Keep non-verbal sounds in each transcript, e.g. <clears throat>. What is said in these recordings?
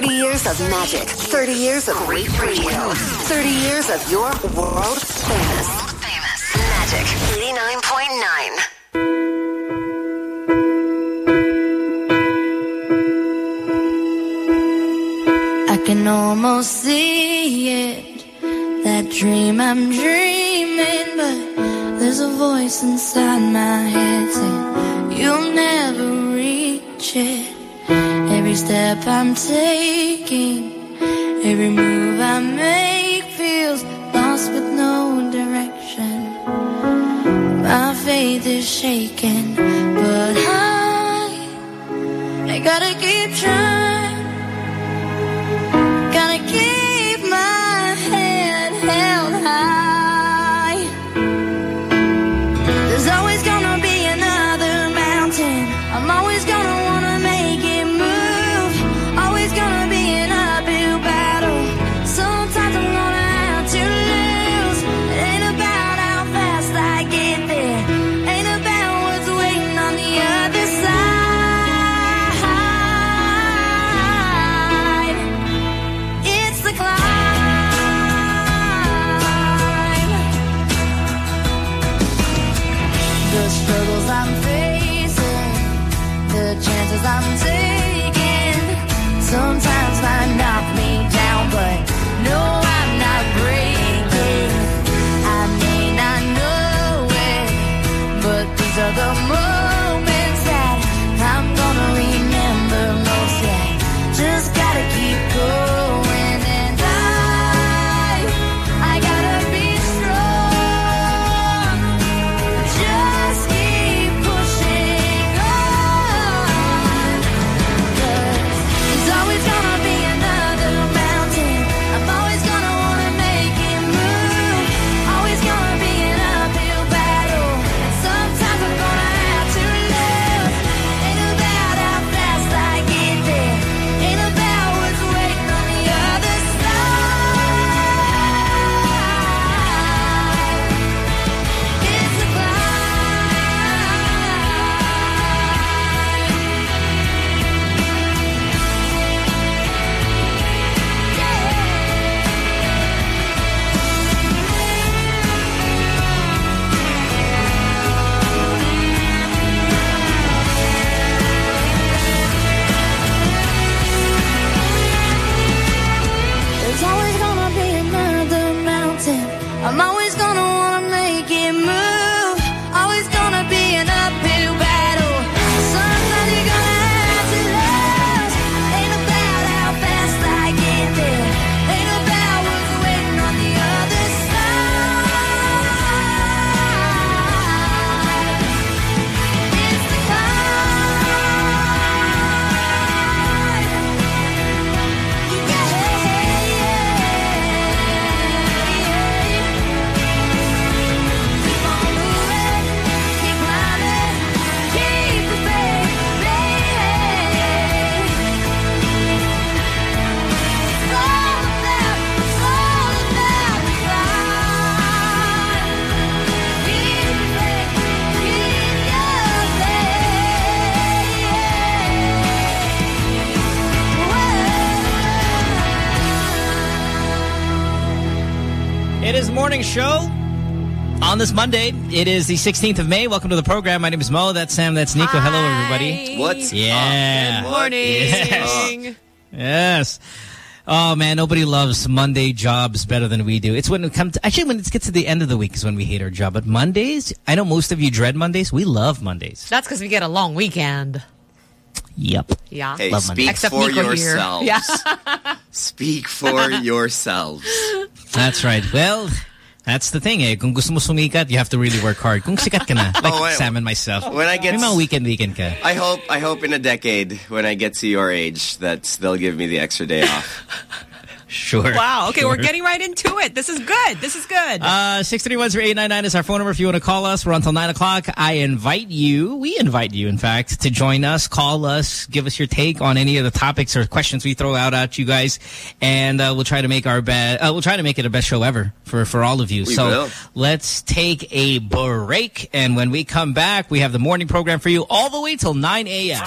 30 years of magic. 30 years of great radio. 30 years of your world famous. famous. Magic 89.9. I can almost see it, that dream I'm dreaming, but there's a voice inside my head saying you'll never reach it. Every step I'm taking, every move I make feels lost with no direction. My faith is shaking, morning show on this Monday. It is the 16th of May. Welcome to the program. My name is Mo. That's Sam. That's Nico. Hello, everybody. What's Yeah. up? Morning. Yes. Yes. Oh man, nobody loves Monday jobs better than we do. It's when it comes to, actually when it gets to the end of the week is when we hate our job. But Mondays, I know most of you dread Mondays. We love Mondays. That's because we get a long weekend. Yep. Yeah. Hey, Love speak Except for Nico here. yourselves. Yeah. <laughs> Speak for <laughs> yourselves. That's right. Well, that's the thing eh. Kung gusto mo sumikat, you have to really work hard. Kung sikat ka na, <laughs> like Oh, wait. Sam and myself. When I get mga weekend-weekend ka. I hope I hope in a decade when I get to your age that they'll give me the extra day off. <laughs> Sure. Wow. Okay, sure. we're getting right into it. This is good. This is good. Uh, 631-0899 is our phone number if you want to call us. We're until 9 o'clock. I invite you, we invite you, in fact, to join us, call us, give us your take on any of the topics or questions we throw out at you guys, and uh, we'll try to make our best, uh, we'll try to make it the best show ever for, for all of you. We so will. let's take a break, and when we come back, we have the morning program for you all the way till 9 a.m.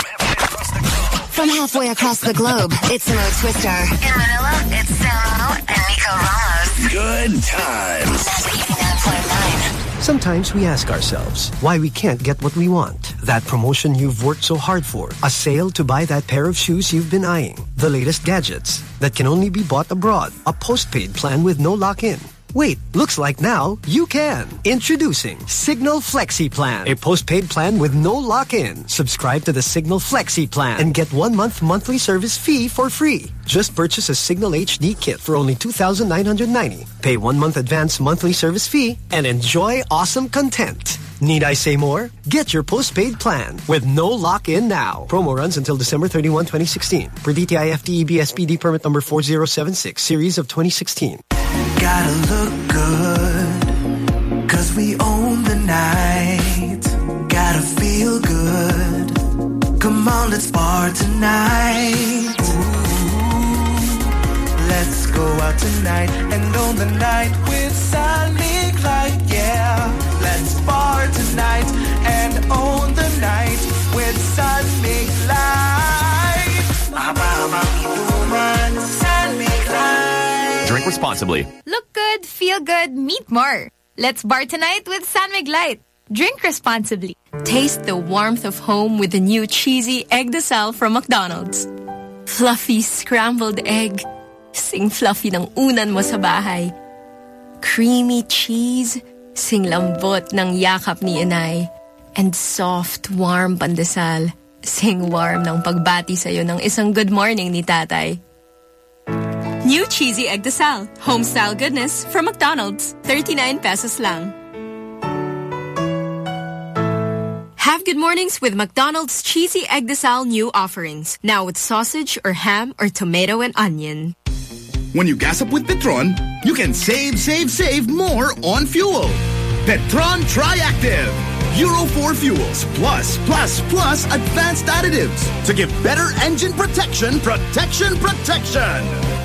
From From halfway across the globe, it's Mo Twister. In Manila, it's Samo and Nico Ramos. Good times. Magic 89.9. Sometimes we ask ourselves why we can't get what we want. That promotion you've worked so hard for. A sale to buy that pair of shoes you've been eyeing. The latest gadgets that can only be bought abroad. A postpaid plan with no lock-in. Wait, looks like now you can. Introducing Cignal Flexi Plan, a postpaid plan with no lock-in. Subscribe to the Cignal Flexi Plan and get one month monthly service fee for free. Just purchase a Cignal HD kit for only 2,990. Pay one month advance monthly service fee and enjoy awesome content. Need I say more? Get your postpaid plan with no lock-in now. Promo runs until December 31, 2016. Per DTI FTEB SPD permit number 4076, series of 2016. Gotta look good, cause we own the night. Gotta feel good. Come on, let's bar tonight. Let's go out tonight and own the night with San Light. Yeah, let's bar Drink responsibly. Look good, feel good, meet more. Let's bar tonight with San Mig Light. Drink responsibly. Taste the warmth of home with the new cheesy egg desal from McDonald's. Fluffy scrambled egg. Sing fluffy ng unan mo sa bahay. Creamy cheese. Sing lambot ng yakap ni inay. And soft, warm pandesal. Sing warm ng pagbati sa'yo ng isang good morning ni tatay. New cheesy egg desal. Home style goodness from McDonald's. 39 pesos lang. Have good mornings with McDonald's cheesy egg desal new offerings. Now with sausage or ham or tomato and onion. When you gas up with Petron, you can save, save, save more on fuel. Petron Triactive. Euro 4 fuels plus, plus, plus advanced additives to give better engine protection, protection, protection.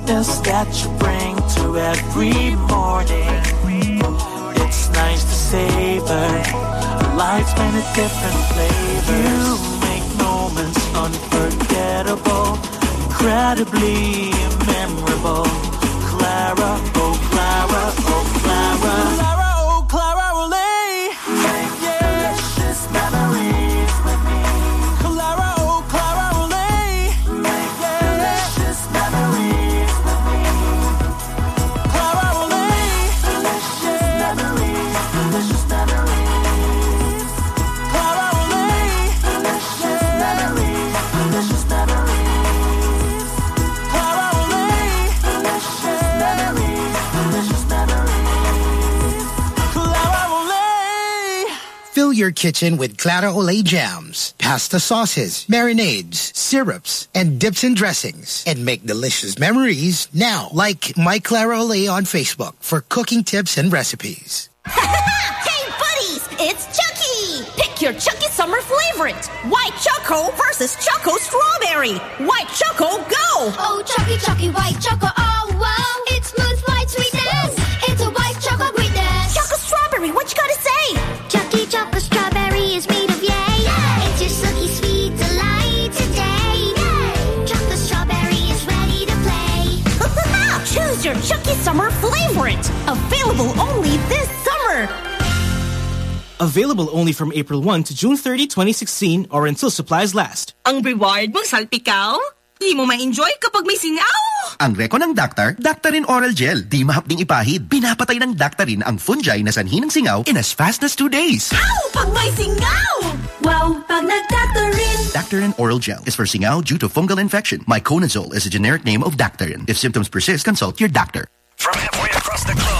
sweetness that you bring to every morning? It's nice to savor life's many different flavors. You make moments unforgettable, incredibly memorable. Clara, oh Clara, oh Clara. Clara, your kitchen with Clara Ole jams, pasta sauces, marinades, syrups, and dips and dressings. And make delicious memories now. Like My Clara Ole on Facebook for cooking tips and recipes. <laughs> hey, buddies! It's Chuckie! Pick your Chuckie summer favorite. White Choco versus Choco Strawberry. White Choco, go! Oh, Chuckie, Chuckie, white choco, oh wow. It's smooth, white sweetness. It's a white choco greatness. Choco Strawberry, what you gotta say? Available only this summer. Available only from April 1 to June 30, 2016 or until supplies last. Ang reward mong salpikaw? Di mo ma-enjoy kapag may singaw. Ang reko ng Dactar, Daktarin Oral Gel. Di mahapding ipahid. Pinapatay ng Daktarin ang fungi na sanhi ng singaw in as fast as two days. Ow! Pag may singaw! Wow! Pag nagdaktarin! Daktarin Oral Gel is for singaw due to fungal infection. Miconazole is a generic name of Daktarin. If symptoms persist, consult your doctor. From halfway across the globe.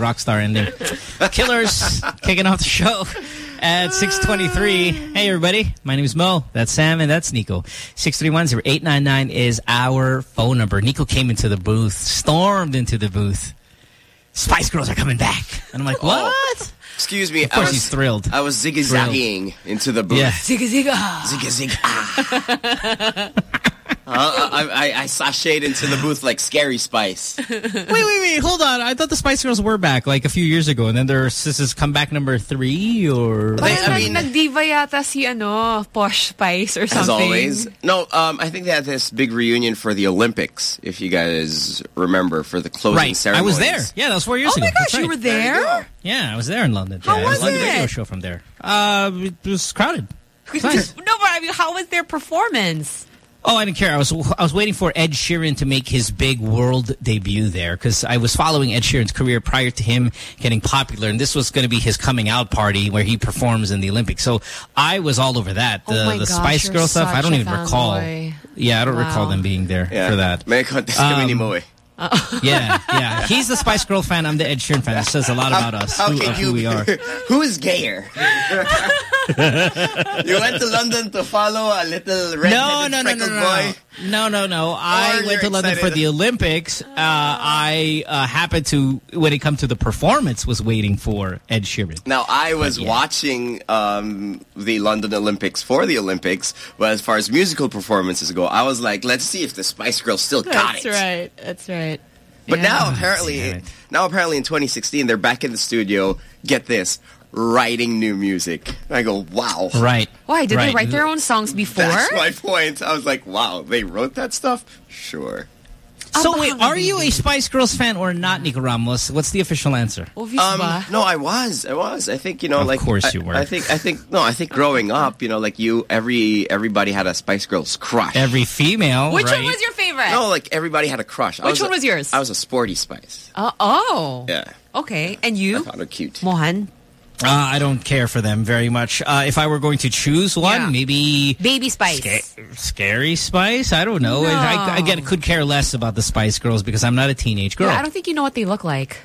rock star ending. Killers kicking off the show at 623. Hey, everybody. My name is Mo. That's Sam, and that's Nico. 631-0899 is our phone number. Nico came into the booth, stormed into the booth. Spice Girls are coming back. And I'm like, oh. what? Excuse me. Of course I was, he's thrilled. I was zigzagging into the booth. Yeah. Zigga zigga. <laughs> Zigga zig. Uh, I, I, I sashayed into the booth like Scary Spice. <laughs> wait, wait, wait. Hold on. I thought the Spice Girls were back like a few years ago. And then their this is comeback number three or... Parang nag- nagdiva yata si ano, Posh Spice or something. As always. No, um, I think they had this big reunion for the Olympics, if you guys remember, for the closing Right. I was there. Yeah, that was four years Oh ago. my gosh, That's you were there? Yeah, I was there in London. How yeah, was I was it? radio show from there. Uh, it was crowded. It's <laughs> nice. no, but I mean, how was their performance? Oh, I didn't care. I was I was waiting for Ed Sheeran to make his big world debut there because I was following Ed Sheeran's career prior to him getting popular, and this was going to be his coming out party where he performs in the Olympics. So I was all over that. Oh The my the gosh, Spice Girl stuff, I don't even recall. fanboy. Yeah, I don't Wow. recall them being there Yeah. for that. May contest <laughs> Um, Mo eh. <laughs> Yeah, yeah. He's the Spice Girl fan. I'm the Ed Sheeran fan. That says a lot about us, How who, can of you who we are. <laughs> Who is gayer? <laughs> you went to London to follow a little red no, no, no, no, no, boy. no, no, no. I Or went you're to London for the Olympics. Uh, I uh, happened to, when it come to the performance, was waiting for Ed Sheeran. Now, I was yeah. watching um, the London Olympics for the Olympics, but as far as musical performances go, I was like, let's see if the Spice Girls still got it. That's right. That's right. But Yeah. now apparently, now apparently in 2016, they're back in the studio. Get this, writing new music. I go, wow. Right. Why did Right. they write their own songs before? That's my point. I was like, wow, they wrote that stuff? Sure. So wait, are you a Spice Girls fan or not, Nico Ramos? What's the official answer? Um, no, I was. I was. I think you know, Of like Of course I, you were. I think. I think. No, I think growing up, you know, like you, every everybody had a Spice Girls crush. Every female, Which right? one was your favorite? no, like everybody had a crush. I Which was one a- was yours? I was a sporty Spice. Uh, oh. Yeah, Okay. And you? I you? found her cute. Mohan? Uh, I don't care for them very much. Uh, if I were going to choose one, Yeah. maybe Baby Spice. Sca- Scary Spice. I don't know. No. I, I, again, could care less about the Spice Girls because I'm not a teenage girl. Yeah, I don't think you know what they look like.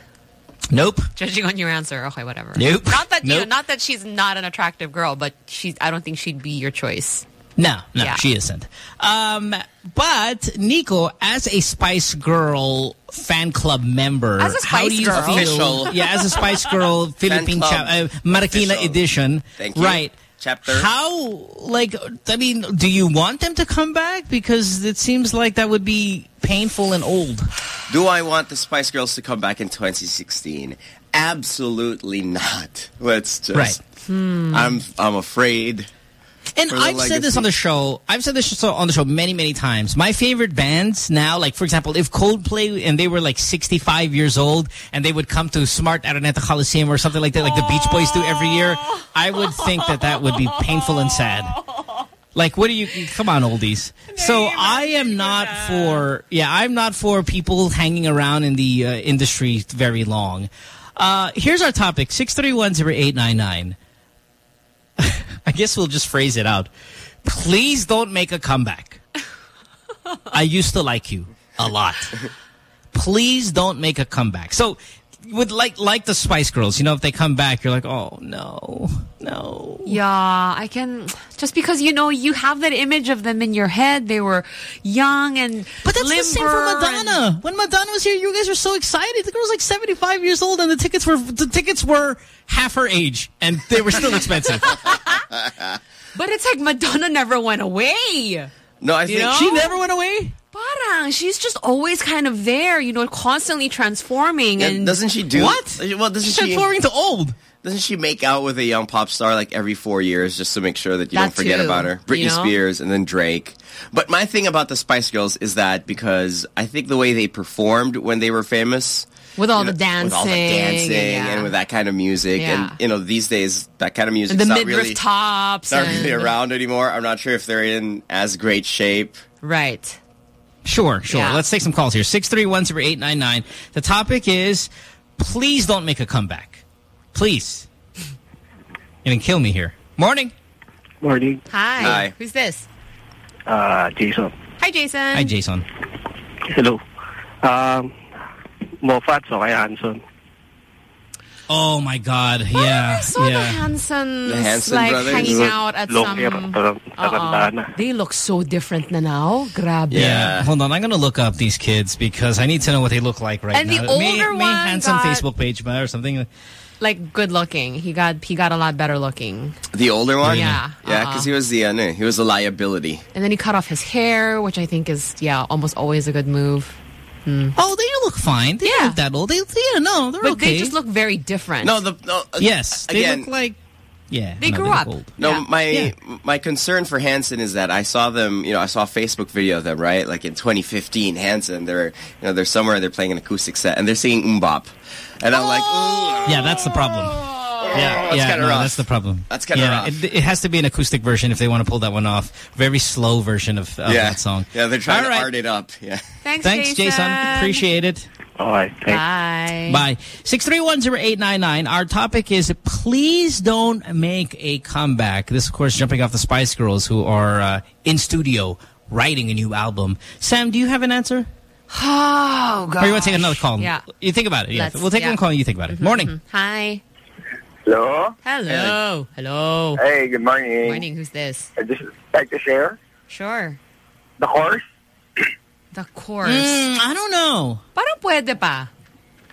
nope. Judging on your answer. Okay, whatever. Nope. Not that you know, not that she's not an attractive girl, but she's I don't think she'd be your choice. No, no, Yeah. she isn't. Um, but Nico, as a Spice Girl fan club member, As a how Spice do you Girl. feel? Official. <laughs> Yeah, as a Spice Girl Philippine club cha- uh, Marikina official. edition, Thank you. right? Chapter. How, like, I mean, do you want them to come back? Because it seems like that would be painful and old. Do I want the Spice Girls to come back in 2016? Absolutely not. Let's just. Right. I'm. I'm afraid. And I've said this on the show. I've said this on the show many, many times. My favorite bands now, like, for example, if Coldplay and they were like 65 years old and they would come to Smart Araneta Coliseum or something like that, like the Beach Boys do every year, I would think that that would be painful and sad. Like, what do you, come on, oldies. So I am not for, yeah, I'm not for people hanging around in the uh, industry very long. Uh, here's our topic, 6310899. I guess we'll just phrase it out. Please don't make a comeback. I used to like you a lot. Please don't make a comeback. So with like like the Spice Girls, you know, if they come back, you're like, oh no, no. Yeah, I can just because you know you have that image of them in your head. They were young and But that's the same for limber Madonna. When Madonna was here, you guys were so excited. The girl was like 75 years old, and the tickets were the tickets were half her age, and they were still expensive. <laughs> <laughs> But it's like Madonna never went away. No, I You think know? She never went away? Parang, she's just always kind of there, you know, constantly transforming. Yeah, and doesn't she do What? Well, doesn't She's she transforming to old. Doesn't she make out with a young pop star like every four years just to make sure that you That don't forget too, about her? Britney you know? Spears and then Drake. But my thing about the Spice Girls is that because I think the way they performed when they were famous. With all you the know, With all the dancing, dancing yeah. and with that kind of music. Yeah. And, you know, these days, that kind of music the is not really, tops. not really around anymore. I'm not sure if they're in as great shape. Right. Sure, sure. Yeah. Let's take some calls here. 631-0899. The topic is, please don't make a comeback. Please. You're going to kill me here. Morning. Morning. Hi. Hi. Who's this? Uh, Jason. Hi, Jason. Hi, Jason. Hello. Um, Moffat o kay Hanson. Oh, my God. Yeah. I saw yeah. the Hansons The Hanson like brothers? hanging out at Long some. Matanda na. They look so different na now. Grab. Yeah. Hold on. I'm going to look up these kids because I need to know what they look like right And the now. may, older may one handsome got- Facebook page ba, or something. Like good looking. He got he got a lot better looking. The older one? Yeah. Yeah, because he was the, uh, he was a liability. And then he cut off his hair, which I think is yeah almost always a good move. Hmm. Oh, they look fine. They Yeah. look that old. They, yeah, no, they're But okay. they just look very different. No, the, no, uh, yes, they look like, yeah. They no, grew look up. old. No, Yeah. my Yeah. my concern for Hanson is that I saw them, you know, I saw a Facebook video of them, right? Like in 2015, Hanson, they're, you know, they're somewhere, they're playing an acoustic set, and they're singing MMMBop. And I'm like, ooh. Yeah, that's the problem. Yeah, that's yeah, kinda no, rough. that's the problem. That's kinda yeah, rough. It, it has to be an acoustic version if they want to pull that one off. Very slow version of, of yeah. that song. Yeah, they're trying All to right. art it up. Yeah. Thanks, Thanks, Jason. Appreciate it. All right. Thanks. Bye. Bye. 6310899. Our topic is please don't make a comeback. This, of course, jumping off the Spice Girls who are uh, in studio writing a new album. Sam, do you have an answer? Oh god. Or you want to take another call? Yeah. You think about it. Yeah. Let's- we'll take yeah. one call and you think about it. Morning. Hi. Hello. Hello. Hello. Hey, good morning. Morning. Who's this? I just like to share Sure. the horse. The Corrs. Mm, I don't know. Parang pwede pa.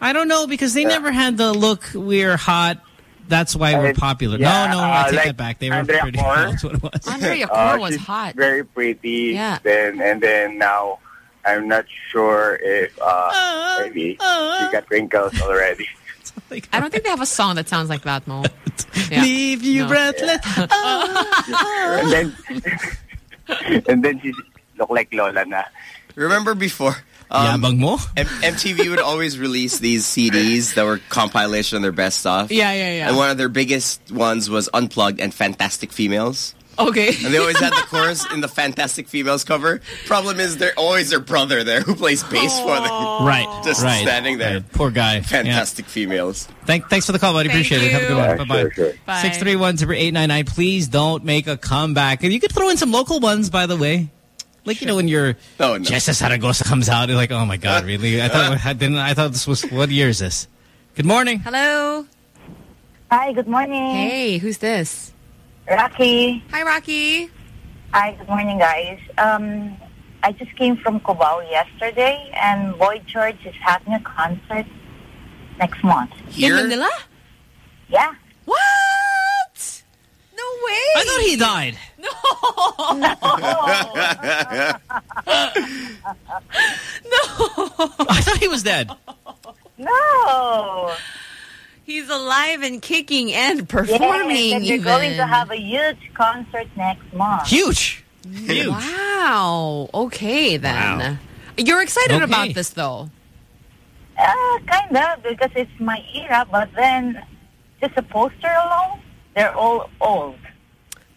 I don't know because they never had the look we're hot. That's why we're Uh, popular. yeah, no, no, I uh, take like that back. They were Andrea pretty <laughs> Corr. That's what it was. Andrea Uh, was she's hot. Very pretty. Yeah. Then and then now, I'm not sure if uh, maybe she got wrinkles already. <laughs> I don't think they have a song that sounds like that, Mo. <laughs> Yeah. Leave you No. breathless. <laughs> and then <laughs> and then she look like Lola na. Remember before? Um, Yabang mo? M- MTV would always release these CDs that were compilation of their best stuff. Yeah, yeah, yeah. And one of their biggest ones was Unplugged and Fantastic Females. Okay. And they always had the chorus in the Fantastic Females cover. Problem is, they're always their brother there who plays bass for them. Right. Just right. standing there. Right. Poor guy. Fantastic Females. Thank, thanks for the call, buddy. Thank Appreciate it. Have a good one. Yeah, Bye-bye. sure, sure. Bye. 631-0899. Please don't make a comeback. And you could throw in some local ones, by the way. Like, you know, when your Oh, no. Jessa Zaragoza comes out, you're like, oh, my God, really? I thought, I didn't, I thought this was, what year is this? Good morning. Hello. Hi, good morning. Hey, who's this? Rocky. Hi, Rocky. Hi, good morning, guys. Um, I just came from Cubao yesterday, and Boy George is having a concert next month. Here? In Manila? Yeah. What? No way. I thought he died. No. no. <laughs> <laughs> no. I thought he was dead. No. He's alive and kicking and Yes, performing and they're even. going to have a huge concert next month. Huge. Huge. Wow. Okay, then. Wow. You're excited Okay. about this, though. Uh, kind of, because it's my era, but then just a poster alone, they're all old.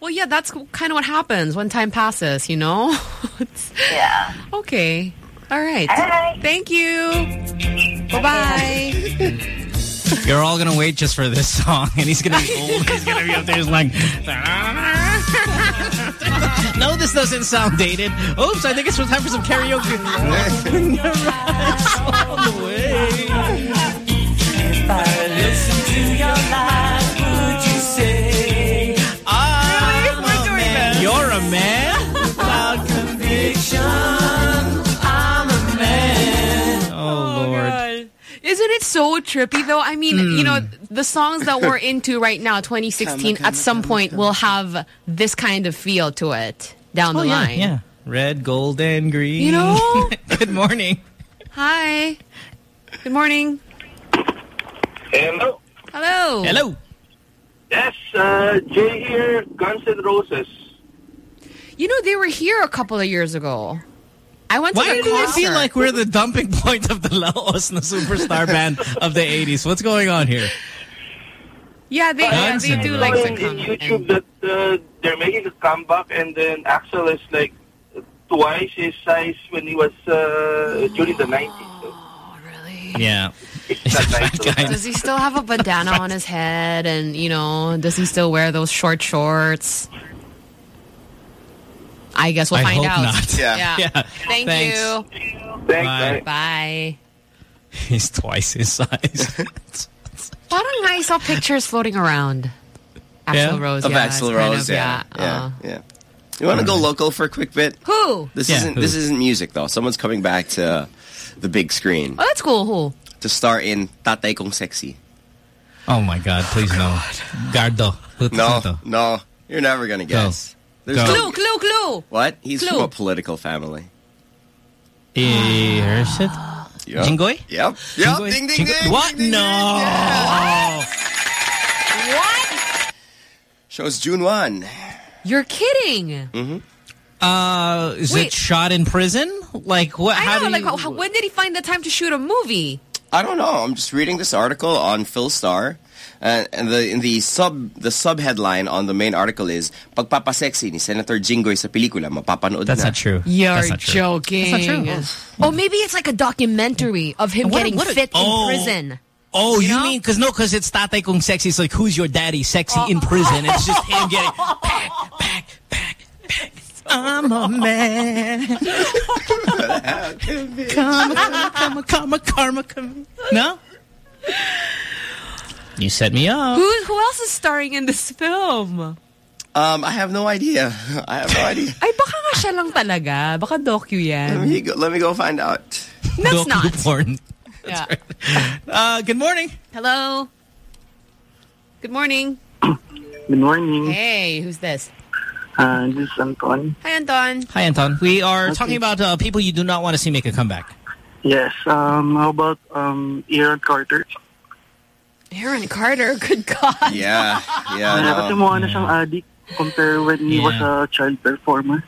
Well, yeah, that's kind of what happens when time passes, you know? <laughs> Yeah. okay. All right. All right. Thank you. <laughs> Bye-bye. <laughs> You're all going to wait just for this song, and he's going to be <laughs> old. Oh, he's going to be up there just like... <laughs> no, this doesn't sound dated. Oops, I think it's time for some karaoke. <laughs> on the way. If I listen to your lies, it so trippy, though? I mean, you know, Hmm. the songs that we're <laughs> into right now, 2016, Come, come, at some come, point come. will have this kind of feel to it down Oh, the yeah, line. yeah. Red, gold, and green. You know? <laughs> Good morning. Hi. Good morning. Hello. Hello. Hello. Yes, uh, Jay here, Guns N' Roses. You know, they were here a couple of years ago. I went to Why the do I feel like we're the dumping point of the <laughs> Laos na superstar <laughs> band of the 80s? What's going on here? Yeah, they, Guns they N' do You like know, the in, in. YouTube that uh, they're making a comeback, and then Axl is like twice his size when he was uh, during the 90s. So Yeah. <laughs> it's not nice. to look at. Does he still have a bandana on his head? And, you know, does he still wear those short shorts? I guess we'll I find hope out. not. <laughs> Yeah. Yeah. Thank Thanks. you. Thanks, Bye. bye. Bye. <laughs> He's twice his size. <laughs> Parang I saw pictures floating around. Axl Yeah? Rose, Of yeah. Axl it's kind Rose, of, yeah. yeah. Yeah, uh, yeah. You want to go local for a quick bit? Who? This Yeah, isn't who? this isn't music though. Someone's coming back to the big screen Oh, that's cool. Who? to star in Tatay Kong Sexy. oh, my God. Please no. Gardo. No, no, you're never gonna guess. There's Go. no Clue, clue, clue. what? He's Clue. from a political family. Eh, here's it. Yep. Jinggoy? Yep. Yep. Jinggoy? Ding ding Jinggoy- ding. What? ding, ding, No. ding. What? Shows June one. You're kidding. Mm-hmm. Uh, is Wait. it shot in prison? Like what? I how know. do Like, you, how, when did he find the time to shoot a movie? I don't know. I'm just reading this article on Philstar. Uh, and the in the sub the sub headline on the main article is pagpapasexy ni Senator Jinggoy sa pelikula mapapanood That's na. That's not true. You're That's not true. joking. That's not true. Oh, maybe it's like a documentary of him What- getting what a- fit oh. in prison. Oh, you, know? mean because no, because it's tatay kung sexy. It's like who's your daddy sexy in prison? It's just <laughs> him getting back, back, back, back. I'm a man. karma, karma, karma, karma, karma. No. You set me up. Who, who else is starring in this film? Um, I have no idea. <laughs> I have no idea. Ay, baka nga siya lang talaga. Baka docu Let me go, let me go find out. That's Docu not. porn. Yeah. Uh, good morning. Hello. Good morning. <coughs> Good morning. Hey, who's this? Uh, this is Anton. Hi, Anton. Hi, Anton. We are Okay. talking about uh, people you do not want to see make a comeback. Yes. Um, how about um, Aaron Carter? Aaron Carter. Good God. Yeah, yeah. Uh, kasi no. mukha na siyang addict compare when he was a child performer.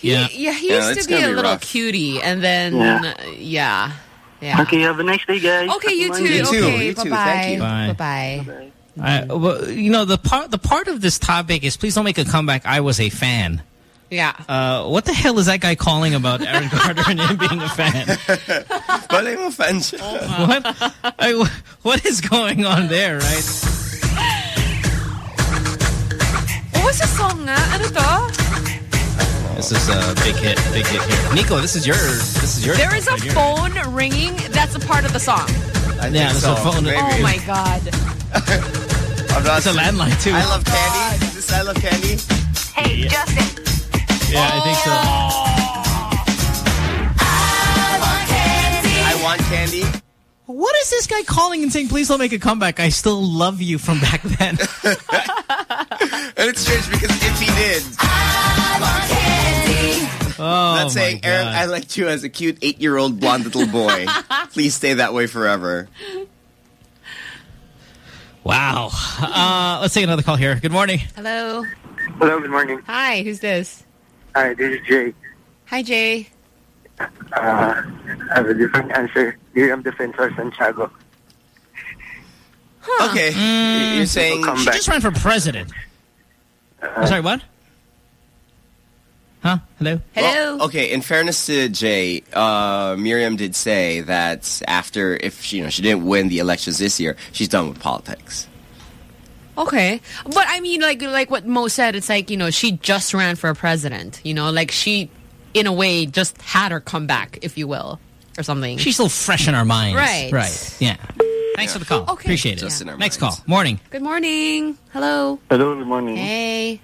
Yeah. Yeah, he Yeah, used to be a be little rough. cutie, and then Yeah. uh, yeah, yeah. Okay, have a nice day, guys. Okay, you too. You too, Okay, you too. bye-bye. Thank you. Bye. Bye-bye. I, well, you know, the part the part of this topic is please don't make a comeback. I was a fan. Yeah. Uh, what the hell is that guy calling about Aaron <laughs> Carter and him being a fan? Wala yung offense. what? I, what is going on there, right? What was the song nga? Ano to? This is a big hit, big hit here. Nico, this is your, this is your. There is a right here. phone ringing. That's a part of the song. I Yeah, think there's a phone. Maybe. Oh my God. <laughs> I'm not It's a landline too. I love candy. Is this I love candy? Hey, Justin. Yeah, I think so. I want candy. What is this guy calling and saying, please don't make a comeback? I still love you from back then. <laughs> And it's strange because if he did, I want candy. Oh, that's my saying, Aaron, I liked you as a cute eight-year-old blonde little boy. <laughs> Please stay that way forever. Wow. Uh, let's take another call here. Good morning. Hello. Hello, good morning. Hi, who's this? Hi, this is Jay. Hi, Jay. Uh, I have a different answer. Miriam Defensor Santiago. Okay, Mm. you're saying She back. just ran for president. Uh, Sorry, what? Huh? Hello? Hello. Well, okay, in fairness to Jay, uh, Miriam did say that after, if she, you know, she didn't win the elections this year, she's done with politics. Okay. But I mean, like like what Mo said, it's like, you know, she just ran for a president. You know, like she, in a way, just had her comeback, if you will, or something. She's still fresh in our minds. Right. Right. Yeah. Thanks for the call. Okay. Appreciate it. Just in our Next minds. call. Morning. Good morning. Hello. Hello, good morning. Hey.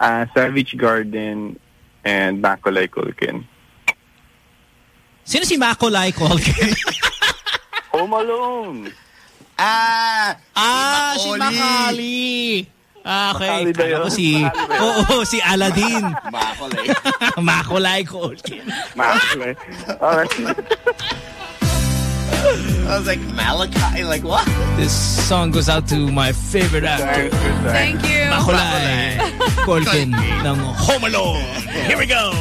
Uh, Savage Garden and Macaulay Culkin. Sino si Macaulay Culkin? Home Alone. Ah! ah, si Macaulay. Macaulay. Ah, okay. Makali ba Kala ko yun? si, oo, oh, si Aladdin. <laughs> Makulay. <laughs> Makulay Culkin. Makulay. Okay. I was like, Malachi? Like, what? This song goes out to my favorite actor. Thank you. Makulay Culkin <laughs> ng Home Alone. Here we go.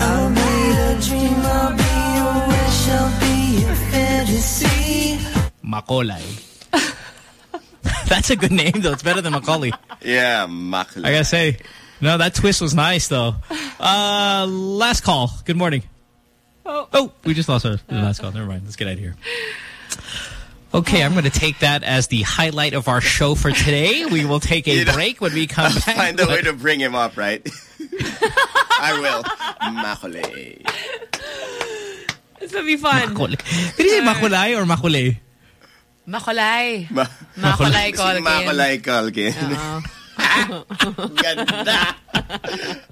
I made a dream I'll be your wish, I'll be your fantasy. Makulay. <laughs> That's a good name, though. It's better than Macaulay. Yeah, Makulay. I gotta say. No, that twist was nice, though. Uh, last call. Good morning. Oh, we just lost our last call. Never mind. Let's get out of here. Okay, I'm going to take that as the highlight of our show for today. We will take a <laughs> You know, break when we come back. Find a way to bring him up, right? <laughs> I will. Makulay. This will be fun. Makulay. Did you say makulay or makulay? Makulay. Ma Makulay <laughs> Culkin. Makulay Culkin. Oo. <laughs> Ang ganda.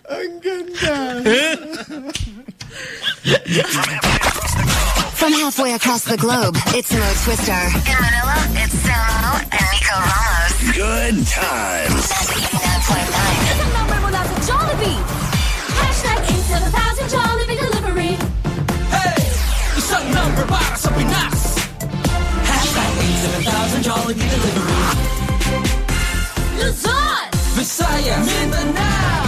Ang ganda. From halfway across the globe, it's Mo Twister. In Manila, it's Samo and Nico Ramos. Good times. Isang number mula sa Jollibee. Hashtag 87000 Jollibee Delivery. Hey! Isang number para sa Pinas. Hashtag 87000 Jollibee Delivery. Luzon! Visayas! Mindanao!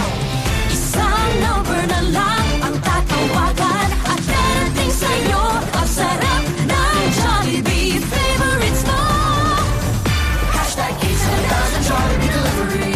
Isang number na lang ang tatawagan at darating sa'yo ang sarap ng Jollibee favorites mo. Hashtag 87000 Jollibee Delivery.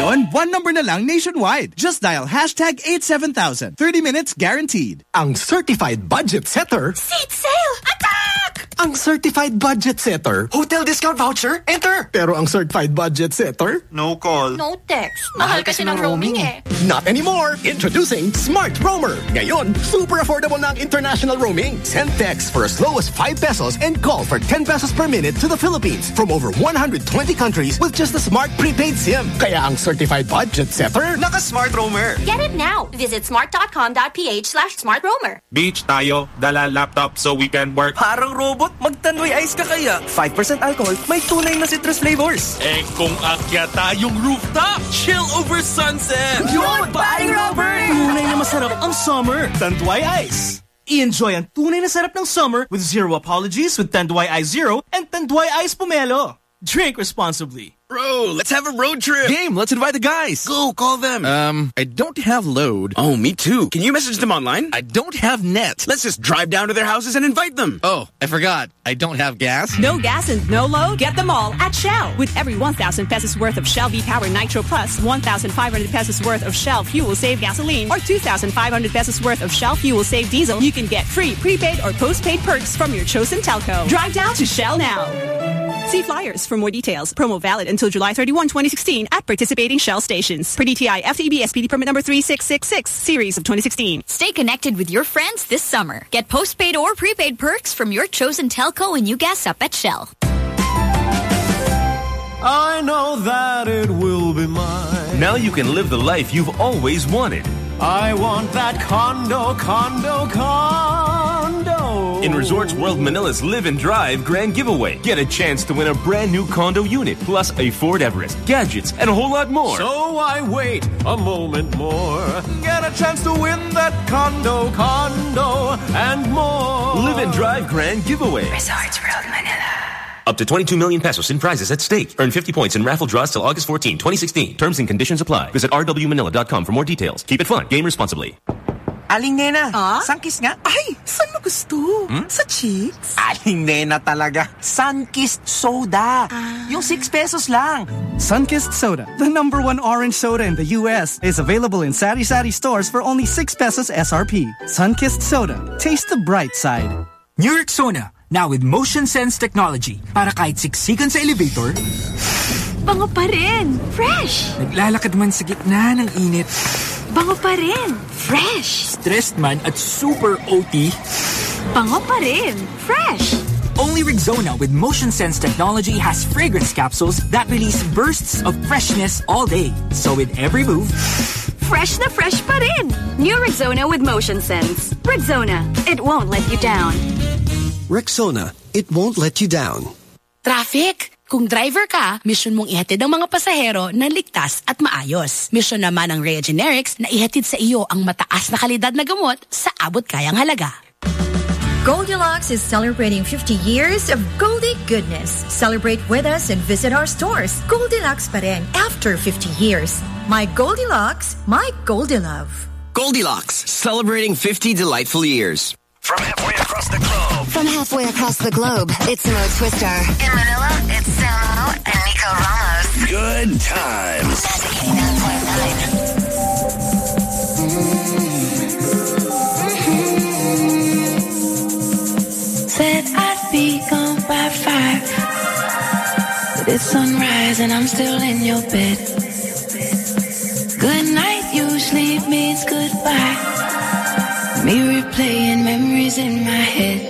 Yon, one number na lang nationwide. Just dial hashtag 87000. 30 minutes guaranteed. Ang certified budget setter, Seat sale! Attack! Ang certified budget setter, Hotel discount voucher? Enter! pero ang certified budget setter, No call. No text. Mahal kasi ng roaming eh. Not anymore! Introducing Smart Roamer! Ngayon, super affordable na ang international roaming. Send text for as low as 5 pesos and call for 10 pesos per minute to the Philippines from over 120 countries with just a smart prepaid SIM. Kaya ang certified budget setter, Naka-smart roamer. Get it now. Visit smart.com.ph slash smartroamer. Beach tayo, dala laptop so we can work. Parang robot, magtanduay ice ka kaya. 5% alcohol, may tunay na citrus flavors. Eh kung akya tayong rooftop, chill over sunset. Yun, paring Robert! Tunay na masarap ang summer. Tanduay Ice. I-enjoy ang tunay na sarap ng summer with zero apologies with Tanduay Ice Zero and Tanduay Ice Pomelo. Drink responsibly. Bro, let's have a road trip. Game, let's invite the guys. Go, call them. Um, I don't have load. Oh, me too. Can you message them online? I don't have net. Let's just drive down to their houses and invite them. Oh, I forgot. I don't have gas. No gas and no load? Get them all at Shell. With every 1,000 pesos worth of Shell V-Power Nitro Plus, 1,500 pesos worth of Shell Fuel Save Gasoline, or 2,500 pesos worth of Shell Fuel Save Diesel, you can get free prepaid or postpaid perks from your chosen telco. Drive down to Shell now. See flyers for more details. Promo valid until July 31, 2016 at participating Shell stations. Per DTI FTB SPD permit number 3666, series of 2016. Stay connected with your friends this summer. Get postpaid or prepaid perks from your chosen telco when you gas up at Shell. I know that it will be mine. Now you can live the life you've always wanted. I want that condo, condo, condo. In Resorts World Manila's Live and Drive Grand Giveaway, get a chance to win a brand new condo unit, plus a Ford Everest, gadgets, and a whole lot more. So I wait a moment more. Get a chance to win that condo, condo, and more. Live and Drive Grand Giveaway. Resorts World Manila. Up to 22 million pesos in prizes at stake. Earn 50 points in raffle draws till August 14, 2016. Terms and conditions apply. Visit rwmanila.com for more details. Keep it fun. Game responsibly. Aling Nena, Sunkist nga. Ay, saan mo gusto? Hmm? Sa cheeks? Aling Nena talaga. Sunkist Soda. Ah. Yung 6 pesos lang. Sunkist Soda, the number one orange soda in the U.S., is available in Sari Sari stores for only 6 pesos SRP. Sunkist Soda. Taste the bright side. New Rexona, now with motion sense technology. Para kahit siksikan sa elevator, Bango pa rin. Fresh. naglalakad man sa gitna ng init, Bango pa rin. Fresh. stressed man at super OT, Bango pa rin. Fresh. only Rexona with motion sense technology has fragrance capsules that release bursts of freshness all day. So with every move, Fresh na fresh pa rin. New Rexona with Motion Sense. Rexona. It won't let you down. Rexona, it won't let you down. Traffic? Kung driver ka, mission mong ihatid ang mga pasahero na ligtas at maayos. Mission naman ng Rhea Generics na ihatid sa iyo ang mataas na kalidad na gamot sa abot kayang halaga. Goldilocks is celebrating 50 years of Goldie goodness. Celebrate with us and visit our stores. Goldilocks pa rin after 50 years. My Goldilocks, my Goldilove. Goldilocks, celebrating 50 delightful years. From halfway across the globe. From halfway across the globe, it's Mo Twister. In Manila, it's Samo and Nico Ramos. Good times. Said I'd be gone by five. But it's sunrise and I'm still in your bed. Good night usually means goodbye. Me replaying memories in my head.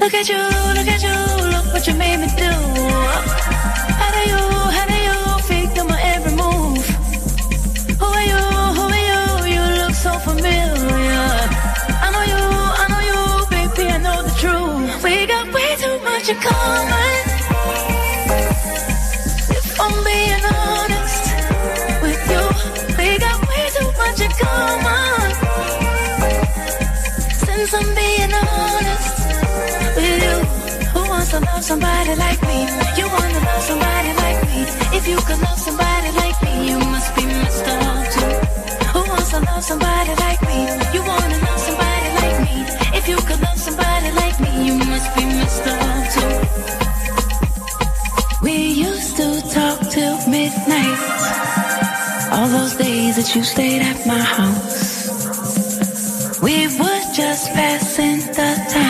Look at you, look at you, look what you made me do. How do you, how do you fake my every move? Who are you, who are you? You look so familiar. I know you, I know you, baby, I know the truth. We got way too much in common. If I'm being honest with you, we got way too much in common. To love somebody like me? You wanna love somebody like me? If you could love somebody like me, you must be messed up too. Who wants to love somebody like me? You wanna love somebody like me? If you could love somebody like me, you must be messed up too. We used to talk till midnight. All those days that you stayed at my house. We were just passing the time.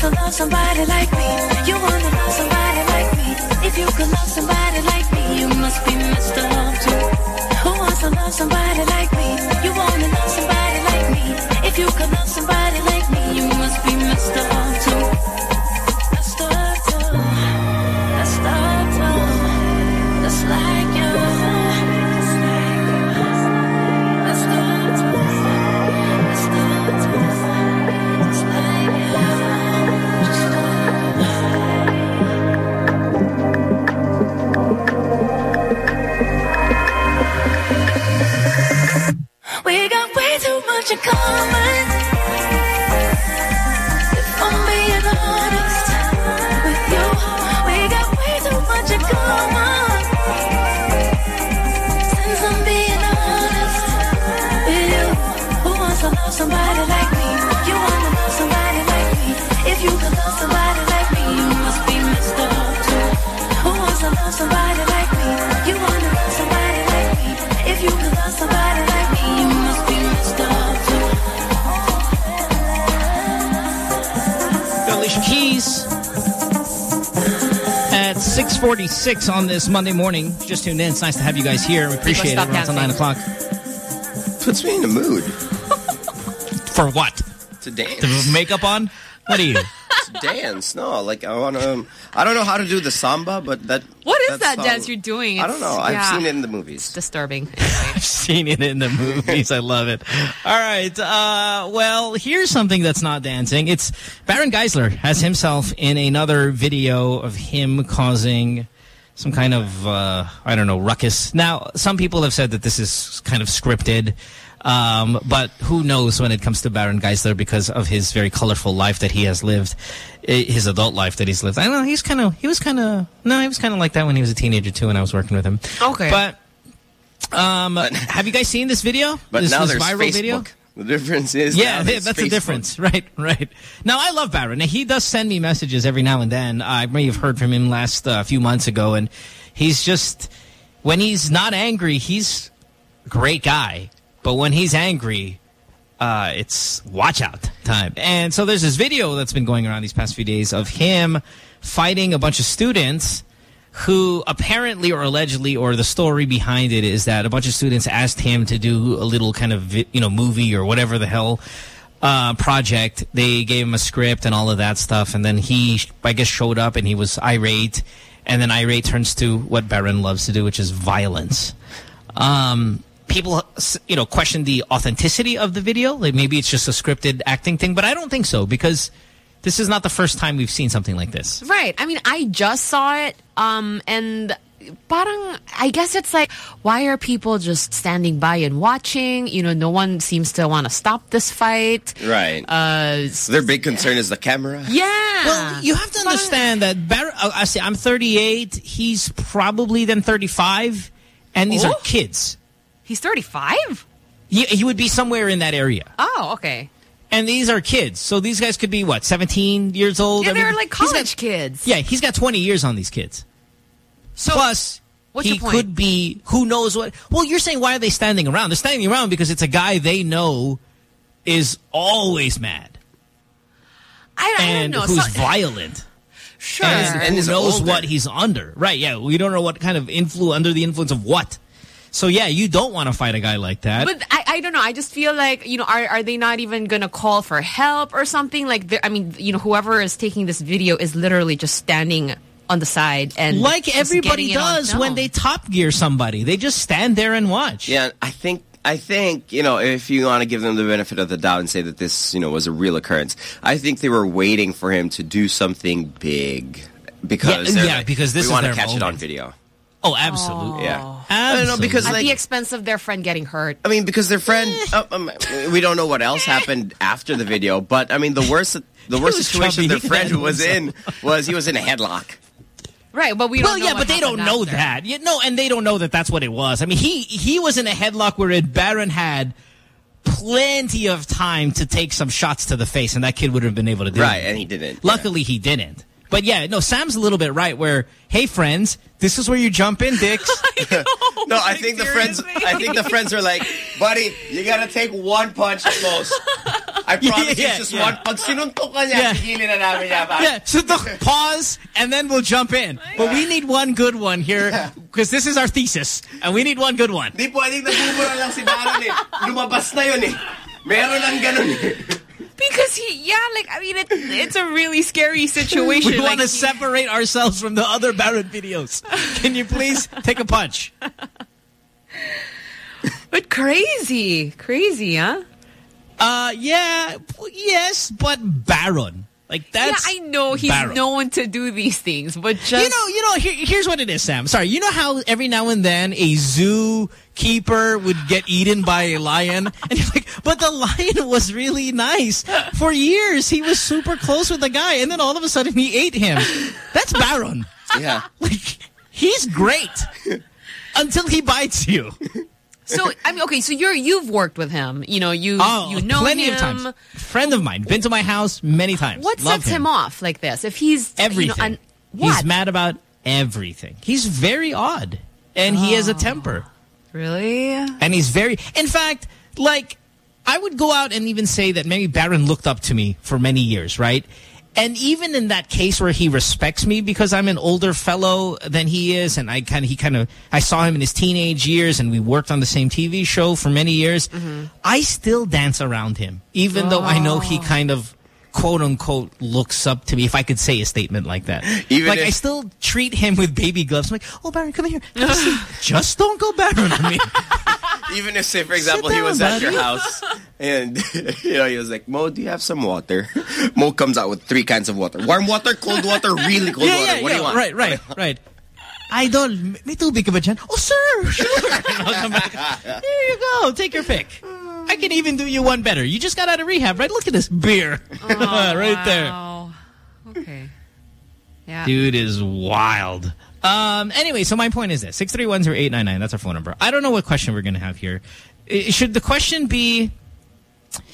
To love somebody like me? You wanna love somebody like me? If you could love somebody like me, you must be messed up too. Who wants to love somebody like me? Too much. If I'm being honest with you, we got way too much. Since I'm being honest with you, who wants to love somebody like 646 on this Monday morning. Just tuned in. It's nice to have you guys here. We appreciate it. stop We're until 9 o'clock. Puts me in the mood. <laughs> For what? To dance. To makeup on? What are you? <laughs> to dance. No, like I want to. Um, I don't know how to do the samba, but that. What is that dance you're doing? I don't know. I've yeah. seen it in the movies. disturbing. <laughs> I've seen it in the movies. I love it. All right. Uh, well, here's something that's not dancing. It's Baron Geisler has himself in another video of him causing some kind of, uh, I don't know, ruckus. Now, some people have said that this is kind of scripted. Um, but who knows when it comes to Baron Geisler because of his very colorful life that he has lived, eh, his adult life that he's lived. I don't know. He's kind of, he was kind of, no, he was kind of like that when he was a teenager too, and I was working with him. Okay. But um, <laughs> have you guys seen this video? But this, now this there's viral Facebook. video? The difference is Yeah, now there's that's the difference. <laughs> Right, right. Now, I love Baron. Now, he does send me messages every now and then. I may have heard from him last uh, few months ago, and he's just, when he's not angry, he's a great guy. But when he's angry, uh, it's watch out time. And so there's this video that's been going around these past few days of him fighting a bunch of students who apparently or allegedly or the story behind it is that a bunch of students asked him to do a little kind of you know movie or whatever the hell uh, project. They gave him a script and all of that stuff, and then he I guess showed up and he was irate, and then irate turns to what Baron loves to do, which is violence. Um, people, you know, question the authenticity of the video. Like maybe it's just a scripted acting thing, but I don't think so because this is not the first time we've seen something like this. Right. I mean, I just saw it, um, and parang, I guess it's like, why are people just standing by and watching? You know, no one seems to want to stop this fight. Right. Uh, Their big concern is the camera. yeah. Well, you have to understand that Bar uh, I say I'm 38. He's probably then 35, and these are Oh. kids. He's 35? He, he would be somewhere in that area. Oh, okay. And these are kids. So these guys could be, what, 17 years old? Yeah, I they're like he's got- college kids. Yeah, he's got 20 years on these kids. So, Plus, what's he your point? could be, who knows what. Well, you're saying why are they standing around? They're standing around because it's a guy they know is always mad I, I and don't know. who's So- violent. Sure. And, And who is knows older. what he's under. Right, yeah. We don't know what kind of influence, under the influence of what. So, yeah, you don't want to fight a guy like that. But I, I don't know. I just feel like, you know, are, are they not even going to call for help or something? Like, I mean, you know, whoever is taking this video is literally just standing on the side and like everybody getting it on does when they top gear somebody. They just stand there and watch. Yeah, I think I think you know if you want to give them the benefit of the doubt and say that this you know was a real occurrence, I think they were waiting for him to do something big because Yeah, yeah, like, because this we is want to their catch it on video. Oh, absolutely. Yeah, Absolutely. No, because At like the expense of their friend getting hurt. I mean, because their friend, uh, um, we don't know what else happened after the video, but I mean, the worst, the <laughs> worst situation chubby. their friend <laughs> handle was in was he was in a headlock. Right, but we well, don't know yeah, what but they don't happened know after. that. Yeah, no, and they don't know that that's what it was. I mean, he he was in a headlock where it, Baron had plenty of time to take some shots to the face, and that kid would have been able to do Right, it. and he didn't. Luckily, he didn't. But yeah, no, Sam's a little bit right. Where, hey, friends, this is where you jump in, dicks. <laughs> <laughs> No, I think the friends. I think the friends are like, buddy, you gotta take one punch at most. I <laughs> promise Yeah, it's just yeah. one. Pag sinuntok ka niya, Yeah. na namin yan, yeah, so the, pause, and then we'll jump in. But we need one good one here, because this is our thesis, and we need one good one. Di pwedeng nagmumura lang si Baron eh. Lumabas na yun eh. Meron lang ganun eh. Because he, yeah, like, I mean, it, it's a really scary situation. We like, want to he- separate ourselves from the other Baron videos. Can you please take a punch? But crazy. Crazy, huh? Uh, yeah, yes, but Baron. Like, that's... yeah, I know he's Baron. known to do these things, but just... You know, you know. Here, here's what it is, Sam. Sorry. You know how every now and then a zoo keeper would get eaten by a lion, <laughs> and you're like, but the lion was really nice for years. He was super close with the guy, and then all of a sudden he ate him. That's Baron. Yeah. <laughs> Like, he's great until he bites you. So, I mean, okay, so you're, you've worked with him. You know, you, Oh, you know plenty him. of times. Friend of mine, been to my house many times. What Love sets him. off like this? If he's... Everything. You know, un- He's mad about everything. He's very odd, and he has a oh, temper. Really? And he's very, in fact, like, I would go out and even say that maybe Baron looked up to me for many years, right? And even in that case where he respects me because I'm an older fellow than he is, and I kind of, he kind of, I saw him in his teenage years, and we worked on the same TV show for many years. Mm-hmm. I still dance around him, even though I know he kind of, quote unquote, looks up to me, if I could say a statement like that. Even like, I still treat him with baby gloves. I'm like, oh, Baron, come here. <laughs> Just don't go Baron on me. <laughs> Even if, say, for example, he down, was at your house and, <laughs> you know, he was like, Mo, do you have some water? Mo comes out with three kinds of water. Warm water, cold water, really cold yeah, water. yeah, what yeah. do you want? Right, right, right. Idol, may tubig ka ba dyan? Oh, sir, sure. I'll come back. Here you go. Take your pick. I can even do you one better. You just got out of rehab, right? Look at this beer. <laughs> right there. Okay. Yeah. Dude is wild. Um, anyway, so my point is this. 6310899, that's our phone number. I don't know what question we're going to have here. Should the question be,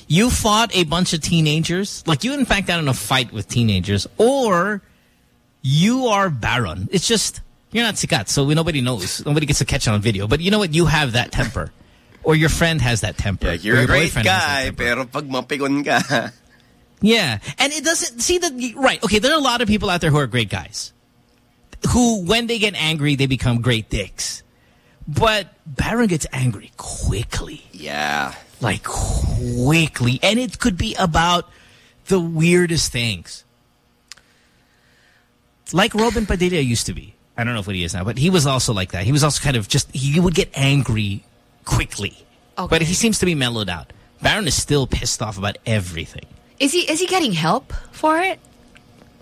you fought a bunch of teenagers? Like you in fact got in a fight with teenagers? Or you are Baron? It's just, you're not sikat, so nobody knows. Nobody gets to catch on video. But you know what? You have that temper. Or your friend has that temper. Like, you're a great boyfriend guy, pero pag mapikon ka. Yeah, and it doesn't see that right. Okay, there are a lot of people out there who are great guys, who when they get angry they become great dicks. But Baron gets angry quickly, Yeah. like quickly, and it could be about the weirdest things. Like Robin Padilla used to be. I don't know what he is now, but he was also like that. He was also kind of just he would get angry quickly, but he seems to be mellowed out. Baron is still pissed off about everything. Is he is he getting help for it?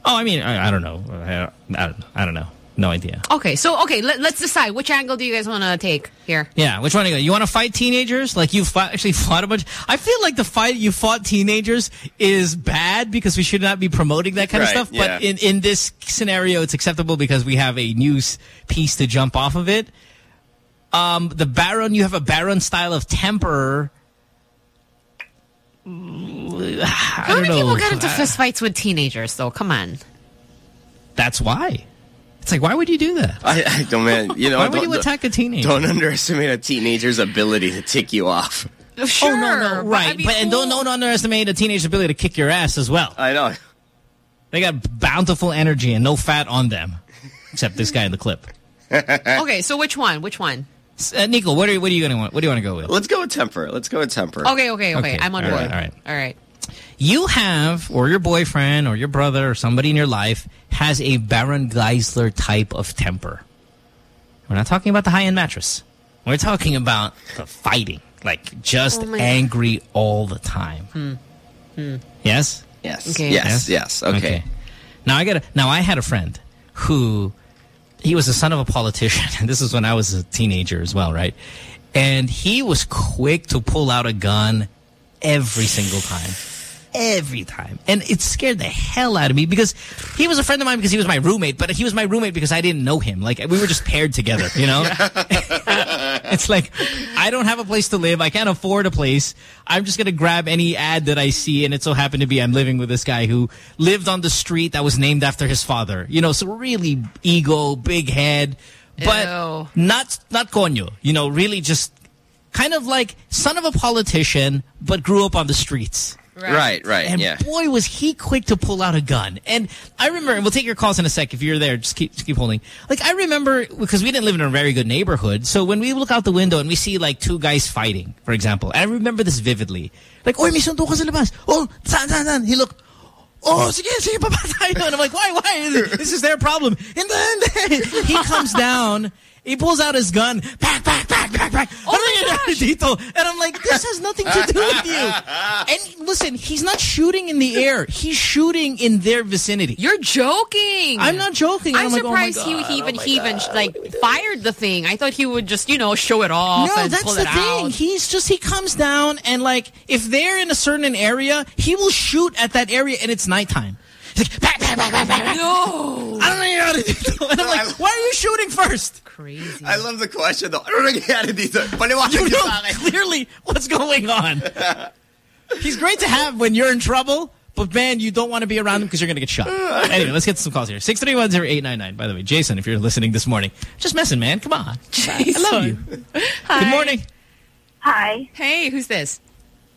Oh, I mean, I, I don't know. I, I, don't, I don't know. No idea. Okay, so okay, let, us decide which angle do you guys want to take here? Yeah, which one do you go? You want to fight teenagers? Like you fought, actually fought a bunch? I feel like the fight you fought teenagers is bad because we should not be promoting that kind Right, of stuff. yeah. But in, in this scenario, it's acceptable because we have a news piece to jump off of it. Um, the Baron, you have a Baron style of temper. How many know. people get into Uh, fistfights with teenagers, though? Come on. That's why. It's like, why would you do that? I, I don't, man. <laughs> You know, Why would you attack a teenager? Don't underestimate a teenager's ability to tick you off. Sure, oh, no, no, but right. I mean, but and don't, don't underestimate a teenager's ability to kick your ass as well. I know. They got bountiful energy and no fat on them. Except this guy in the clip. <laughs> okay, so which one? Which one? Uh, Nico, what are, what are you going to want? What do you want to go with? Let's go with temper. Let's go with temper. Okay, okay, okay. Okay, I'm on all board. right, all right. All right. You have, or your boyfriend, or your brother, or somebody in your life has a Baron Geisler type of temper. We're not talking about the high-end mattress. We're talking about the fighting. Like, just Oh my- angry all the time. Hmm. Hmm. Yes? Yes. Okay. Yes. Yes. Okay. Now I got now I had a friend who he was the son of a politician <laughs> and this is when I was a teenager as well, right? And he was quick to pull out a gun every single time. Every time. And it scared the hell out of me because he was a friend of mine because he was my roommate, but he was my roommate because I didn't know him. Like we were just paired together, you know? <laughs> it's like I don't have a place to live. I can't afford a place. I'm just going to grab any ad that I see and it so happened to be I'm living with this guy who lived on the street that was named after his father. You know, so really ego, big head, but Ew. not not coño. You know, really just kind of like son of a politician but grew up on the streets. Right. Right. And yeah. boy, was he quick to pull out a gun. And I remember, and we'll take your calls in a sec if you're there. Just keep, just keep holding. Like, I remember, because we didn't live in a very good neighborhood, so when we look out the window and we see, like, two guys fighting, for example, I remember this vividly. Like, oy, may sundo ka sa labas. Oh, saan, saan, saan? He looked, oh, sige, sige, baba <laughs> tayo. And I'm like, why, why? <laughs> This is their problem. And then <laughs> he comes down, he pulls out his gun, back, back, back, back, back. Oh my Dito. And I'm like, this has nothing to do with you. <laughs> And listen, he's not shooting in the air. He's shooting in their vicinity. You're joking. I'm not joking. I'm I'm like, oh my surprised he, God, he even oh he even like fired the thing. I thought he would just you know show it off No, and that's pull the it thing. out. He's just, he comes down and like, if they're in a certain area, he will shoot at that area and it's nighttime. He's like, back, back, back, back, back, back. No. I don't know how to do And I'm like, why are you shooting first? Crazy. I love the question though. i Ano nangyayari dito? Paliwanag You niyo know sa akin. clearly what's going on. He's great to have when you're in trouble, but man, you don't want to be around him because you're going to get shot. anyway, let's get some calls here. 6310899. By the way, Jason, if you're listening this morning, just messing, man. Come on. I love you. Good morning. Hi. Hey, who's this?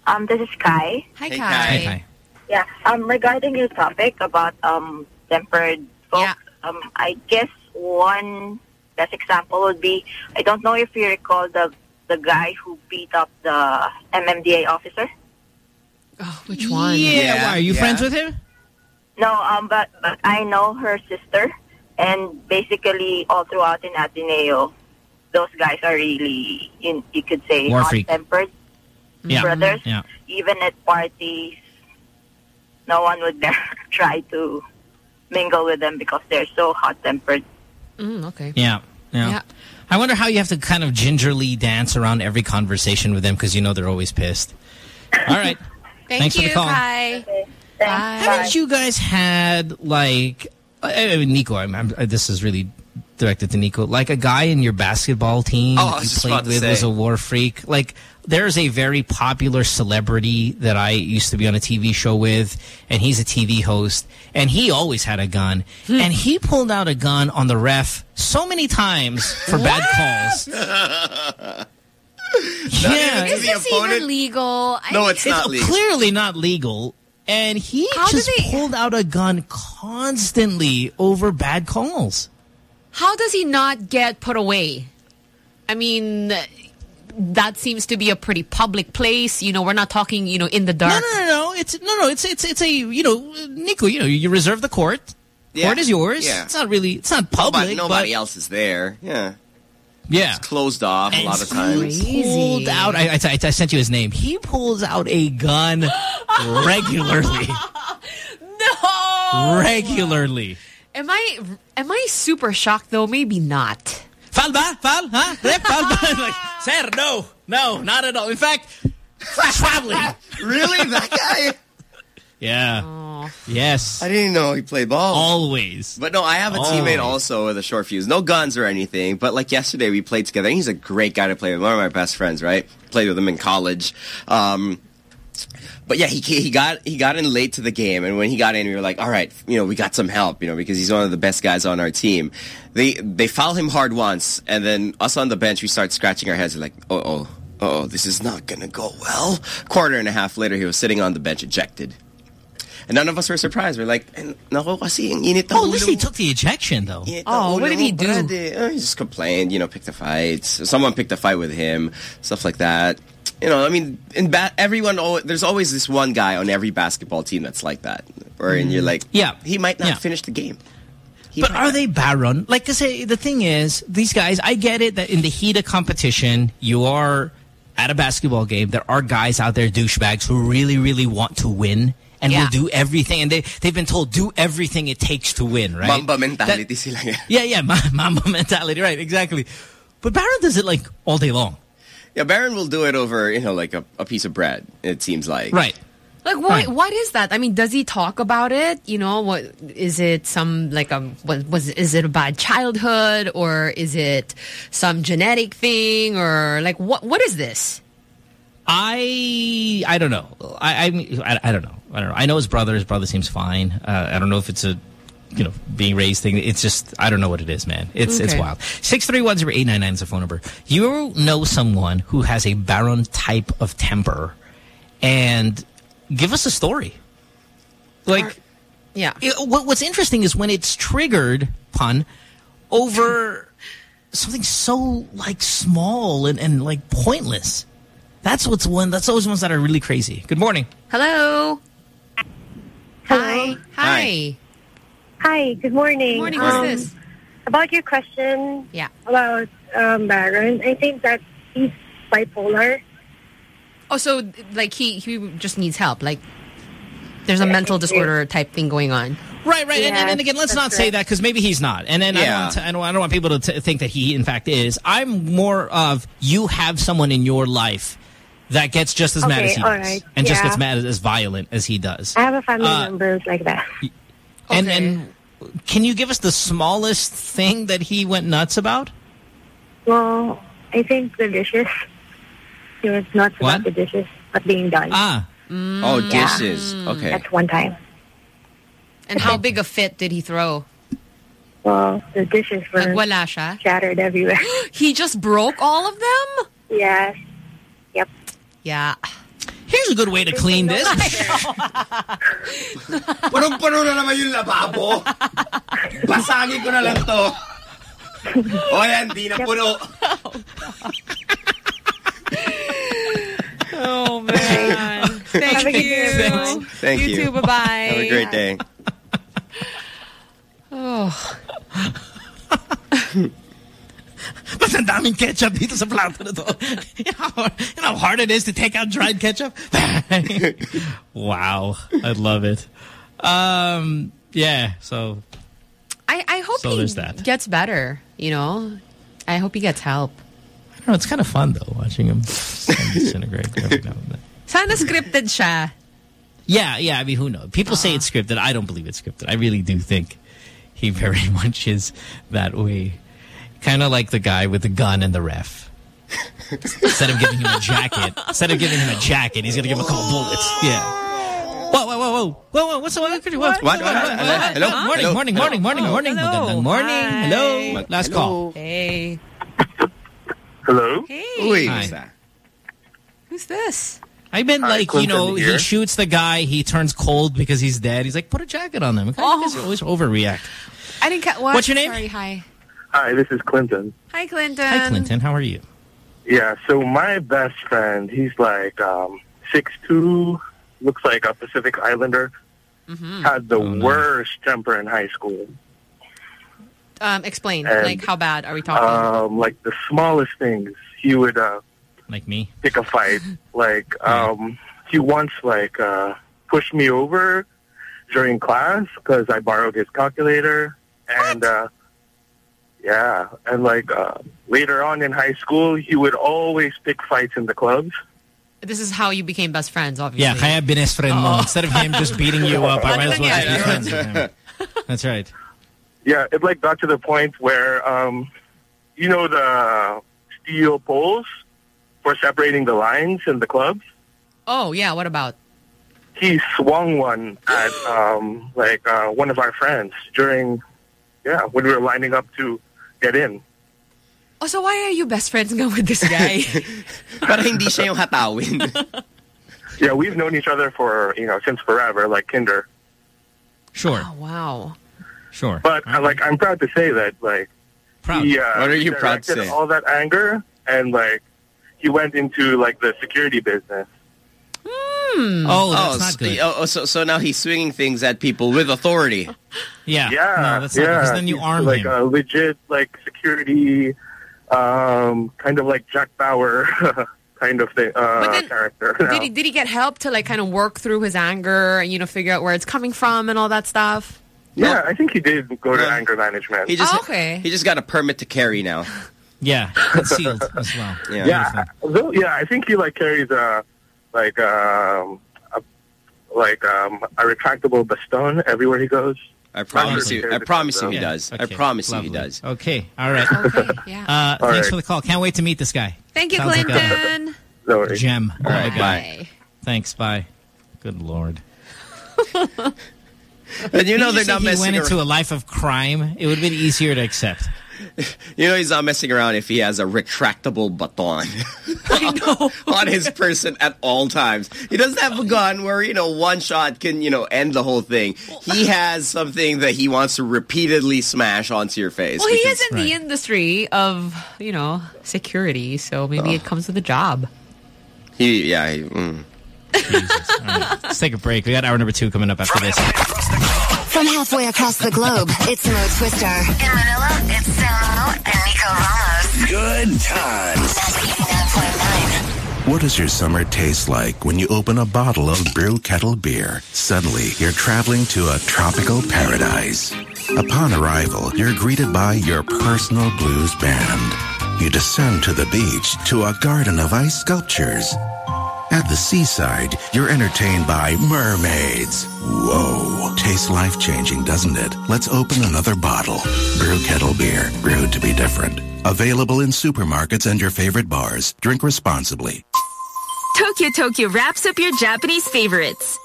Um, this is Kai. Hi, Hey, Kai. Kai. Hi. Yeah. Um, regarding your topic about um tempered folks, um, I guess one best example would be I don't know if you recall the the guy who beat up the MMDA officer. Oh, which one? Yeah, why? Are you friends with him? No, um, but but I know her sister, and basically all throughout in Ateneo, those guys are really you, you could say hot-tempered Yeah. brothers. Yeah. Even at parties, no one would <laughs> dare try to mingle with them because they're so hot-tempered. Mm, okay. Yeah. yeah. Yeah. I wonder how you have to kind of gingerly dance around every conversation with them because you know they're always pissed. All right. <laughs> Thank Thanks you, for the call. Kai. Bye. Haven't you guys had like I I mean, Nico? I'm, I'm, this is really directed to Nico. Like a guy in your basketball team Oh, I was that you played with say. was a war freak. Like there's a very popular celebrity that I used to be on a TV show with, and he's a TV host, and he always had a gun, Hmm. and he pulled out a gun on the ref so many times for bad calls. <laughs> Yeah. Is this even legal? I- No, it's not legal. clearly not legal. And he How just they- pulled out a gun constantly over bad calls. How does he not get put away? I mean, that seems to be a pretty public place. You know, we're not talking, you know, in the dark. No, no, no, no. It's no, no. It's it's it's a you know, Nico. You know, you reserve the court. Yeah. Court is yours. Yeah. It's not really. It's not Nobody, public. nobody but, else is there. Yeah. Yeah. It's closed off a lot of times. pulled out. I, I, I sent you his name. He pulls out a gun <laughs> regularly. no. Regularly. Am I am I super shocked though? Maybe not. Foul ba? Foul? Huh? Rep? Foul ba? like, sir, no. No, not at all. In fact, flash traveling. <laughs> really? That guy? Yeah. Yes. I didn't know he played ball. Always. But no, I have a Always. teammate also with a short fuse. No guns or anything. But like yesterday, we played together. He's a great guy to play with. One of my best friends, right? Played with him in college. Um, but yeah, he he got he got in late to the game, and when he got in, we were like, all right, you know, we got some help, you know, because he's one of the best guys on our team. They they foul him hard once, and then us on the bench, we start scratching our heads, like, oh oh oh, this is not gonna go well. Quarter and a half later, he was sitting on the bench, ejected. And none of us were surprised. We're like, "Eh, nako kasi, ang init ng Oh, at least he took the ejection, though. Oh, what did he do? Oh, he just complained, you know, picked a fight. Someone picked a fight with him, stuff like that. You know, I mean, in ba everyone, al- there's always this one guy on every basketball team that's like that. Wherein you're like, Yeah. he might not Yeah. finish the game. He But are not. they Baron? Like I say, the thing is, these guys, I get it that in the heat of competition, you are at a basketball game, there are guys out there, douchebags, who really, really want to win and Yeah. will do everything. And they, they've been told, do everything it takes to win, right? Mamba mentality sila. Yeah, yeah, ma- <laughs> Mamba mentality, right, exactly. But Baron does it like all day long. Yeah, Baron will do it over, you know, like a, a piece of bread, it seems like. Right. Like what? Right. What is that? I mean, does he talk about it? You know, what is it? Some like a what was? Is it a bad childhood or is it some genetic thing or like what? What is this? I I don't know. I I, mean, I I don't know. I don't know. I know his brother. His brother seems fine. Uh, I don't know if it's a you know being raised thing. It's just I don't know what it is, man. It's it's Okay. wild. Six three one zero eight nine nine is the phone number. You know someone who has a Baron type of temper, and give us a story. Like Yeah. it- what, what's interesting is when it's triggered, pun, over <laughs> something so like small and, and like pointless. That's what's one. That's those ones that are really crazy. Good morning. Hello. Hi. Hi. Hi. Hi, good morning. Good morning. Um, What's this? About your question Yeah. about um, Baron, I think that he's bipolar. Oh, so like he he just needs help. Like there's a mental disorder type thing going on. Right, right. and, and, and again, let's that's not say right. that because maybe he's not. And then I, don't want to, I, don't, I don't want people to t think that he, in fact, is. I'm more of you have someone in your life that gets just as mad as he does. right. And just gets mad as, as violent as he does. I have a family Uh, members like that. And, Okay. and can you give us the smallest thing that he went nuts about? Well, I think the dishes. He was not What? about the dishes but being done. Ah, Oh, dishes. Okay. That's one time. And how big a fit did he throw? Well, the dishes were Nagwala siya? shattered everywhere. <gasps> He just broke all of them? yes. Yep. Yeah. here's a good way to clean <laughs> this. Punong-puno na naman yung lababo. Basagin ko na lang to. O yan, di na puno. Oh man. Thank Have a good day, you. everyone. Thank you. You too. Bye bye. Have a great day. Oh. Mas ang daming ketchup dito sa plato na to. You know, how, you know how hard it is to take out dried ketchup? <laughs> wow. I love it. Um, yeah, so I, I hope So he that. gets better, you know? I hope he gets help. I don't know, it's kind of fun though watching him disintegrate every now and then. Sana scripted siya. Yeah, yeah, I mean who knows. People say it's scripted. I don't believe it's scripted. I really do think he very <laughs> much is that way. Kind of like the guy with the gun and the ref. instead of giving him a jacket, instead of giving him a jacket, he's gonna give him a couple bullets. Yeah. Whoa, whoa, whoa, whoa, whoa, whoa! What's the what? What? What? What? Hello? Morning, Hello? morning, morning, morning, Oh, morning, hello. magandang morning. Hi. Hello. Last call. Hey. Hello? Hey. Uy, Hi. isa. Who's this? I meant Hi, like, you Clinton know, he here. shoots the guy, he turns cold because he's dead. He's like, put a jacket on them. Oh. Guys always overreact. I didn't catch what? What's your name? Sorry, hi. Hi, this is Clinton. Hi, Clinton. Hi, Clinton. How are you? Yeah, so my best friend, he's like um, 6'2", looks like a Pacific Islander, Mm-hmm. had the Oh, worst temper in high school. Um, explain. And, like, how bad are we talking? Um, like the smallest things, he would uh, Like me? pick a fight. <laughs> like um, he once like uh, pushed me over during class because I borrowed his calculator, and uh, yeah, and like uh, later on in high school, he would always pick fights in the clubs. this is how you became best friends, obviously. Yeah, kaya bines friend mo. Oo. Instead of him just beating you up, I might as well just be friends with him. <laughs> That's right. Yeah, it like got to the point where um, you know the steel poles for separating the lines in the clubs. Oh, yeah. What about? He swung one at um, like uh, one of our friends during yeah when we were lining up to get in. Oh, so why are you best friends nga with this guy? <laughs> Para hindi siya yung hatawin. <laughs> Yeah, we've known each other for you know since forever, like kinder. Sure. Oh, wow. Sure. But uh, like I'm proud to say that like Proud. he uh, What are you proud to directed say? all that anger and like he went into like the security business. Oh, that's not so, good. oh, so, so now he's swinging things at people with authority. <laughs> Yeah. Yeah, No, that's not because then you He's arm like him. a legit like security, um, kind of like Jack Bauer <laughs> kind of thing, uh, then- character. Did now. he, <laughs> did he get help to, like, kind of work through his anger and, you know, figure out where it's coming from and all that stuff? yeah, I think he did go to No. anger management. He just Oh, okay. he just got a permit to carry now. Yeah, concealed as well. Yeah. yeah, though, yeah, I think he like carries a like um, a, like um, a retractable baston everywhere he goes. I promise you. he I promise you though. he Yeah, does. I okay, promise you he does. Okay, all right. Okay, yeah. Uh, <laughs> All thanks right. for the call. Can't wait to meet this guy. Thank you, Sounds like a Clinton. No worries. Gem. All right, of a guy. bye. Thanks. Bye. Good lord. And you know they're Didn't you not say he went around. into a life of crime. It would have been easier to accept. <laughs> You know he's not messing around if he has a retractable baton I know. <laughs> on his person at all times. He doesn't have a gun where, you know, one shot can, you know, end the whole thing. He <laughs> has something that he wants to repeatedly smash onto your face. Well, he is in the industry of, you know, security, so maybe it comes with a job. He, yeah. He, mm. Jesus. All right. Let's take a break. We got hour number two coming up after this. From halfway across the globe, it's Mo Twister. In Manila, it's Samo and Nico Ramos. Good times. Magic 89.9. What does your summer taste like when you open a bottle of Brew Kettle beer? Suddenly, you're traveling to a tropical paradise. Upon arrival, you're greeted by your personal blues band. You descend to the beach to a garden of ice sculptures. At the seaside, you're entertained by mermaids. Whoa. Tastes life-changing, doesn't it? Let's open another bottle. Brew Kettle Beer. Brewed to be different. Available in supermarkets and your favorite bars. Drink responsibly. Tokyo Tokyo wraps up your Japanese favorites.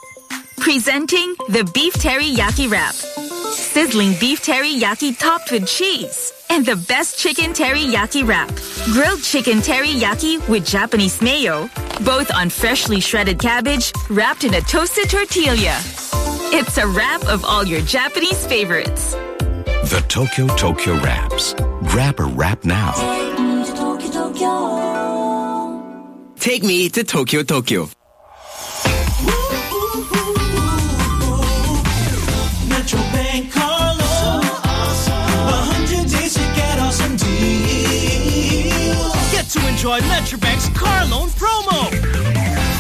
Presenting the Beef Teriyaki Wrap. Sizzling beef teriyaki topped with cheese. And the best chicken teriyaki wrap. Grilled chicken teriyaki with Japanese mayo. Both on freshly shredded cabbage wrapped in a toasted tortilla. It's a wrap of all your Japanese favorites. The Tokyo Tokyo Wraps. Grab a wrap now. Take me to Tokyo, Tokyo. Metro enjoy Metrobank's car loan promo.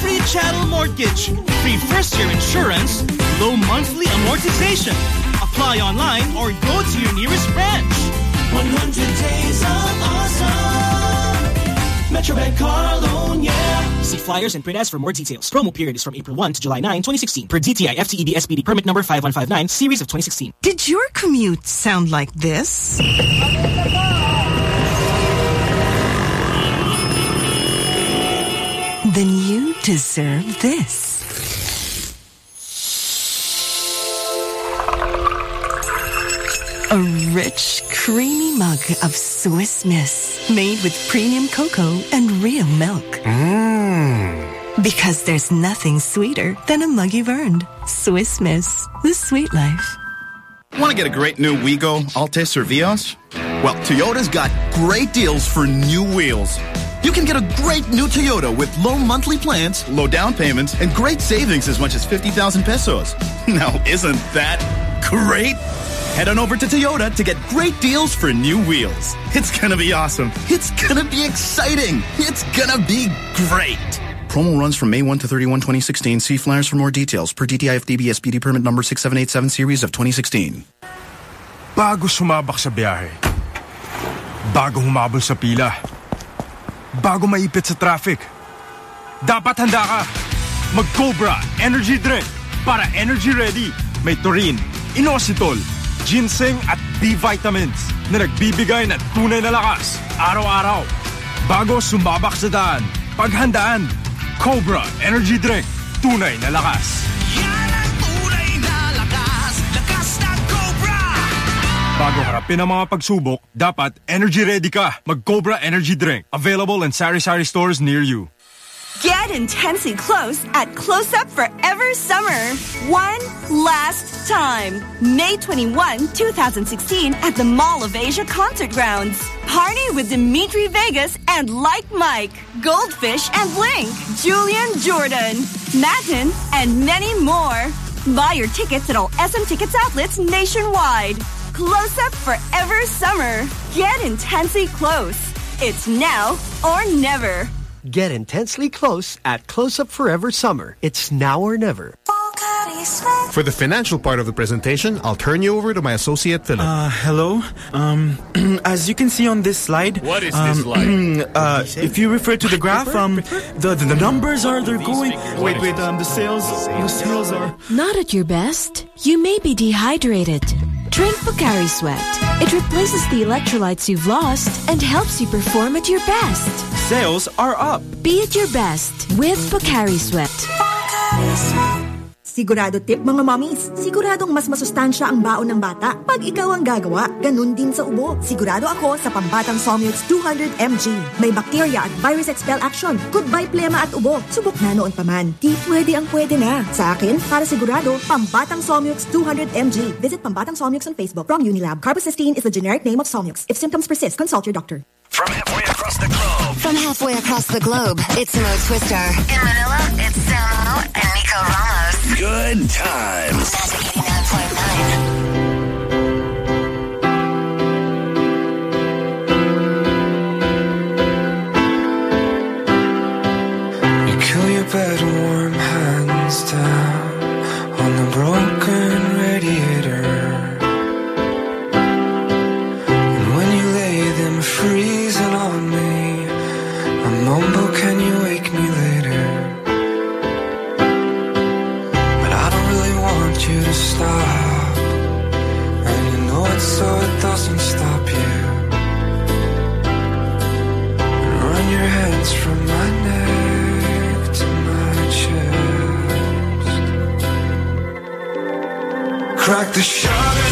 Free chattel mortgage, free first year insurance, low monthly amortization. Apply online or go to your nearest branch. 100 days of awesome. Metro Bank car loan, yeah. See flyers and print ads for more details. Promo period is from April 1 to July 9, 2016 per DTI FTEB SPD permit number 5159 series of 2016. Did your commute sound like this? Deserve this. A rich, creamy mug of Swiss Miss made with premium cocoa and real milk. Mmm. Because there's nothing sweeter than a mug you've earned. Swiss Miss, the sweet life. Want to get a great new Wigo, Altis, or Vios? Well, Toyota's got great deals for new wheels. You can get a great new Toyota with low monthly plans, low down payments, and great savings as much as 50,000 pesos. <laughs> Now, isn't that great? Head on over to Toyota to get great deals for new wheels. It's gonna be awesome. It's gonna be exciting. It's gonna be great. Promo runs from May 1 to 31, 2016. See flyers for more details per DTI FDB SPD permit number 6787 series of 2016. Bago sumabak sa biyahe. Bago humabol sa pila. Bago maipit sa traffic. Dapat handa ka. Mag-Cobra Energy Drink para energy ready. May taurine, inositol, ginseng at B vitamins na nagbibigay ng tunay na lakas araw-araw. Bago sumabak sa daan, paghandaan. Cobra Energy Drink. Tunay na lakas. Bago harapin ang mga pagsubok, dapat energy ready ka. Mag-Cobra Energy Drink. Available in sari-sari stores near you. Get intensely close at Close Up Forever Summer. One last time. May 21, 2016 at the Mall of Asia Concert Grounds. Party with Dimitri Vegas and Like Mike, Goldfish and Blink, Julian Jordan, Madden, and many more. Buy your tickets at all SM Tickets outlets nationwide. Close Up Forever Summer. Get intensely close. It's now or never. Get intensely close at Close Up Forever Summer. It's now or never. For the financial part of the presentation, I'll turn you over to my associate Philip. Uh, hello. Um, <clears throat> as you can see on this slide, What is um, this slide? <clears throat> uh, if you refer to the graph, <laughs> um, the, the the numbers are they're going. Wait, wait. Um, the sales, the sales are. Not at your best? You may be dehydrated. Drink Pocari Sweat. It replaces the electrolytes you've lost and helps you perform at your best. Sales are up. Be at your best with Pocari Sweat. Sigurado tip mga mommies, siguradong mas masustansya ang baon ng bata pag ikaw ang gagawa. Ganun din sa ubo. Sigurado ako sa pambatang Somux 200mg. May bacteria at virus expel action. Goodbye plema at ubo. Subok na noon pa man. Di pwede ang pwede na. Sa akin, para sigurado, pambatang Somux 200mg. Visit Pambatang Somux on Facebook from Unilab. Carbocysteine is the generic name of Somux. If symptoms persist, consult your doctor. From halfway across the globe. From halfway across the globe, it's Mo Twister. In Manila, it's Samo and Nico Ramos. Good times. You kill your bed and warm hands down Crack the shutters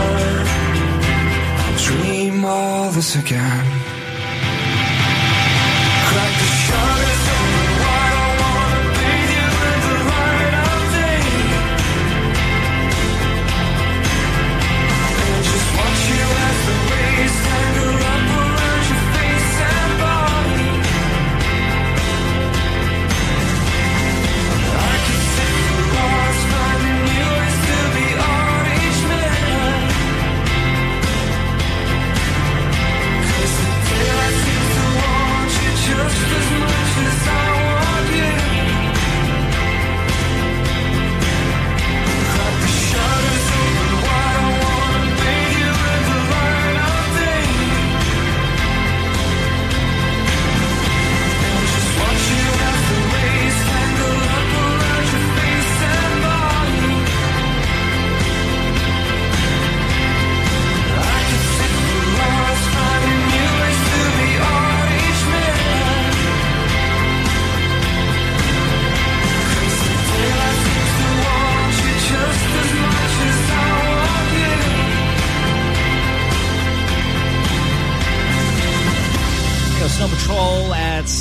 all this again.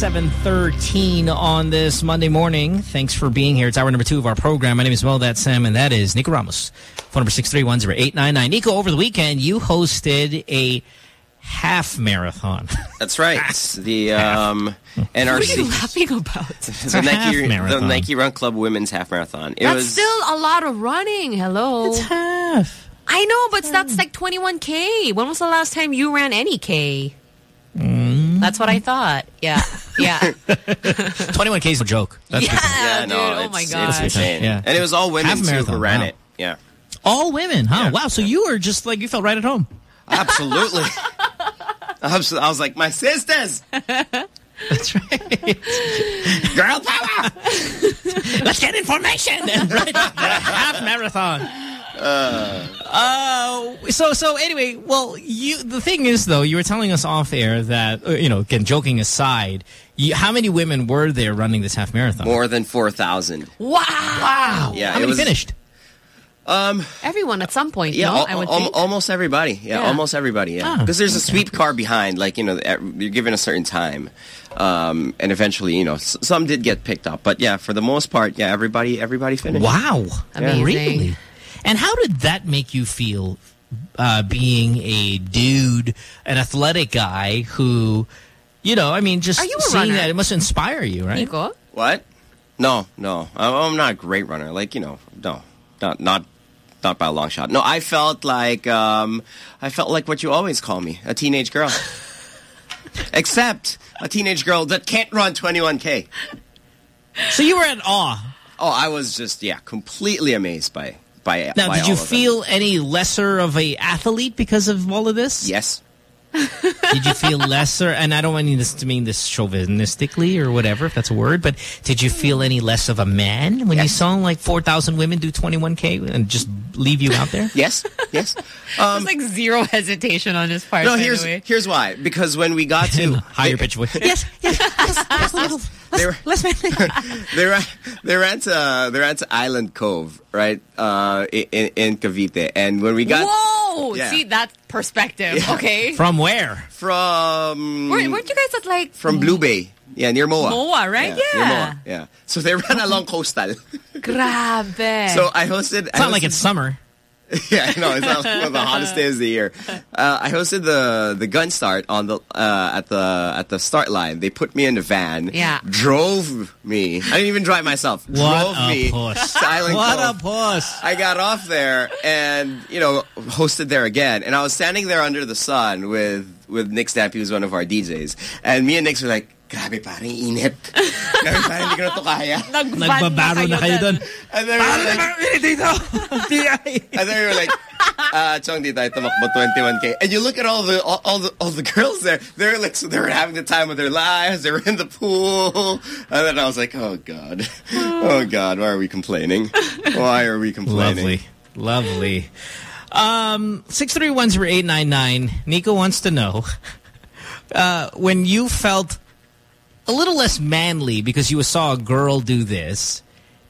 7.13 on this Monday morning. Thanks for being here. It's hour number two of our program. My name is Mo, that's Sam, and that is Nico Ramos. Phone number 631-0899. Nico, over the weekend, you hosted a half marathon. That's right. <laughs> The um, NRC. What are you laughing about? the Nike, the marathon. Nike Run Club Women's Half Marathon. It That's was still a lot of running. Hello. It's half. I know, but that's like 21K. When was the last time you ran any K? That's what I thought. Yeah. Yeah. <laughs> 21K is a joke. That's Yeah. because- yeah, dude, no, oh it's, my it's insane. Yeah. And it was all women Half too marathon, who ran wow. it. Yeah, All women, huh? Wow, so you were just like, you felt right at home. absolutely. <laughs> I was, I was like, my sisters. That's right. Girl power. <laughs> Let's get information. right. Half marathon. Uh, so so anyway, well, you the thing is though, you were telling us off air that uh, you know, again, joking aside, you, how many women were there running this half marathon? More than 4,000. wow. Wow. Yeah, how many was- finished? Um, Everyone at some point, yeah, no? al- I would al- think. almost everybody. Yeah, Yeah. almost everybody. Yeah, Oh, because there's a sweep car behind. Like you know, you're given a certain time, um, and eventually, you know, s- some did get picked up. But yeah, for the most part, yeah, everybody, everybody finished. Wow. Amazing. Really? And how did that make you feel uh, being a dude, an athletic guy who, you know, I mean, just Are you seeing runner? that, it must inspire you, right? Nico? What? No, no, I'm I'm not a great runner. Like you know, no, not not not by a long shot. No, I felt like um, I felt like what you always call me, a teenage girl. <laughs> Except a teenage girl that can't run 21k. So you were in awe. Oh, I was just yeah, completely amazed by by. Now, by did you all of them. feel any lesser of a athlete because of all of this? Yes. <laughs> did you feel lesser? And I don't want this to mean this chauvinistically or whatever, if that's a word, but did you feel any less of a man when you saw like 4,000 women do 21K and just leave you out there? <laughs> Yes, yes. There's like zero hesitation on his part. Um, No, here's the here's why. Because when we got to Higher pitch voice. yes, yes, yes, yes, little. they were Let's <laughs> they ran they ran to they ran to Island Cove, right? Uh, in, in Cavite, and when we got Whoa! Yeah. See that perspective, Yeah. okay? From where? from Weren't, weren't you guys at like from Blue Bay, yeah, near Moa. Moa, right? near Yeah. Moa, yeah. So they ran <laughs> along coastal. Grabe. So I hosted. It's not like it's summer. <laughs> yeah, no, it's not one of the hottest days of the year. Uh, I hosted the the gun start on the uh, at the at the start line. They put me in the van. Yeah. Drove me. I didn't even drive myself. What drove a me puss. to Island What Cove. a puss. I got off there and you know hosted there again, and I was standing there under the sun with with Nick Stampy, who's one of our DJs, and me and Nick were like, "Grabe, parang init. Grabe, parang hindi ko na to kaya." <laughs> Nagbabaro na kayo doon. <laughs> And then we were like, and then we were like, uh, Chong, di tayo tumakbo 21K. And you look at all the, all, all the, all the girls there. They're like, so they were having the time of their lives. They were in the pool. And then I was like, oh God. Oh God, why are we complaining? Why are we complaining? Lovely. Lovely. Um, 6310899, Nico wants to know, uh, when you felt a little less manly because you saw a girl do this,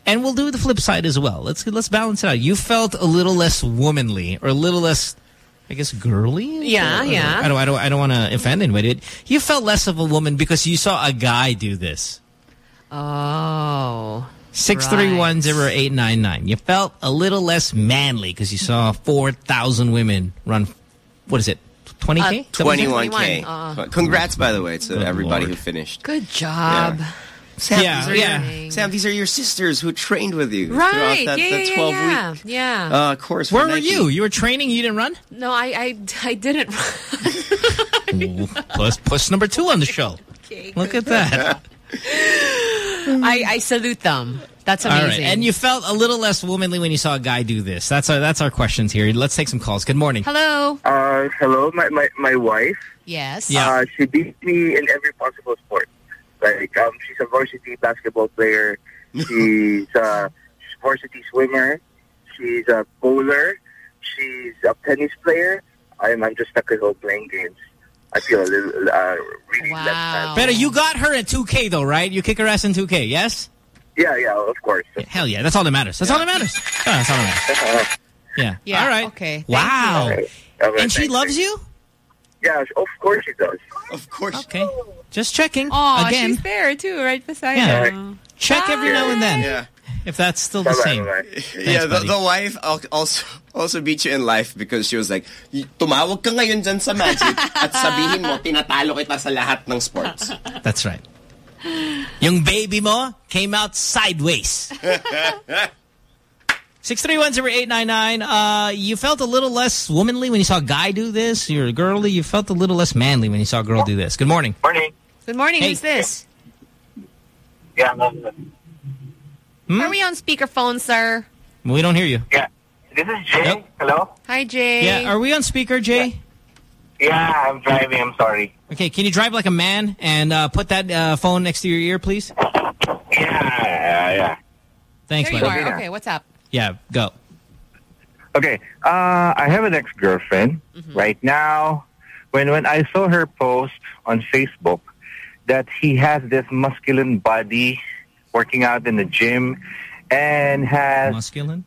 and we'll do the flip side as well. Let's let's balance it out. You felt a little less womanly or a little less, I guess, girly. Yeah, Or- yeah. I don't, I don't, I don't want to offend anybody. You felt less of a woman because you saw a guy do this. Oh. Six three one zero eight nine nine. You felt a little less manly because you saw four thousand women run. What is it? Twenty k. 21K. Uh, Congrats, by the way, to Good everybody Lord. who finished. Good job. Sam, Yeah, these are yeah. Your, Sam, these are your sisters who trained with you Right. throughout that, yeah, that yeah, 12 yeah. week Yeah. uh, course. Where were you? You were training. You didn't run. no, I, I, I didn't. Puss, puss number two on the show. <laughs> Look at that. <laughs> I, I salute them. That's amazing. right, and you felt a little less womanly when you saw a guy do this. That's our that's our questions here. Let's take some calls. Good morning. Hello. Uh, hello, my, my, my wife. Yes. Yeah. Uh, she beat me in every possible sport. Like, um, she's a varsity basketball player. <laughs> She's a varsity swimmer. She's a bowler. She's a tennis player. I'm, I'm just stuck at home playing games. I feel a little, uh, really left hand. Better, you got her at 2K though, right? You kick her ass in 2K, yes? Yeah, yeah, of course. Hell yeah, that's all that matters. That's all that matters. Oh, that's all that matters. Uh-huh. Yeah. Yeah, All right. okay. Thank Wow. you. Okay, and she loves you? Yeah, of course she does. Of course. Okay. Just checking. Oh, Again. she's there too, right beside Yeah. you. Check every now and then. Yeah. If that's still the Bye-bye, same. bye-bye. Thanks, yeah, the, the wife also also beat you in life because she was like, "Y- tumawag ka ngayon dyan sa Magic at sabihin mo, tinatalo kita sa lahat ng sports. That's right. <laughs> Yung baby mo came out sideways. <laughs> 631-0899. Uh, you felt a little less womanly when you saw a guy do this. You're a girly. You felt a little less manly when you saw a girl do this. Good morning. Morning. Good morning. Hey. Who's this? Yeah. Hmm? Are we on speakerphone, sir? We don't hear you. Yeah. This is Jay. Hello? Hi, Jay. Yeah, are we on speaker, Jay? Yeah, I'm driving. I'm sorry. Okay, can you drive like a man and uh, put that uh, phone next to your ear, please? Yeah, yeah. Thanks, there you buddy. are. Okay, what's up? Yeah, go. Okay. Uh, I have an ex-girlfriend right now. When when I saw her post on Facebook that he has this masculine body, working out in the gym, and has Masculine?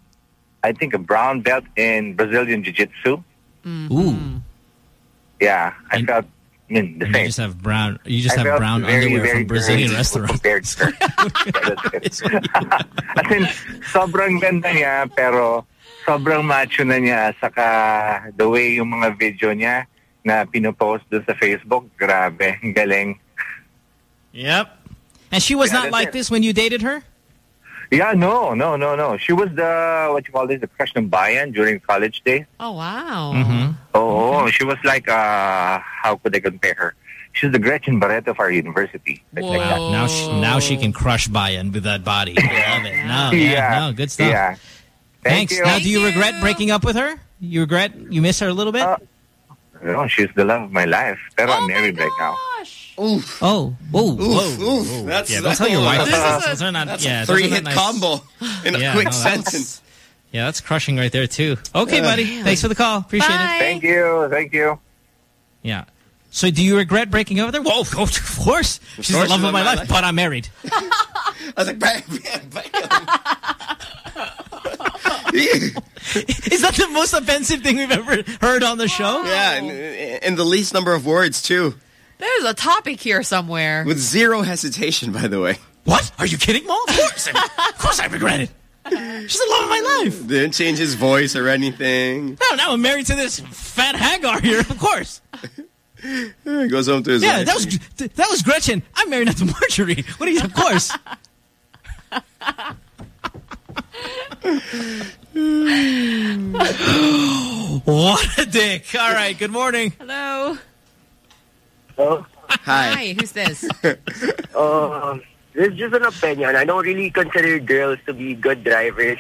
I think a brown belt in Brazilian Jiu-Jitsu. Ooh. Yeah, I felt I mean, the You same. just have brown. You just I have brown very, underwear very from Brazilian dirty restaurants. Compared to her. As in, sobrang ganda niya, pero sobrang macho na niya. Saka the way yung mga video niya na pinopost doon sa Facebook, grabe, ang <laughs> galing. Yep. And she was Yeah, not like it. this when you dated her? Yeah, no, no, no, no. She was the, what you call this, the crush ng bayan during college days. Oh, wow. Mm-hmm. Oh, she was like, uh, how could I compare her? She's the Gretchen Barretto of our university. Like that. Now she, now she can crush Bayan with that body. <laughs> Love it. No, yeah, Yeah. no, good stuff. Yeah. Thank Thanks. you. Now, do you regret breaking up with her? You regret? You miss her a little bit? Uh, No, she's the love of my life. Pero I'm married right now. Oof. oh, oh, Oof, whoa, oof. whoa. That's- yeah, don't tell your wife. This that. a- Those are not, that's yeah, a those three-hit nice. combo in a quick no, sentence. Yeah, that's crushing right there too. Okay, Uh, buddy. Thanks for the call. Appreciate Bye. it. Thank you. Thank you. Yeah. So, do you regret breaking up with her? Whoa, of course. She's course, the love of my life, but I'm married. <laughs> I was like, bam, bam, bam. Is that the most offensive thing we've ever heard on the show? yeah, and, and the least number of words, too. There's a topic here somewhere. With zero hesitation, by the way. What? Are you kidding, Mom? Of course. <laughs> of course I regret it. She's the love of my life. Didn't change his voice or anything. No, now I'm married to this fat Hagar here, of course. <laughs> He goes home to his Yeah, wife. that was that was Gretchen. I'm married not to Marjorie. What are you? Of course. <laughs> <gasps> what a dick. All right, good morning. Hello. Hello? Hi, who's this? <laughs> Um, this is just an opinion. I don't really consider girls to be good drivers.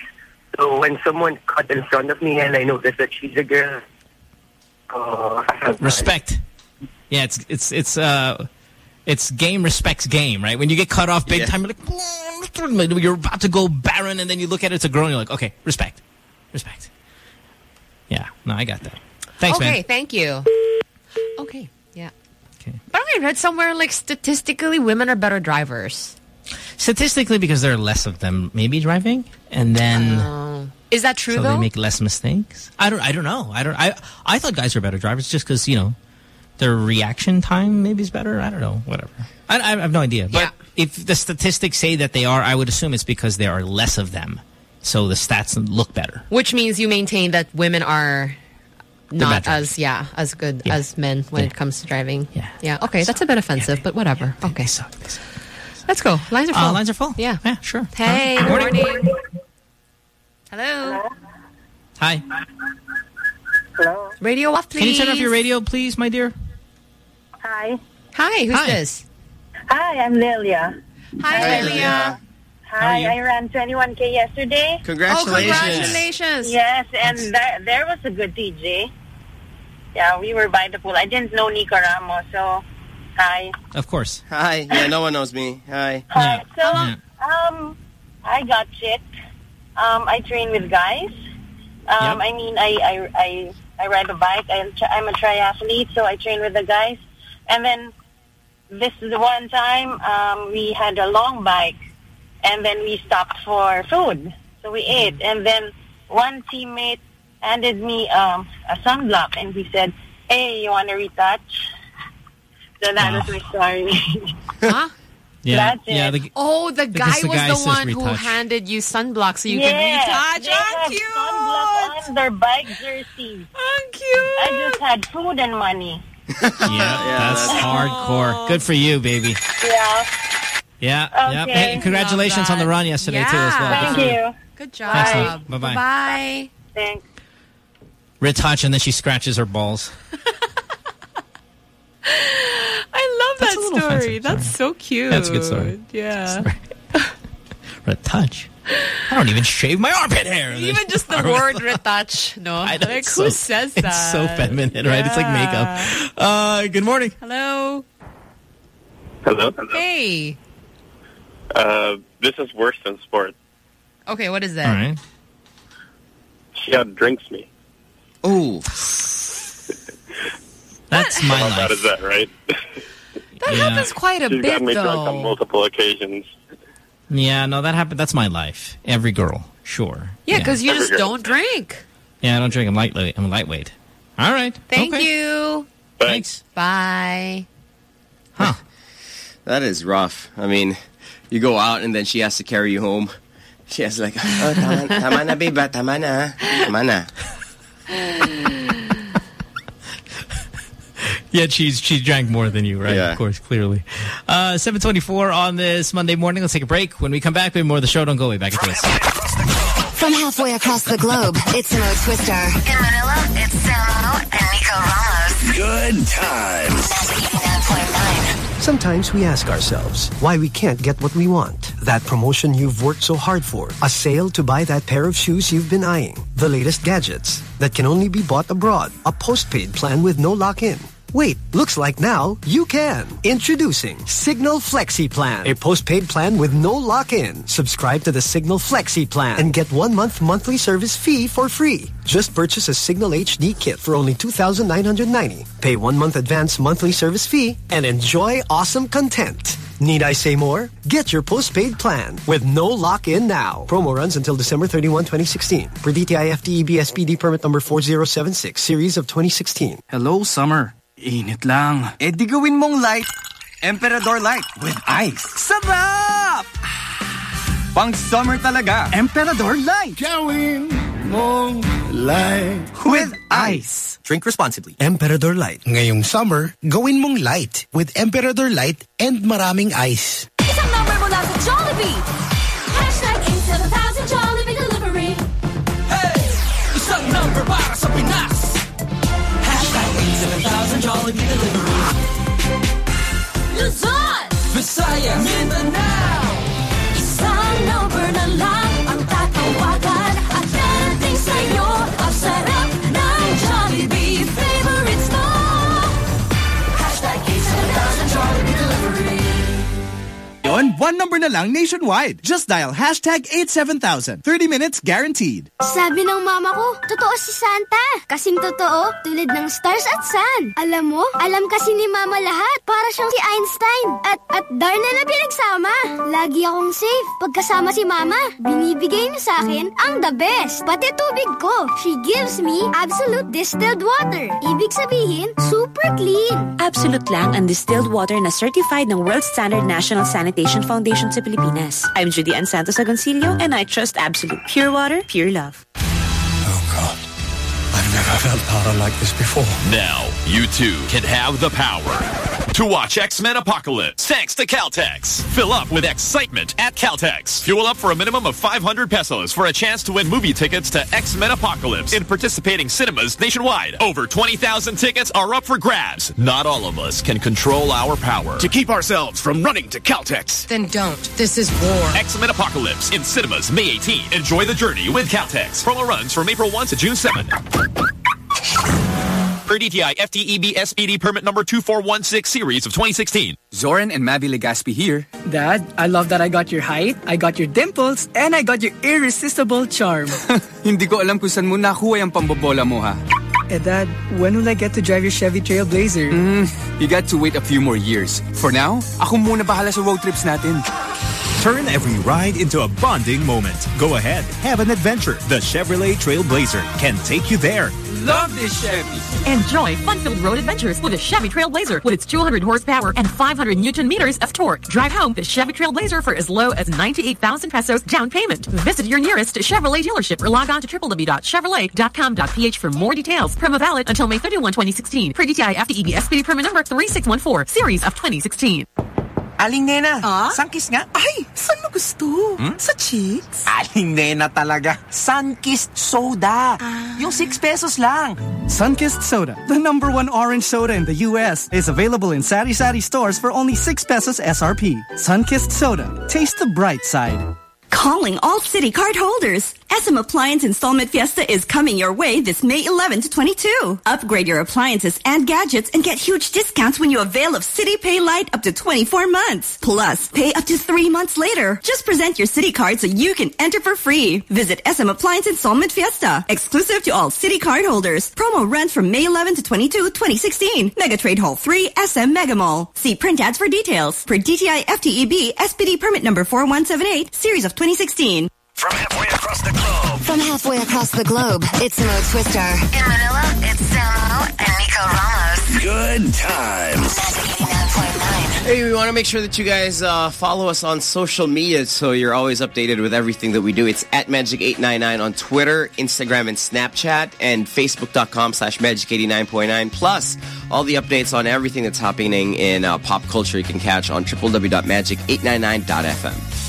So when someone cut in front of me and I notice that she's a girl, uh, I felt bad. Respect. Yeah, it's it's it's uh it's game respects game, right? When you get cut off big Yeah. time, you're like you're about to go barren, and then you look at it, it's a girl, and you're like, okay, respect, respect. Yeah, no, I got that. Thanks, okay, man. thank you. Okay, yeah. Okay. But I read somewhere like statistically women are better drivers. Statistically, because there are less of them maybe driving, and then Oh. Is that true so though? they make less mistakes. I don't. I don't know. I don't. I I thought guys were better drivers just because you know their reaction time maybe is better. I don't know. Whatever. I, I have no idea. But Yeah. if the statistics say that they are, I would assume it's because there are less of them, so the stats look better. Which means you maintain that women are not as yeah as good Yeah. as men when Yeah. it comes to driving. Yeah. Yeah. Okay, that's a bit offensive, but whatever. okay. Let's go. Lines are full. Uh, lines are full. Yeah. Yeah. Sure. Hey, All right. good morning. Hello. Hi. Hello. Radio off, please. Can you turn off your radio, please, my dear? Hi. Hi, who's Hi. this? Hi, I'm Lilia. Hi, Hi, Lilia. Lilia. Hi. I ran 21K yesterday. Congratulations. Oh, congratulations. Yes, and there, there was a good DJ. Yeah, we were by the pool. I didn't know Nico Ramos, so hi. Of course. Hi. Yeah, no one knows me. Hi. Hi. So, Yeah. um, I got shit. Um, I train with guys. Um, Yep. I mean, I, I, I, I ride a bike. I'm, I'm a triathlete, so I train with the guys. And then this is the one time um, we had a long bike, and then we stopped for food. So we ate, and then one teammate handed me um, a sunblock, and he said, Hey, you want to retouch? So that was my story. <laughs> Huh? Yeah, That's it. yeah. The, Oh, the guy the was guy the says one who handed you sunblock so you yeah, can retouch. They have sunblock on their bike jerseys. cute. I just had food and money. yeah, <laughs> that's hardcore. Good for you, baby. Yeah. Yeah, yeah. Okay. Hey, congratulations on the run yesterday too, as well. Thank Good you. Good job. Thanks. Bye-bye. Bye. Thanks. Retouch, and then she scratches her balls. <laughs> I love That's that story. offensive, That's so cute. That's a good story. Yeah. Retouch. <laughs> I don't even shave my armpit hair. <laughs> Even just the word retouch, no? I know, like, who so- says that? It's so feminine, right? It's like makeup. Uh, good morning. Hello. Hello. Hey. Uh, this is worse than sport. Okay, what is that? All right. She outdrinks me. Oh. <laughs> That's my How bad life. is that, right? That happens quite a She's bit, gotten me drunk on multiple occasions. Yeah, no, that happened. That's my life. Every girl, sure. Yeah, because you Every just girl. don't drink. Yeah, I don't drink. I'm lightweight. I'm lightweight. All right. Thank Okay. you. Thanks. Bye. Huh. <laughs> That is rough. I mean, you go out and then she has to carry you home. She has like, oh, tama, tama na, babe. ah, Tama na. Tama na. <laughs> Yeah, she's she drank more than you, right? Yeah. Of course, clearly. Uh, 724 on this Monday morning. Let's take a break. When we come back, we have more of the show. Don't go away. Back into this. From halfway across the globe, it's Mo Twister. In Manila, it's Samo and Nico Ramos. Good times. Sometimes we ask ourselves why we can't get what we want. That promotion you've worked so hard for. A sale to buy that pair of shoes you've been eyeing. The latest gadgets that can only be bought abroad. A postpaid plan with no lock-in. Wait, looks like now you can. Introducing Cignal Flexi Plan, a postpaid plan with no lock-in. Subscribe to the Cignal Flexi Plan and get one month monthly service fee for free. Just purchase a Cignal HD kit for only 2,990. Pay one month advance monthly service fee and enjoy awesome content. Need I say more? Get your postpaid plan with no lock-in now. Promo runs until December 31, 2016. Per DTI FTEB SPD permit number 4076, series of 2016. Hello, summer. Init lang. Eh di gawin mong light. Emperador Light with ice. Sarap! Pang summer talaga. Emperador Light. Gawin mong light. With ice. Drink responsibly. Emperador Light. Ngayong summer, gawin mong light with Emperador Light and maraming ice. Isang number mula sa Jollibee! Hashtag 87,000 Jollibee Delivery. Hey! Isang number para sa Pinas! 87,000 Jollibee Delivery. Luzon! Visayas! Mindanao! Yon, one number na lang nationwide. Just dial hashtag 87000. 30 minutes guaranteed. Sabi ng mama ko, totoo si Santa. Kasing totoo, tulad ng stars at sun. Alam mo, alam kasi ni mama lahat. Para siyang si Einstein. At, at Darna na pinagsama. Lagi akong safe. Pagkasama si mama, binibigay niya sa akin ang the best. Pati tubig ko. She gives me absolute distilled water. Ibig sabihin, super clean. Absolute lang ang distilled water na certified ng World Standard National Sanitation Foundation sa Pilipinas. I'm Judy Ann Santos Agoncillo and I trust Absolute. Pure water, pure love. Oh God, I've never felt power like this before. Now, you too can have the power to watch X-Men Apocalypse thanks to Caltex. Fill up with excitement at Caltex. Fuel up for a minimum of 500 pesos for a chance to win movie tickets to X-Men Apocalypse in participating cinemas nationwide. Over 20,000 tickets are up for grabs. Not all of us can control our power. To keep ourselves from running to Caltex. Then don't. This is war. X-Men Apocalypse in cinemas May 18. Enjoy the journey with Caltex. Promo runs from April 1 to June 7. Per DTI FTEB SPD permit number 2416 series of 2016. Zoren and Mavy Legaspi here. Dad, I love that I got your height, I got your dimples, and I got your irresistible charm. <laughs> Hindi ko alam kung saan mo nakuha yung pambobola mo, ha? Eh, Dad, when will I get to drive your Chevy Trailblazer? Mm, you got to wait a few more years. For now, ako muna bahala sa road trips natin. Turn every ride into a bonding moment. Go ahead, have an adventure. The Chevrolet Trailblazer can take you there. Love this Chevy. Enjoy fun-filled road adventures with a Chevy Trailblazer with its 200 horsepower and 500 newton meters of torque. Drive home the Chevy Trailblazer for as low as 98,000 pesos down payment. Visit your nearest Chevrolet dealership or log on to www.chevrolet.com.ph for more details. Promo valid until May 31, 2016. Per DTI FTEB SPD permit number 3614, series of 2016. Aling Nena, ah? Sunkist nga? Ay, saan mo gusto? Hmm? Sa cheeks? Aling Nena talaga. Sunkist soda. Ah. Yung 6 pesos lang. Sunkist Soda, the number one orange soda in the U.S., is available in Sari Sari stores for only 6 pesos SRP. Sunkist Soda. Taste the bright side. Calling all Citi Card holders. SM Appliance Installment Fiesta is coming your way this May 11 to 22. Upgrade your appliances and gadgets and get huge discounts when you avail of Citi PayLite up to 24 months. Plus, pay up to three months later. Just present your Citi Card so you can enter for free. Visit SM Appliance Installment Fiesta. Exclusive to all Citi Card holders. Promo runs from May 11 to 22, 2016. Mega Trade Hall 3, SM Megamall. See print ads for details. Per DTI FTEB SPD permit number 4178, series of 2016. From halfway across the globe. From halfway across the globe, it's Mo Twister. In Manila, it's Samo and Nico Ramos. Good times. Hey, we want to make sure that you guys uh, follow us on social media so you're always updated with everything that we do. It's at Magic899 on Twitter, Instagram, and Snapchat, and Facebook.com slash Magic89.9. Plus, all the updates on everything that's happening in uh, pop culture you can catch on www.magic899.fm.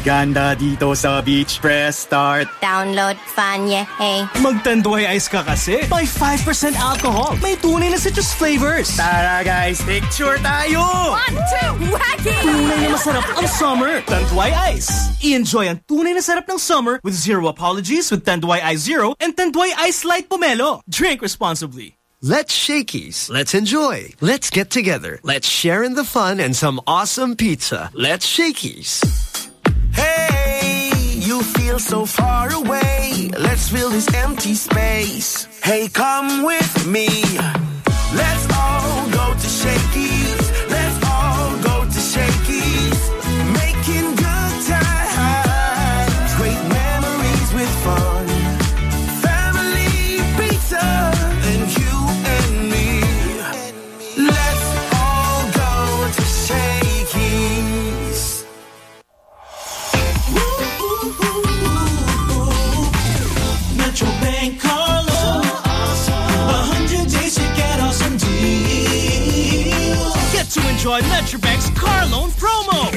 Ganda dito sa Beach Press Start. Download Fanye, hey. Magtanduay ice ka kasi. By 5% alcohol. May tunay na citrus flavors. Tara guys, picture tayo! One, two, wacky! Tunay na masarap ang summer. Tanduay Ice. I-enjoy ang tunay na sarap ng summer with zero apologies with Tanduay Ice Zero and Tanduay Ice Light Pomelo. Drink responsibly. Let's Shakey's. Let's enjoy. Let's get together. Let's share in the fun and some awesome pizza. Let's Shakey's. Hey, you feel so far away. Let's fill this empty space. Hey, come with me. Let's all go to Shakey's. Enjoy Metrobank's car loan promo.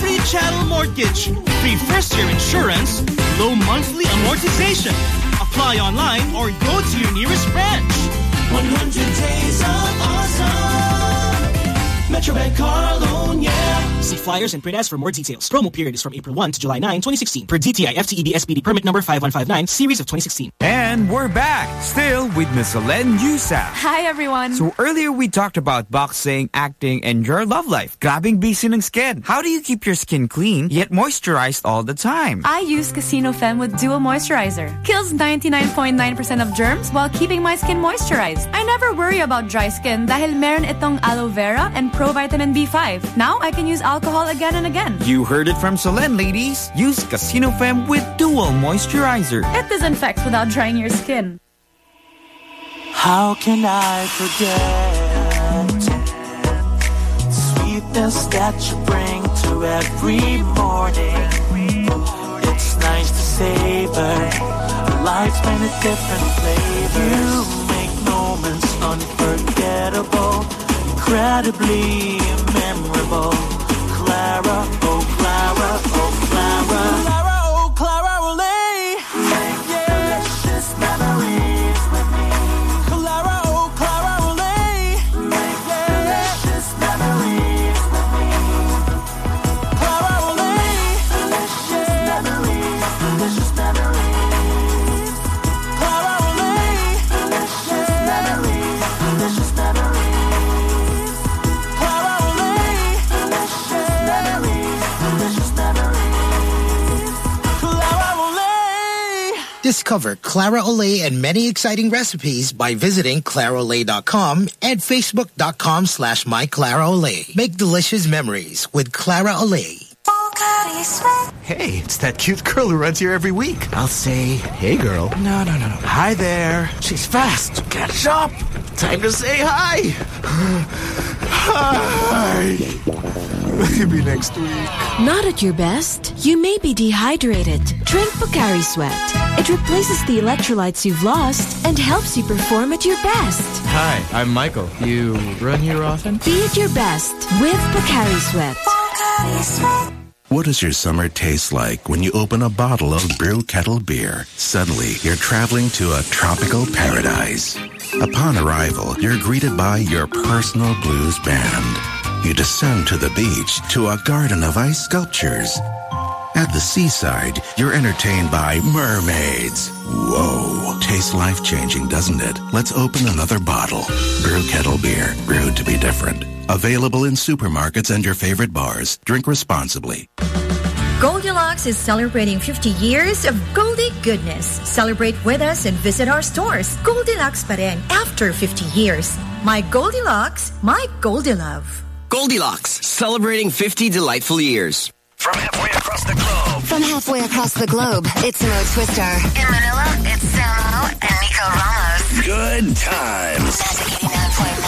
Free chattel mortgage, free first year insurance, low monthly amortization. Apply online or go to your nearest branch. 100 days of awesome. Metrobank car loan, yeah. See flyers and print ads for more details. Promo period is from April 1 to July 9, 2016. Per DTI FTEB SPD permit number 5159, series of 2016. And we're back, still with Miss Solen Heussaff. Hi, everyone. So earlier we talked about boxing, acting, and your love life. Grabbing busy ng skin. How do you keep your skin clean yet moisturized all the time? I use Casino Femme with Duo Moisturizer. Kills 99.9% of germs while keeping my skin moisturized. I never worry about dry skin dahil meron itong aloe vera and pro vitamin B5. Now I can use alcohol again and again. You heard it from Solen, ladies. Use Casino Femme with Dual Moisturizer. It disinfects without drying your skin. How can I forget the sweetness that you bring to every morning? It's nice to savor life's many different flavors. You make moments unforgettable, incredibly memorable. Clara, oh Clara, oh Clara. Discover Clara Ole and many exciting recipes by visiting claraole.com and facebook.com slash myclaraole. Make delicious memories with Clara Ole. Hey, it's that cute girl who runs here every week. I'll say, hey girl. No, no, no, no. Hi there. She's fast. Catch up. Time to say hi. <sighs> hi. Maybe <laughs> next week. Not at your best. You may be dehydrated. Drink Pocari Sweat. It replaces the electrolytes you've lost and helps you perform at your best. Hi, I'm Michael. You run here often? Be at your best with Pocari Sweat. What does your summer taste like when you open a bottle of Brew Kettle beer? Suddenly, you're traveling to a tropical paradise. Upon arrival, you're greeted by your personal blues band. You descend to the beach to a garden of ice sculptures. At the seaside, you're entertained by mermaids. Whoa. Tastes life-changing, doesn't it? Let's open another bottle. Brew Kettle Beer. Brewed to be different. Available in supermarkets and your favorite bars. Drink responsibly. Goldilocks is celebrating 50 years of Goldie goodness. Celebrate with us and visit our stores. Goldilocks pa after 50 years. My Goldilocks, my Goldilove. Goldilocks, celebrating 50 delightful years. From halfway across the globe. From halfway across the globe, it's Mo Twister. In Manila, it's Samo and Nico Ramos. Good times.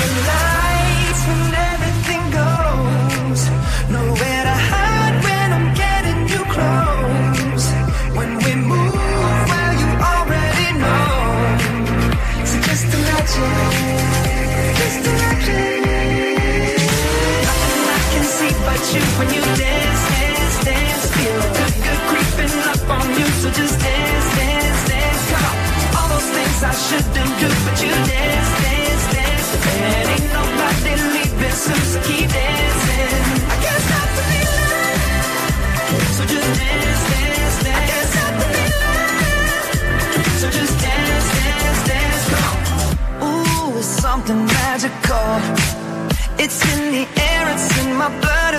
when you dance, dance, dance. Feel good creeping up on you. So just dance, dance, dance. All those things I shouldn't do, but you dance, dance, dance. Ain't nobody leaving so keep dancing. I can't stop the feeling. So just dance, dance, dance. I can't stop the feeling. So just dance, dance, dance. Ooh, it's something magical. It's in the air, it's in my blood,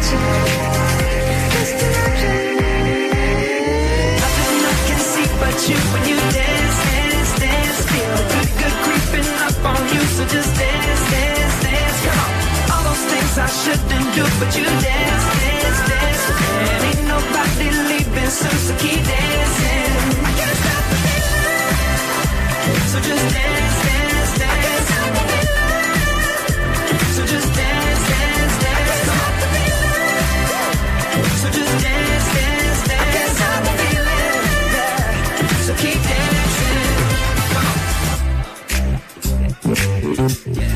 So just dance, dance, dance. Come on. You, so just dance, dance, dance. All those things I shouldn't do, but you dance, dance, dance. And ain't nobody leaving so keep dancing. I can't stop the feeling. So just dance,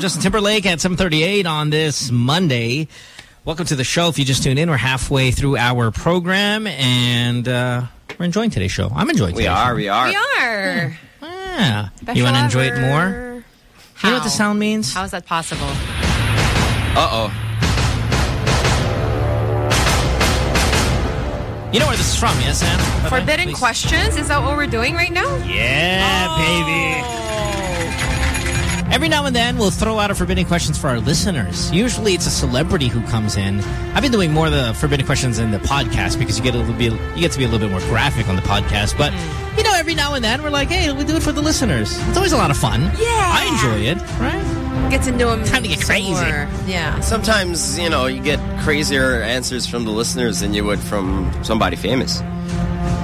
Justin Timberlake at 7:38 on this Monday. Welcome to the show. If you just tuned in, we're halfway through our program, and uh, we're enjoying today's show. I'm enjoying. We are, show. we are. We are. Yeah. Special you want to enjoy it ever. more? You know what the sound means? How is that possible? Uh-oh. You know where this is from, yes, Sam? Bye-bye, Forbidden please. questions? Is that what we're doing right now? Yeah, baby. Every now and then, we'll throw out a forbidden questions for our listeners. Usually, it's a celebrity who comes in. I've been doing more of the forbidden questions in the podcast because you get a little bit, you get to be a little bit more graphic on the podcast. But you know, every now and then, we're like, hey, we do it for the listeners. It's always a lot of fun. Yeah, I enjoy it. Right? Get to know him. Time to get crazy. Yeah. Sometimes, you know, you get crazier answers from the listeners than you would from somebody famous.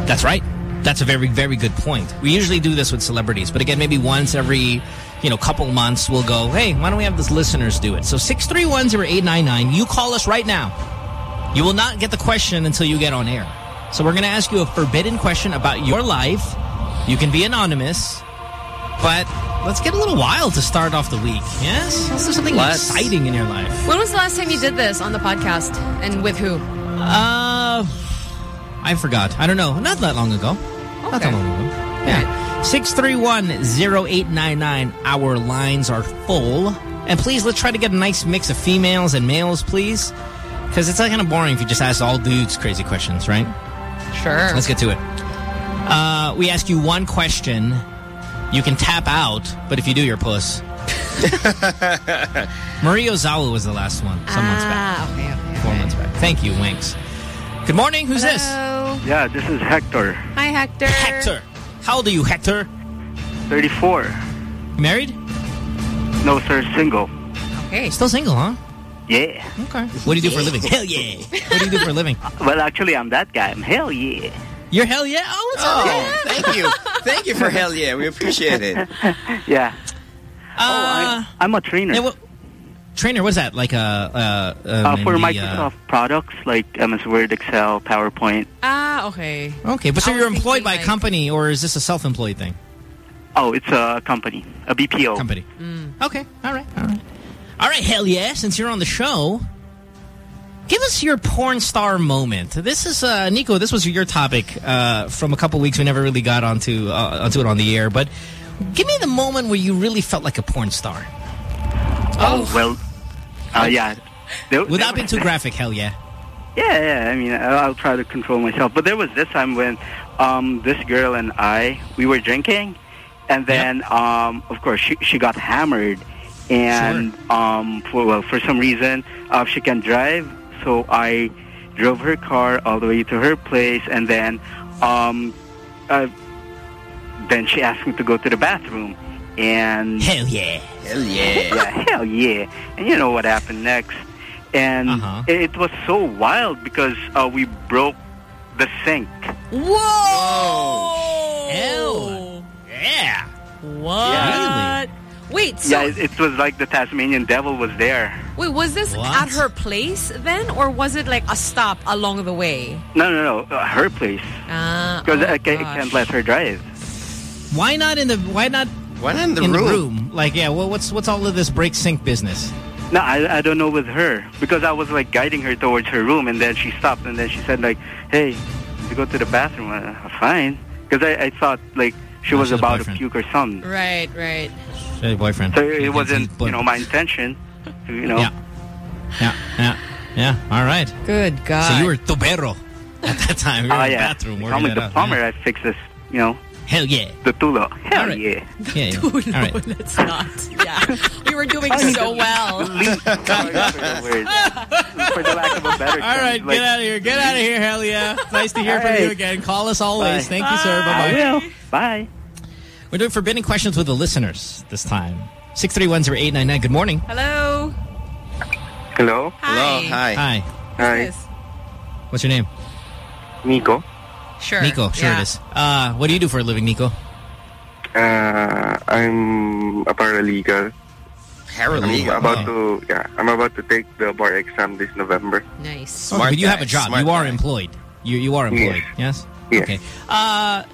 That's right. That's a very, very good point. We usually do this with celebrities, but again, maybe once every, you know, couple months we'll go, hey, why don't we have the listeners do it? So 6310899, you call us right now. You will not get the question until you get on air. So we're going to ask you a forbidden question about your life. You can be anonymous, but let's get a little wild to start off the week. Yes? Let's do something Let's. exciting in your life. When was the last time you did this on the podcast? And with who? Uh, I forgot. I don't know. Not that long ago. Not that long ago. Yeah. 631-0899. Our lines are full. And please, let's try to get a nice mix of females and males, please. Because it's kind of boring if you just ask all dudes crazy questions, right? Sure. Let's get to it. Uh, we ask you one question. You can tap out, but if you do, you're puss. <laughs> Maria Ozawa was the last one, some months back. Ah, okay, okay. Four months back. Thank you, Winks. Good morning. Who's this? Hello. Yeah, this is Hector. Hi, Hector. Hector. How old are you, Hector? 34. Married? No, sir, single. Okay. Still single, huh? Yeah. Okay. What do you do for a living? Hell yeah. What do you do for a living? <laughs> Well, actually, I'm that guy. I'm hell yeah. You're hell yeah? Oh, what's up? Oh, thank you. Thank you for hell yeah. We appreciate it. <laughs> Yeah. Uh, I, I'm a trainer. yeah, what, trainer, what's that? Like a... Uh, um, uh, for in the, Microsoft products like MS Word, Excel, PowerPoint. Ah, okay. Uh, okay, but so you're employed thinking, by a company or is this a self-employed thing? Oh, it's a company, a BPO. Company. Mm. Okay, all right, all right. All right, hell yeah, since you're on the show, give us your porn star moment. This is, uh, Nico, this was your topic uh, from a couple weeks. We never really got onto, uh, onto it on the air, but give me the moment where you really felt like a porn star. Oh, well, uh, yeah. There- Without there being too graphic, hell yeah. Yeah, yeah. I mean, I'll, try to control myself. But there was this time when um, this girl and I we were drinking, and then um, of course she she got hammered, and um, for well for some reason uh, she can drive, so I drove her car all the way to her place, and then um, uh, then she asked me to go to the bathroom, and hell yeah, hell yeah, yeah, <laughs> hell yeah. And you know what happened next? And Uh-huh. it, it was so wild because uh, we broke the sink. Whoa! Hell yeah. What? Yeah. Wait, so yeah, it, it was like the Tasmanian devil was there. wait, was this What? at her place then, or was it like a stop along the way? No, no, no, uh, her place. Ah, Because oh I, I can't let her drive. Why not in the, why not, why not in the in room? the room? Like, yeah, well, what's, what's all of this break sync business? No, I, I don't know with her because I was like guiding her towards her room, and then she stopped, and then she said like, "Hey, to go to the bathroom." Uh, fine, because I, I thought like she Oh, was about to puke or something. Right, right. Hey, boyfriend. So it wasn't, you know, my intention. To, you know. Yeah. Yeah, yeah, yeah. All right. Good God. So you were tubero at that time. You were Oh in the yeah. bathroom I'm working the out. plumber. I fix this. You know. Hell yeah. The tulo. Hell All right. yeah. Yeah, yeah. All right. <laughs> Let's not. Yeah, you were doing so well. Sorry for the word. For the lack of a better All term, right, like- get out of here. Get out of here, hell yeah. Nice to hear All from you again. Call us always. Bye. Thank you, sir. Bye-bye. I will. Bye. We're doing forbidden questions with the listeners this time. 6310899. Good morning. Hello. Hello. Hi. Hi. Hi. Hi. What's your name? Nico. Sure. Nico. Sure yeah. it is. Uh, what do you do for a living, Nico? Uh, I'm a paralegal. Paralegal. I'm about Oh. to yeah, I'm about to take the bar exam this November. Nice. Okay, but you have a job. you are employed. You you are employed. Yes. Yes. Okay. Uh,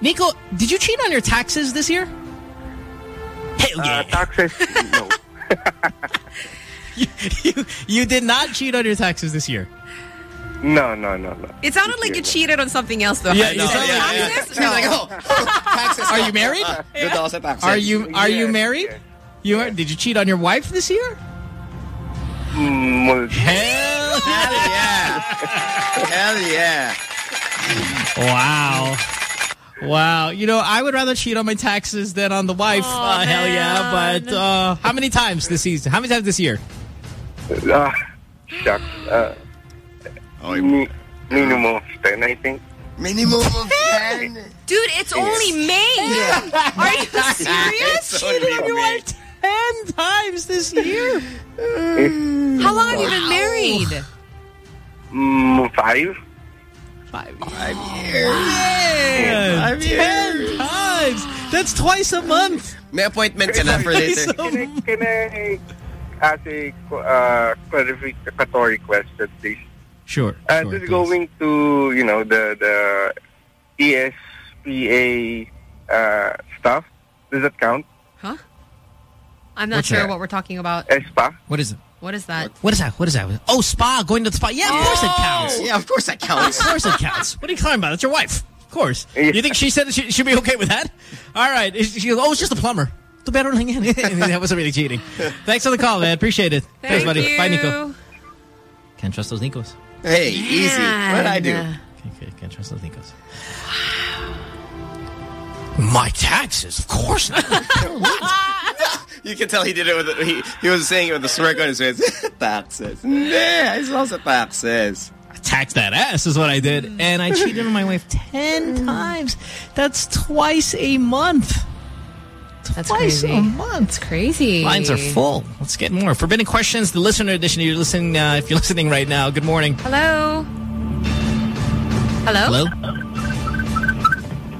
Nico, did you cheat on your taxes this year? Hell Uh, taxes, <laughs> no. you, you, you did not cheat on your taxes this year. No, no, no, no. It sounded like you cheated on something else, though. Yeah, You no, said yeah, yeah. taxes? She's like, oh, taxes. Are you married? <laughs> Good daw sa taxes. Are you are you married? yes. You are, did you cheat on your wife this year? Mm, Hell, Hell yeah. Hell yeah. Wow. Wow. You know, I would rather cheat on my taxes than on the wife. Oh, uh, hell yeah. But uh, how many times this season? How many times this year? ah, shucks. Uh, Oh, mi- minimum of 10, I think. minimum of 10. Dude, it's only May. Are you serious? It's only Cheated on your May. wife ten times this year. How long have you been married? Mm, five? Five Five years. Man, Five ten years. times. That's twice a month. May appointment ka na for later. Can I, can I ask a uh, clarificatory question, please? Sure. Uh, sure, this please. going to, you know, the, the ESPA uh, stuff. Does that count? Huh? I'm not What's sure that? what we're talking about. ESPA? What is it? What is that? What is that? What is that? Oh, spa. Going to the spa. Yeah, of course it counts. Yeah, of course that <laughs> counts. Of course it counts. What are you talking about? It's your wife. Of course. Yeah. You think she said that she should be okay with that? All right. She goes, oh, it's just a plumber. The better lang yan. that wasn't really cheating. Thanks for the call, man. Appreciate it. Thanks, buddy. you. Bye, Nico. Can't trust those Nicos. Hey, easy. What'd I do? Man. Okay, can't trust those Nicos. My taxes? Of course not. <laughs> You can tell he did it with a, he, he was saying it with a smirk on his face. <laughs> taxes. Yeah, it's also taxes. Tax that ass is what I did. And I cheated on my wife 10 mm. times. That's twice a month. That's Twice crazy. a month. It's crazy. Lines are full. Let's get more. Forbidden Questions, the listener edition. You're listening, uh, if you're listening right now, good morning. Hello? Hello? Hello?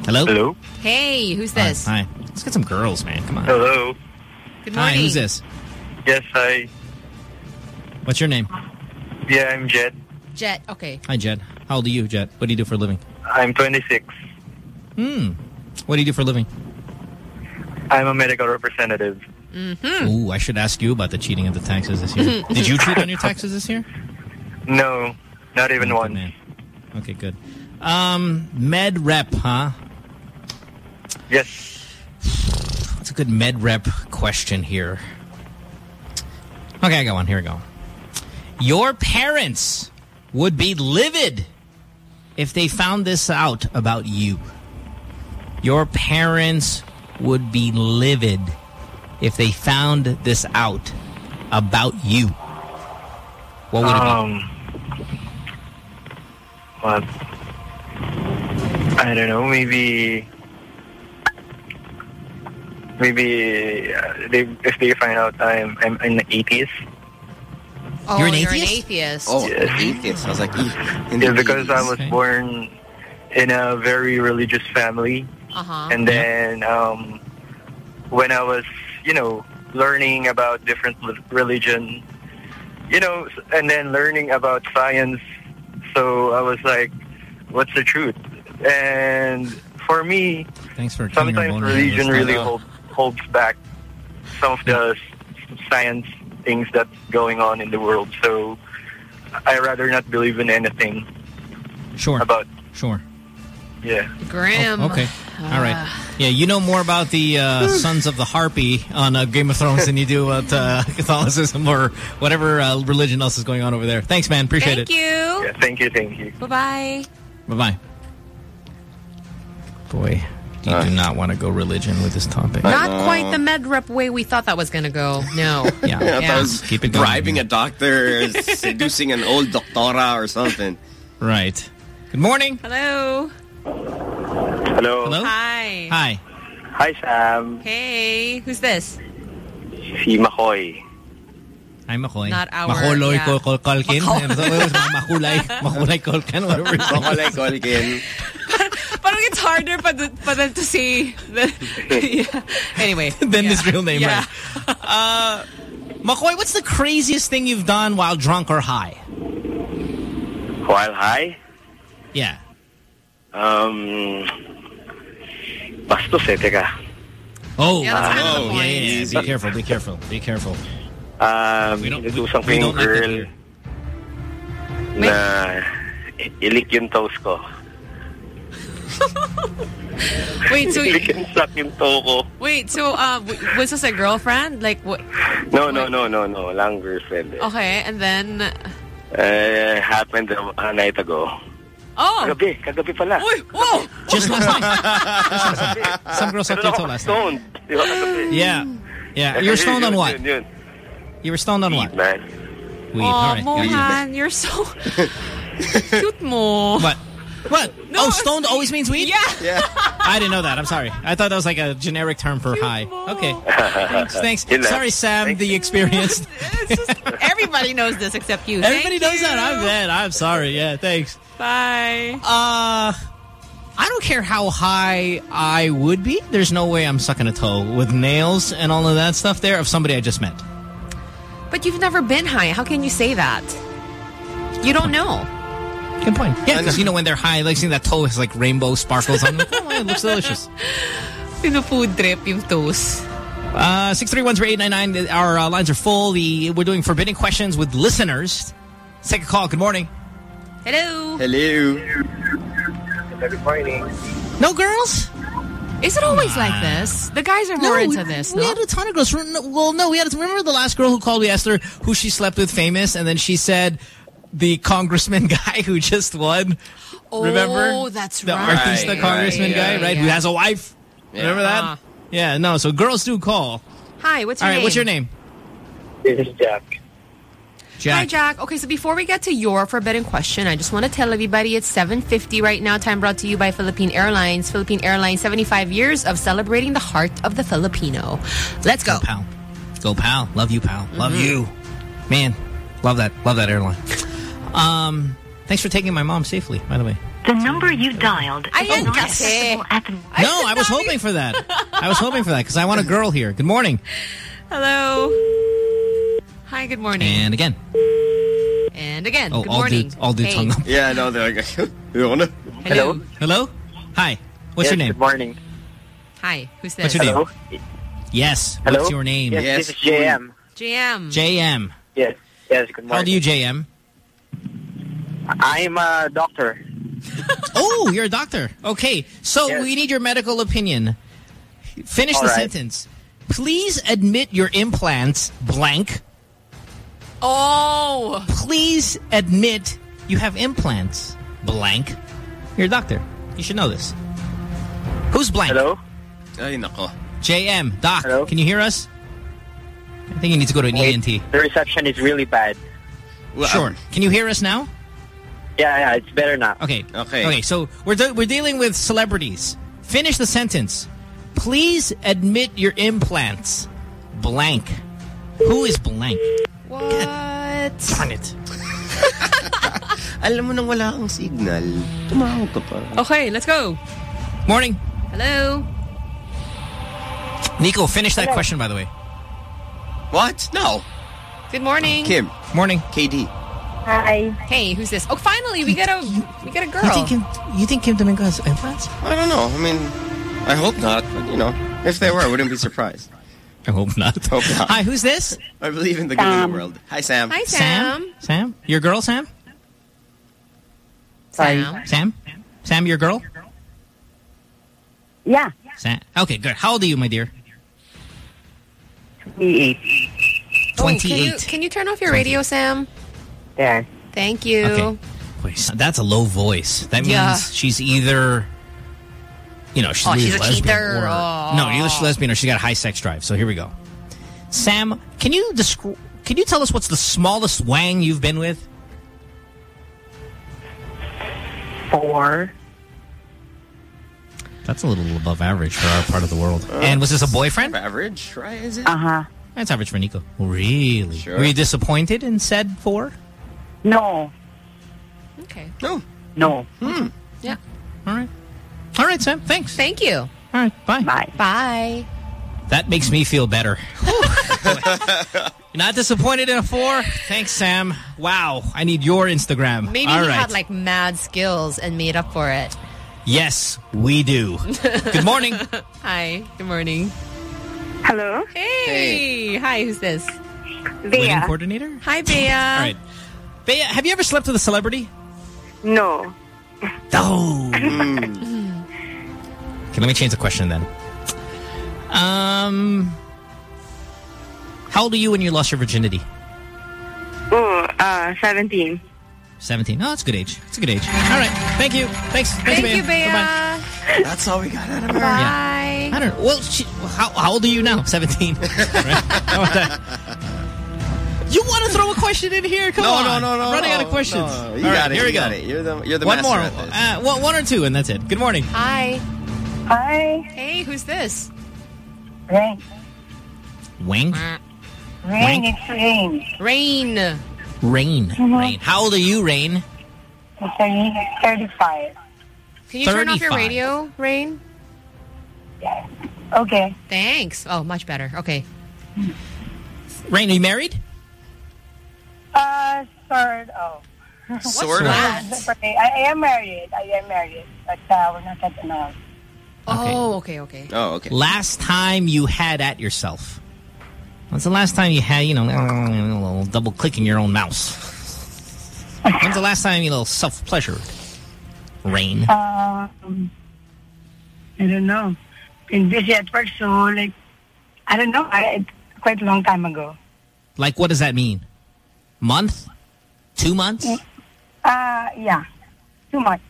Hello? Hello? Hey, who's this? Hi. Let's get some girls, man. Come on. Hello? Good morning. Hi, morning. who's this? Yes, hi. What's your name? Yeah, I'm Jed. Jet. Okay. Hi, Jed. How old are you, Jed? What do you do for a living? I'm 26. Hmm. What do you do for a living? I'm a medical representative. Mm-hmm. Ooh, I should ask you about the cheating of the taxes this year. <laughs> Did you cheat on your taxes this year? No, not even Good one. man. Okay, good. Um, med rep, huh? Yes. That's a good med rep question here. Okay, I got one. Here we go. Your parents would be livid if they found this out about you. Your parents would be livid if they found this out about you. What would it be? Um, what? I don't know. Maybe, maybe uh, they, if they find out I'm I'm an atheist. Oh, You're an You're atheist? an atheist. Oh, Yes. atheist. I was like, "Eek." Yeah, because I was Okay. born in a very religious family, Uh-huh. and then um, when I was, you know, learning about different li- religion, you know, and then learning about science, so I was like, what's the truth? And for me, Thanks for killing sometimes religion really not- hold, holds back some of the s- science things that's going on in the world. So I rather not believe in anything Sure. about Sure. Yeah. Grim. Oh, okay. All right. Yeah, you know more about the uh, Sons of the Harpy on uh, Game of Thrones than you do about uh, <laughs> Catholicism or whatever uh, religion else is going on over there. Thanks, man. Appreciate it. Thank it. you. Yeah, thank you, thank you. Bye-bye. Bye-bye. Boy, you Uh. do not want to go religion with this topic. Not quite the med rep way we thought that was going to go. No. <laughs> Yeah. <laughs> I thought Yeah. I was Keep it going. bribing a doctor, seducing an old doctora or something. Right. Good morning. Hello. Hello. Hello? Hi. Hi. Hi, Sam. Hey, who's this? Si Makoy. I'm Makoy. Not our- Makuloy yeah. Kol Kol Culkin. Makoy. Makulay. <laughs> Macaulay Culkin. Whatever it's Culkin. <laughs> Parang it's harder pa, pa them to say. The, <laughs> yeah. Anyway. Than yeah. his real name, Yeah. right? Uh, Makoy, what's the craziest thing you've done while drunk or high? While high, Yeah. Um, bastos eh, teka. Oh, Yeah, that's kind of the oh, yeah, point. yeah, yeah. Be careful, be careful, be careful. Um, inutusan ko yung girl na i- ilik yung toes ko. <laughs> Wait, so ilik and suck yung toe ko. wait, so uh, w- was this a girlfriend? Like what? No, no, no, no, no. Walang girlfriend. Okay, and then Uh, happened a night ago. Oh, Kagabi, kagabi pala. Uy, whoa! Just last night. Just last night. Some girl sucked your toe last night. Stoned. Di ba kagabi? Yeah. Yeah. You were stoned on what? Yun, yun. You were stoned on what? Man. Weed. oh, All right. got you. Mohan, you're so <laughs> cute mo. What? What? oh, stoned always means weed? Yeah. Yeah. I didn't know that. I'm sorry. I thought that was like a generic term for high. Okay. <laughs> Thanks. Thanks. Yun. Sorry, Sam, the experienced. <laughs> Everybody knows this except you. Everybody Thank knows that. I'm bad. I'm sorry. Yeah, thanks. Bye. Uh, I don't care how high I would be. There's no way I'm sucking a toe with nails and all of that stuff there of somebody I just met. But you've never been high. How can you say that? You don't know. Good point. Yeah, because you know when they're high, like seeing that toe has like rainbow sparkles on it. <laughs> Oh, it looks delicious. Pino-food trip yung toes. Uh, 631-0899. Our uh, lines are full. The, we're doing forbidden questions with listeners. Let's take a call. Good morning. Hello. Hello. Good morning. No girls? Is it always like this? The guys are more into this, We no? had a ton of girls. Re- Well, no, we had. Remember the last girl who called? We asked her who she slept with, famous, and then she said the congressman <laughs> guy who just won. Remember? Oh, that's the right. Artista Right, congressman right, guy, yeah, right? Who has a wife. Remember that? Uh-huh. Yeah, no. So girls do call. Hi, what's your name? All right, name? what's your name? This is Jack. Jack. Hi, Jack. Okay, so before we get to your forbidden question, I just want to tell everybody it's 7.50 right now. Time brought to you by Philippine Airlines. Philippine Airlines, 75 years of celebrating the heart of the Filipino. Let's go. Go, pal. Go, pal. Love you, pal. Love Mhm. you. Man, love that. Love that airline. <laughs> Um, thanks for taking my mom safely, by the way. The number you dialed is not accessible at the No, I was hoping for that. I was hoping for that because I want a girl here. Good morning. Hello. Hi, good morning. And again. And again, Oh, good all morning. dudes, all dudes Hey. hung up. Yeah, no, they're like, <laughs> you? Hello. Hello? Hi. What's Yes, your name? Good morning. Hi, who's this? What's your Hello? name? Yes. Hello? What's your name? Yes, Yes, this is JM. JM. JM. Yes, yes, good morning. How old are you, JM? I'm a doctor. <laughs> Oh, you're a doctor. Okay. So Yes. we need your medical opinion. Finish All the right. sentence. Please admit your implants blank. Oh. Please admit you have implants blank. You're a doctor. You should know this. Who's blank? Hello? Ay, nako. JM. Doc, Hello? can you hear us? I think you need to go to an Wait, ENT. The reception is really bad. Well, Sure. um, Can you hear us now? Yeah, yeah, it's better now. Okay. Okay. Okay, so we're de we're dealing with celebrities. Finish the sentence. Please admit your implants. Blank. Who is blank? What? Darn it. <laughs> alam mo nang wala kang signal. Tumawag ka pa. Okay, let's go. Morning. Hello. Nico, finish that question, by the way. What? No. Good morning. Kim. Morning. KD. Hi. Hey, who's this? Oh, finally, we get a we get a girl. You think Kim, you think Kim Domingo has implants? I don't know. I mean, I hope not. But, you know, if they were, I wouldn't be surprised. I hope not. <laughs> Hope not. Hi, who's this? I believe in the good in the world. Hi, Sam. Hi, Sam. Sam? Your girl, Sam? Sam. Sam? Sam, your girl? Yeah. Sam. Okay, good. How old are you, my dear? 28. Oh, can you 28. can you turn off your radio, Sam? There. Thank you. Okay. Wait, that's a low voice. That means Yeah. she's either, you know, she's, Oh, she's a lesbian cheater. or Oh. no, either she's lesbian or she's got a high sex drive. So here we go. Sam, can you descri- Can you tell us what's the smallest wang you've been with? Four. That's a little above average for our part of the world. and was this a boyfriend? Average, right? Is it? Uh-huh. That's average for Nico. Really? Sure. Were you disappointed in said four? No. Okay. No. No. Hmm. Yeah. All right. All right, Sam. Thanks. Thank you. All right. Bye. Bye. Bye. That makes me feel better. You're <laughs> <laughs> not disappointed in a four? Thanks, Sam. Wow. I need your Instagram. Maybe All he right. had like mad skills and made up for it. Yes, we do. <laughs> Good morning. Hi. Good morning. Hello? Hey. Hi. Who's this? Wedding coordinator? Hi, Bea. All right. Bea, have you ever slept with a celebrity? No. Oh. <laughs> Okay, let me change the question then. Um, how old are you when you lost your virginity? Oh, uh, 17. 17. Oh, that's a good age. It's a good age. All right. Thank you. Thanks. Thanks, Thank you, Bea. Bye-bye. That's all we got out of her. Bye. I don't know. Well, she, how, how old are you now? 17. <laughs> right? How about that? You want to throw a question in here? Come No, on. no, no, no, Running no, out of questions. no. You All got right, it, Here you we go. got it. You're the- you're the one master more. at this. Uh, one, one or two, and that's it. Good morning. Hi. Hi. Hey, who's this? Rain. Wang? Rain, it's rain. Rain. Rain. Mhm. Rain. How old are you, Rain? It's a 35. Can you turn off your radio, Rain? Yes. Okay. Thanks. Oh, much better. Okay. Rain, are you married? Uh, sort of. Sort of? I, I am married. I am married. But uh, we're not at the Oh, okay, okay. Oh, okay. Last time you had at yourself. When's the last time you had, you know, double clicking your own mouse? When's the last time you know self-pleasured? Rain. Um, I don't know. Been busy at work, so like, I don't know. I, quite a long time ago. Like, what does that mean? Month? Two months? Uh, yeah. Too much.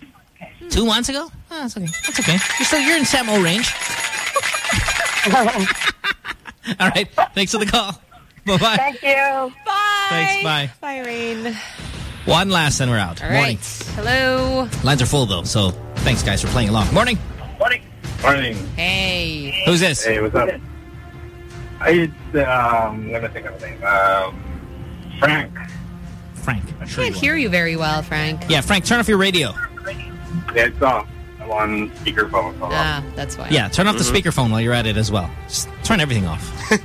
Two months ago? Oh, that's okay. That's okay. You're still you're in Samo range. <laughs> All right. Thanks for the call. Bye bye. Thank you. Bye. Thanks. Bye. Bye, Rain. One last, and we're out. All Morning. right. Hello. Lines are full though, so thanks guys for playing along. Morning. Morning. Morning. Hey. Who's this? Hey, what's up? I, um, let me think of the name. Um, Frank. Frank. I can't hear you very well, Frank. Yeah, Frank, turn off your radio. Yeah, it's off. I'm on speakerphone. So Ah, that's why. Yeah, turn off Mhm. the speakerphone while you're at it as well. Just turn everything off. <laughs>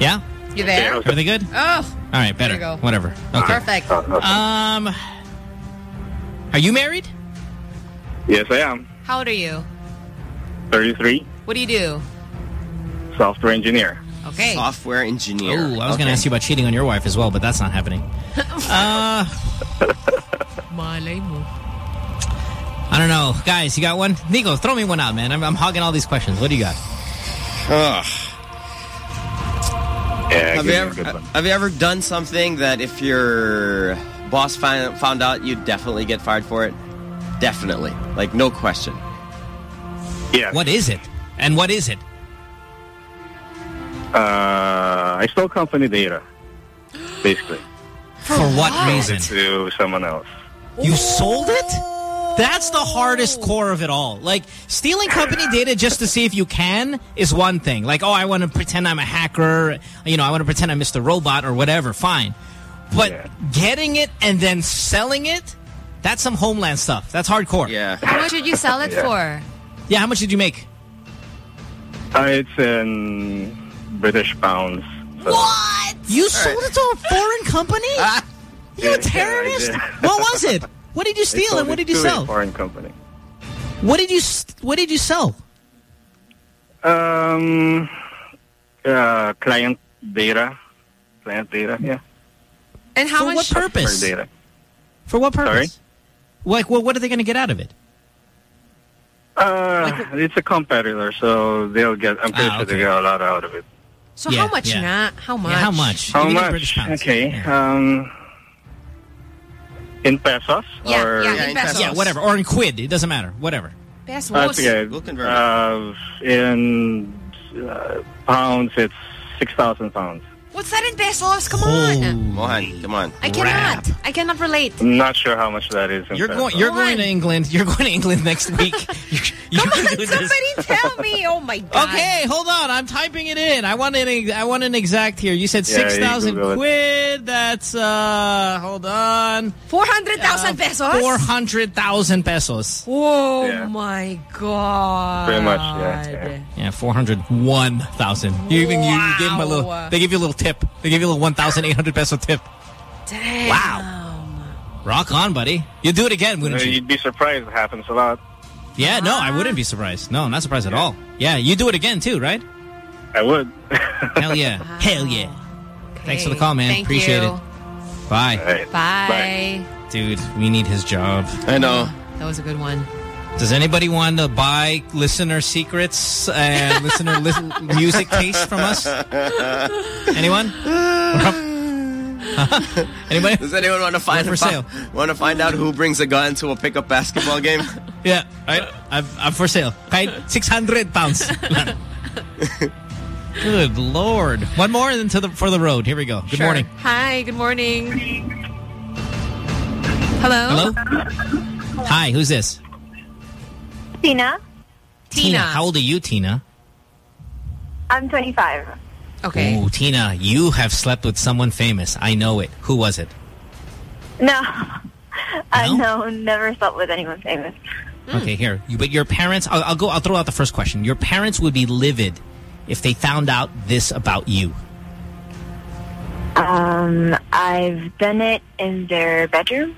yeah? You there? Everything good? Oh. All right, better. There you go. Whatever. Okay. Perfect. Um, are you married? Yes, I am. How old are you? 33, What do you do? software engineer. Okay. Software engineer. Oh, I was going to ask you about cheating on your wife as well, but that's not happening. <laughs> uh, Malay mo. I don't know. Guys, you got one? Nico, throw me one out, man. I'm, I'm hogging all these questions. What do you got? Ugh. Yeah, have you ever have you ever done something that if your boss find, found out, you'd definitely get fired for it? Definitely, like no question. Yeah. What is it? And what is it? Uh, I stole company data, basically. For what reason? To someone else. You sold it? That's the hardest core of it all. Like, stealing company data just to see if you can is one thing. Like, oh, I want to pretend I'm a hacker. You know, I want to pretend I'm Mr. Robot or whatever. Fine. But getting it and then selling it, that's some homeland stuff. That's hardcore. Yeah. How much did you sell it Yeah. for? Yeah, how much did you make? Uh, it's in British pounds. So. What? You sold it to a foreign company? you <laughs> Yeah, a terrorist? did. what was it? What did you steal and what did you to a sell? foreign company. What did you What did you sell? Um, uh, client data. Client data, yeah. And how For much? what purpose? Data. For what purpose? Sorry? Like, well, what are they going to get out of it? Uh, it's a competitor, so they'll get. I'm pretty Ah, sure okay. they get a lot out of it. So Yeah, how much yeah. not? How much? Yeah, how much? How Give much? British pounds. Okay. Um, in pesos Yeah, or yeah, Yeah, in in pesos. pesos. Yeah, whatever. Or in quid. It doesn't matter. Whatever. Pesos. That's okay. We'll convert Uh, in uh, pounds, it's six thousand pounds. What's that in pesos? Come on. Mohan, come on. I cannot. I cannot relate. I'm not sure how much that is. In You're going. You're going to England. You're going to England next <laughs> week. you, you Come can on, do this. somebody tell me. Oh my god. Okay, hold on. I'm typing it in. I want an. I want an exact here. You said Yeah, six you thousand Google it. quid. That's uh. Hold on. Four hundred thousand pesos. Four hundred thousand pesos. Oh Yeah. my god. Pretty much, yeah, yeah. Yeah, four hundred one thousand. You even you, you gave them a little. They give you a little tip. They give you a little one thousand eight hundred peso tip. Damn. Wow. Rock on, buddy. You do it again, Uh, wouldn't you? You'd be surprised. It happens a lot. Yeah, no, I wouldn't be surprised. No, not surprised at all. Yeah, you do it again too, right? I would. <laughs> Hell yeah. Hell yeah. Thanks for the call, man. Thank Appreciate you. it. Bye. Bye. Dude, we need his job. I know. That was a good one. Does anybody want to buy listener secrets and <laughs> listener li music taste from us? Anyone? Anybody? Does anyone want to find We're for sale. Want to find out who brings a gun to a pickup basketball game? Yeah, right. I'm, I'm for sale. Kahit 600 pounds. <laughs> Good lord. One more and then to the for the road. Here we go. Good Sure. morning. Hi, good morning. Hello? Hello? Hi, who's this? Tina. Tina. How old are you, Tina? I'm 25. Okay. Oh, Tina, you have slept with someone famous. I know it. Who was it? No. <laughs> I no, never slept with anyone famous. Okay, here. You, but your parents, I'll, I'll go, I'll throw out the first question. Your parents would be livid if they found out this about you. Um, I've done it in their bedroom.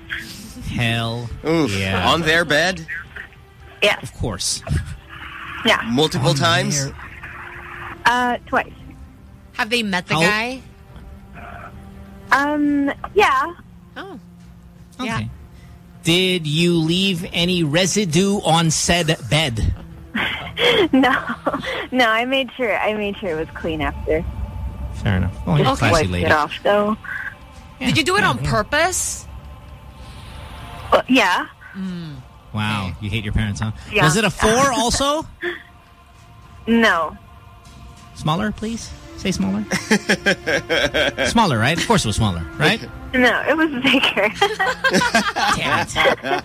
Hell Oof. yeah. On their bed? Yeah. Of course. Yeah. Multiple times? Uh, twice. Have they met the How- guy? Um, yeah. Oh. Okay. Did you leave any residue on said bed? <laughs> no, no. I made sure. I made sure it was clean after. Fair enough. Oh, you're Just classy wiped lady. it off, though. Did you do it on purpose? Well, yeah. Wow, you hate your parents, huh? Yeah. Was it a four <laughs> also? No. Smaller, please? Say smaller. <laughs> smaller, right? Of course it was smaller, right? No, it was bigger. <laughs> Damn it. All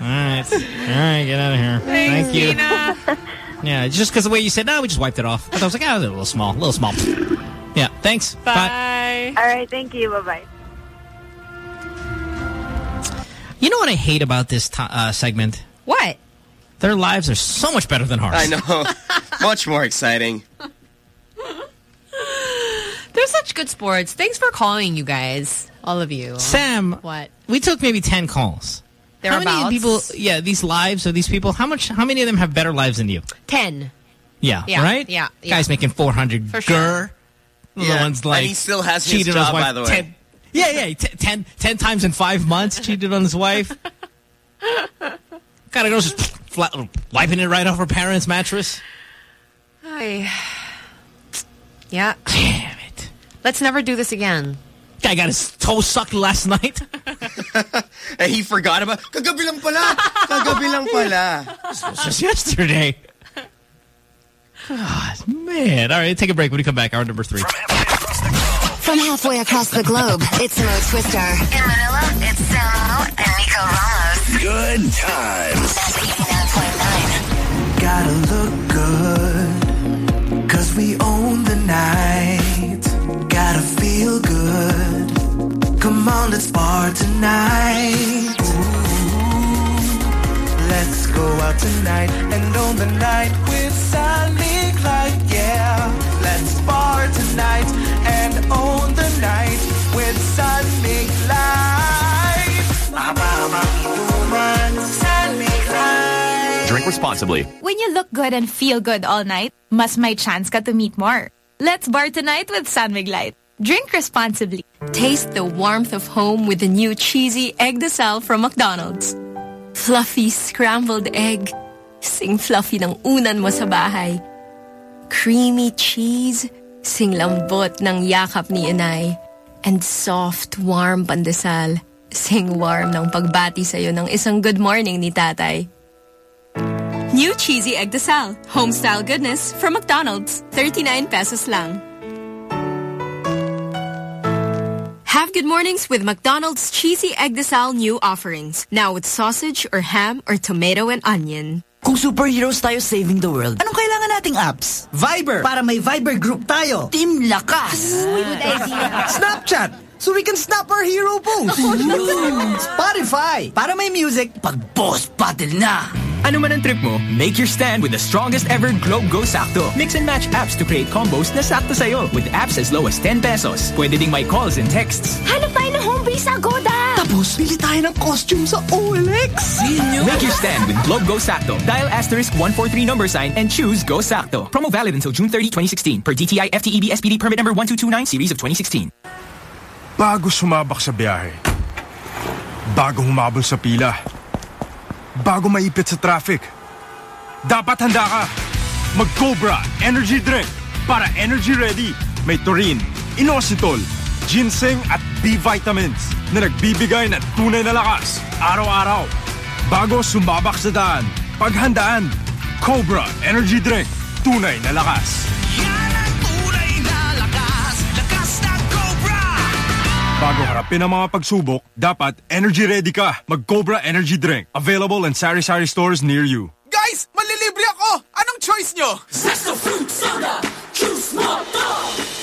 right. All right, get out of here. Thanks, Thank you. Tina. Yeah, just because the way you said, no, we just wiped it off. I, I was like, oh, it was a little small, a little small. Yeah, thanks. Bye. All right. Thank you. Bye bye You know what I hate about this ti- uh, segment? What? Their lives are so much better than ours. I know. <laughs> Much more exciting. They're such good sports. Thanks for calling, you guys. All of you. Sam, What? we took maybe 10 calls. How many people, yeah, these lives of these people, how much, how many of them have better lives than you? Ten. Yeah, Yeah, right? yeah, yeah. Guy's making 400 For sure. Grr. The Yeah, one's like and he still has his cheated on job, by the way. 10 yeah, yeah, t- 10, 10 times in five months cheated on his wife. Kind of girl's just flat, wiping it right off her parents' mattress. I. Yeah. Damn it. Let's never do this again. Guy got his toe sucked last night. <laughs> And he forgot about, kagabi lang pala. Kagabi lang pala. This was just yesterday. God, man. All right, take a break. When we come back, hour number three. From halfway across the globe, it's Mo Twister. In Manila, it's Samo and Nico Ramos. Good times. Gotta look good, cause we own the night. Gotta feel good. Come on, let's bar tonight. Ooh, let's go out tonight and own the night with San Mig Light. Yeah, let's bar tonight and own the night with Sally Clyde. San Mig Light. Drink responsibly. When you look good and feel good all night, mas may chance ka to meet more. Let's bar tonight with San Mig Light. Drink responsibly. Taste the warmth of home with the new cheesy egg de sal from McDonald's. Fluffy scrambled egg. Sing fluffy ng unan mo sa bahay. Creamy cheese. Sing lambot ng yakap ni inay. And soft, warm pandesal. Sing warm ng pagbati sa'yo ng isang good morning ni tatay. New cheesy egg de sal. Home-style goodness from McDonald's. 39 pesos lang. Have good mornings with McDonald's Cheesy Egg de Sal new offerings. Now with sausage or ham or tomato and onion. Kung superheroes tayo saving the world, anong kailangan nating apps? Viber, para may Viber group tayo. Team Lakas. Good idea. Snapchat, so we can snap our hero post. Spotify, para may music pag boss battle na. Ano man ang trip mo, make your stand with the strongest ever Globe Go Sakto. Mix and match apps to create combos na sakto sa'yo with apps as low as 10 pesos. Pwede ding may calls and texts. Hanap tayo ng home base sa Agoda. Tapos, bili tayo tayo ng costume sa OLX. Make your stand with Globe Go Sakto. Dial asterisk 143 number sign and choose Go Sakto. Promo valid until June 30, 2016 per DTI FTEB SPD permit number 1229 series of 2016. Bago sumabak sa biyahe. Bago humabol sa pila. Bago maipit sa traffic. Dapat handa ka. Mag-Cobra Energy Drink para energy ready. May taurine, inositol, ginseng at B vitamins na nagbibigay ng tunay na lakas araw-araw. Bago sumabak sa daan, paghandaan. Cobra Energy Drink. Tunay na lakas. Bago harapin ang mga pagsubok, dapat energy ready ka. Mag-Cobra Energy Drink. Available in sari-sari stores near you. Guys, malilibre ako! Anong choice nyo? Zesto fruit soda! Choose mo to!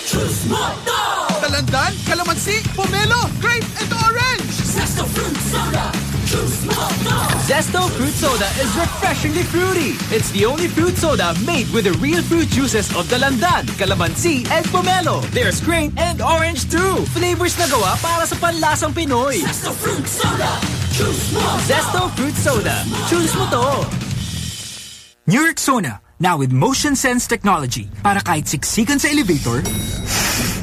Choose mo to! Dalandan, kalamansi, pomelo, grape, and orange! Zesto fruit soda! Choose mo to! Zesto Fruit Soda is refreshingly fruity. It's the only fruit soda made with the real fruit juices of Dalandan, Calamansi, and Pomelo. There's grape and orange too. Flavors na gawa para sa panlasang Pinoy. Zesto fruit soda! Choose mo! Zesto Fruit Soda. Choose mo to. New Rexona, now with motion sense technology. Para kahit siksikan sa elevator,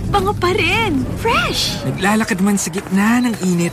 Bango pa rin. Fresh. naglalakad man sa gitna ng init,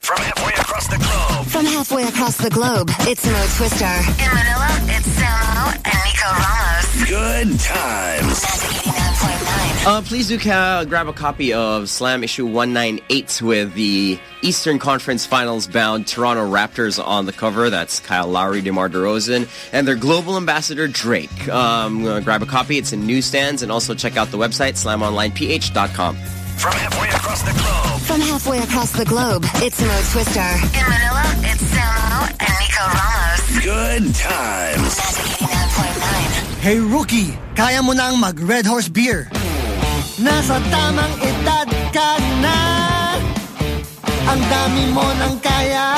From halfway across the globe. From halfway across the globe, it's Mo Twister. In Manila, it's Samo and Nico Ramos. Good times. Uh, please do ca- grab a copy of Slam issue 198 with the Eastern Conference Finals bound Toronto Raptors on the cover. That's Kyle Lowry, DeMar DeRozan, and their global ambassador Drake. Um, uh, grab a copy. It's in newsstands, and also check out the website slamonlineph.com. From halfway across the globe. From halfway across the globe, it's Mo Twister. In Manila, it's Samo and Nico Ramos. Good times. Hey rookie, kaya mo nang mag Red Horse Beer. Nasa tamang edad ka na. Ang dami mo nang kaya.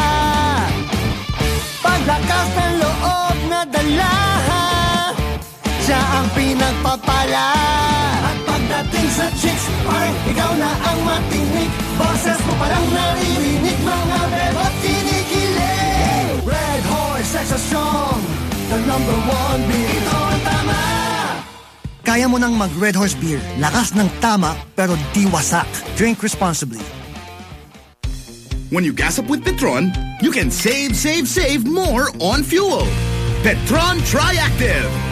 Paglakas ng loob na dala. Siya ang pinagpapala. At pagdating sa chicks, parang ikaw na ang matinig. Boses mo parang naririnig mga bebot kinikilig. Red Horse, extra strong. The number one beer. Ito ang tama. Kaya mo nang mag Red Horse Beer. Lakas ng tama, pero di wasak. Drink responsibly. When you gas up with Petron, you can save, save, save more on fuel. Petron Triactive.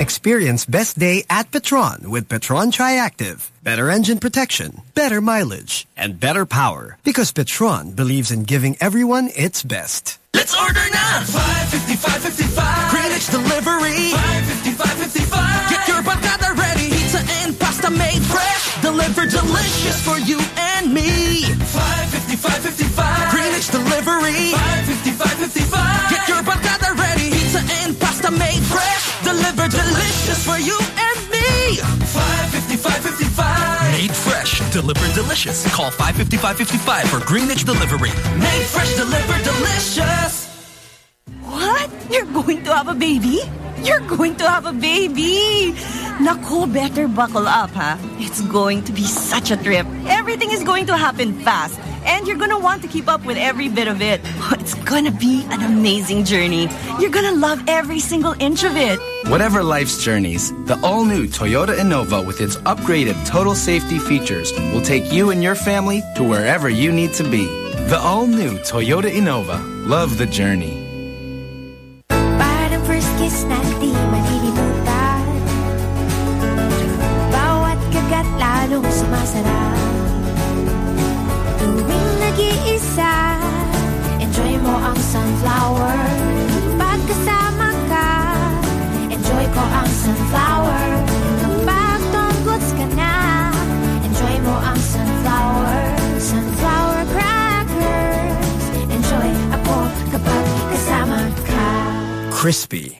Experience best day at Petron with Petron Triactive. Better engine protection, better mileage, and better power. Because Petron believes in giving everyone its best. Let's order now! 555.55 Greenwich Delivery. 555.55 Get your barkada ready. Pizza and pasta made fresh. Delivered delicious for you and me. 555.55 Greenwich Delivery. 555.55 Delivered delicious for you and me 555.55 Made fresh, delivered delicious. Call 55555 for Greenwich Delivery. Made fresh, delivered delicious What? You're going to have a baby? You're going to have a baby! Naku, better buckle up, ha? It's going to be such a trip. Everything is going to happen fast. And you're gonna want to keep up with every bit of it. <laughs> It's gonna be an amazing journey. You're gonna love every single inch of it. Whatever life's journeys, the all-new Toyota Innova with its upgraded total safety features will take you and your family to wherever you need to be. The all-new Toyota Innova. Love the journey. Parang Tuwing nag-iisa Enjoy mo ang sunflower. Pagkasama ka Enjoy ko ang sunflower. Kapag tunggots ka na Enjoy mo ang sunflower. Sunflower crackers. Enjoy ako kapag kasama ka. Crispy,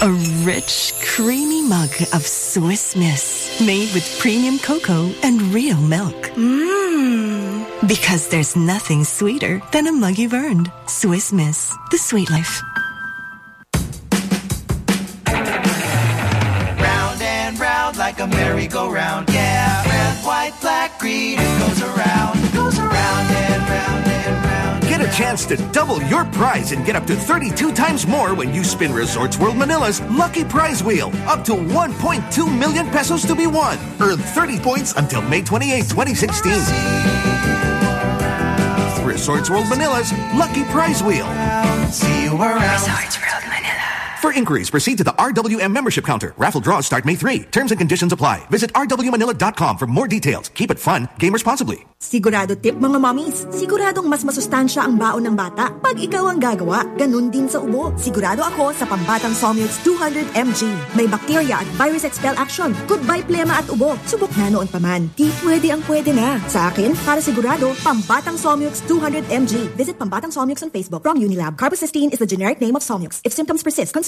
A rich, creamy mug of Swiss Miss made with premium cocoa and real milk. Mmm. Because there's nothing sweeter than a mug you've earned. Swiss Miss, the sweet life. Round and round like a merry-go-round, yeah. Red, white, black, green, it goes around, it goes around chance to double your prize and get up to 32 times more when you spin Resorts World Manila's Lucky Prize Wheel. Up to 1.2 million pesos to be won. Earn 30 points until May 28, 2016. Resorts World Manila's Lucky Prize Wheel. See you around. Resorts World Manila. For inquiries, proceed to the RWM membership counter. Raffle draws start May 3. Terms and conditions apply. Visit rwmanila.com for more details. Keep it fun. Game responsibly. Sigurado tip mga mommies, siguradong mas masustansya ang baon ng bata pag ikaw ang gagawa. Ganun din sa ubo. Sigurado ako sa pambatang Solmux 200 mg. May bacteria at virus expel action. Goodbye plema at ubo. Subok na noon pa man. Di pwede ang pwede na. Sa akin, para sigurado, pambatang Solmux 200 mg. Visit pambatang Solmux on Facebook from Unilab. Carbocysteine is the generic name of Solmux. If symptoms persist, consult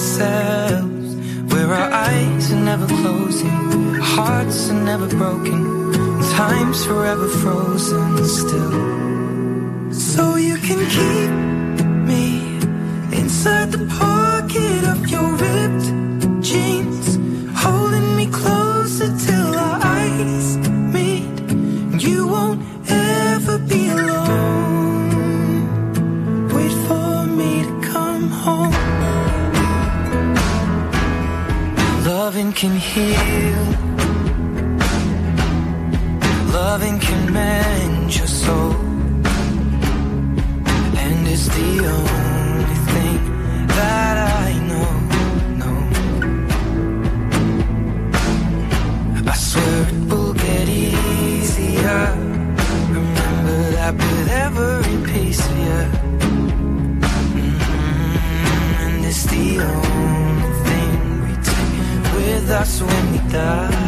Ourselves. Where our eyes are never closing, hearts are never broken, time's forever frozen still. So you can keep me inside the pocket of your ripped jeans, can heal. Loving can mend when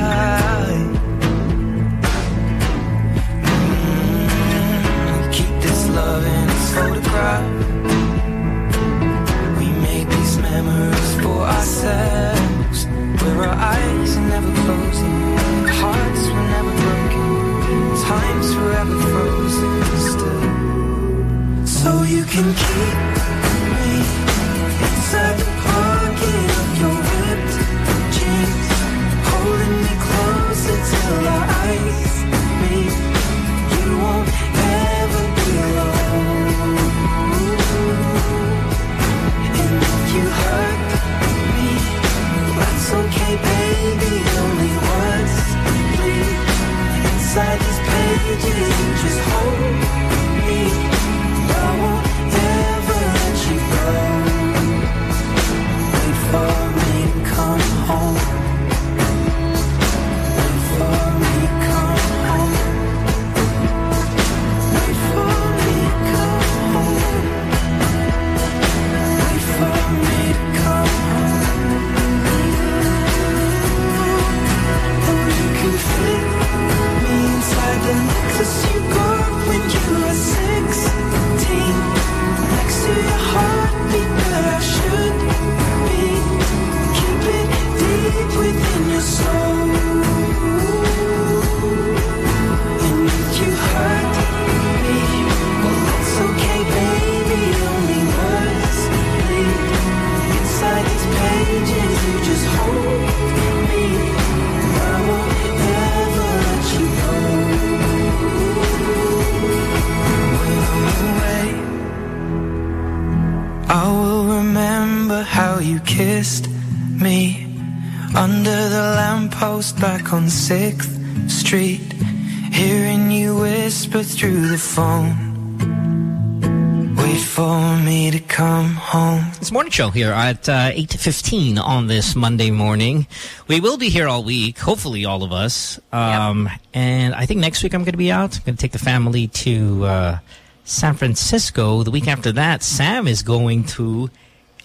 show here at uh, 8.15 on this Monday morning. We will be here all week, hopefully all of us. Um, And I think next week I'm going to be out. I'm going to take the family to uh, San Francisco. The week after that, Sam is going to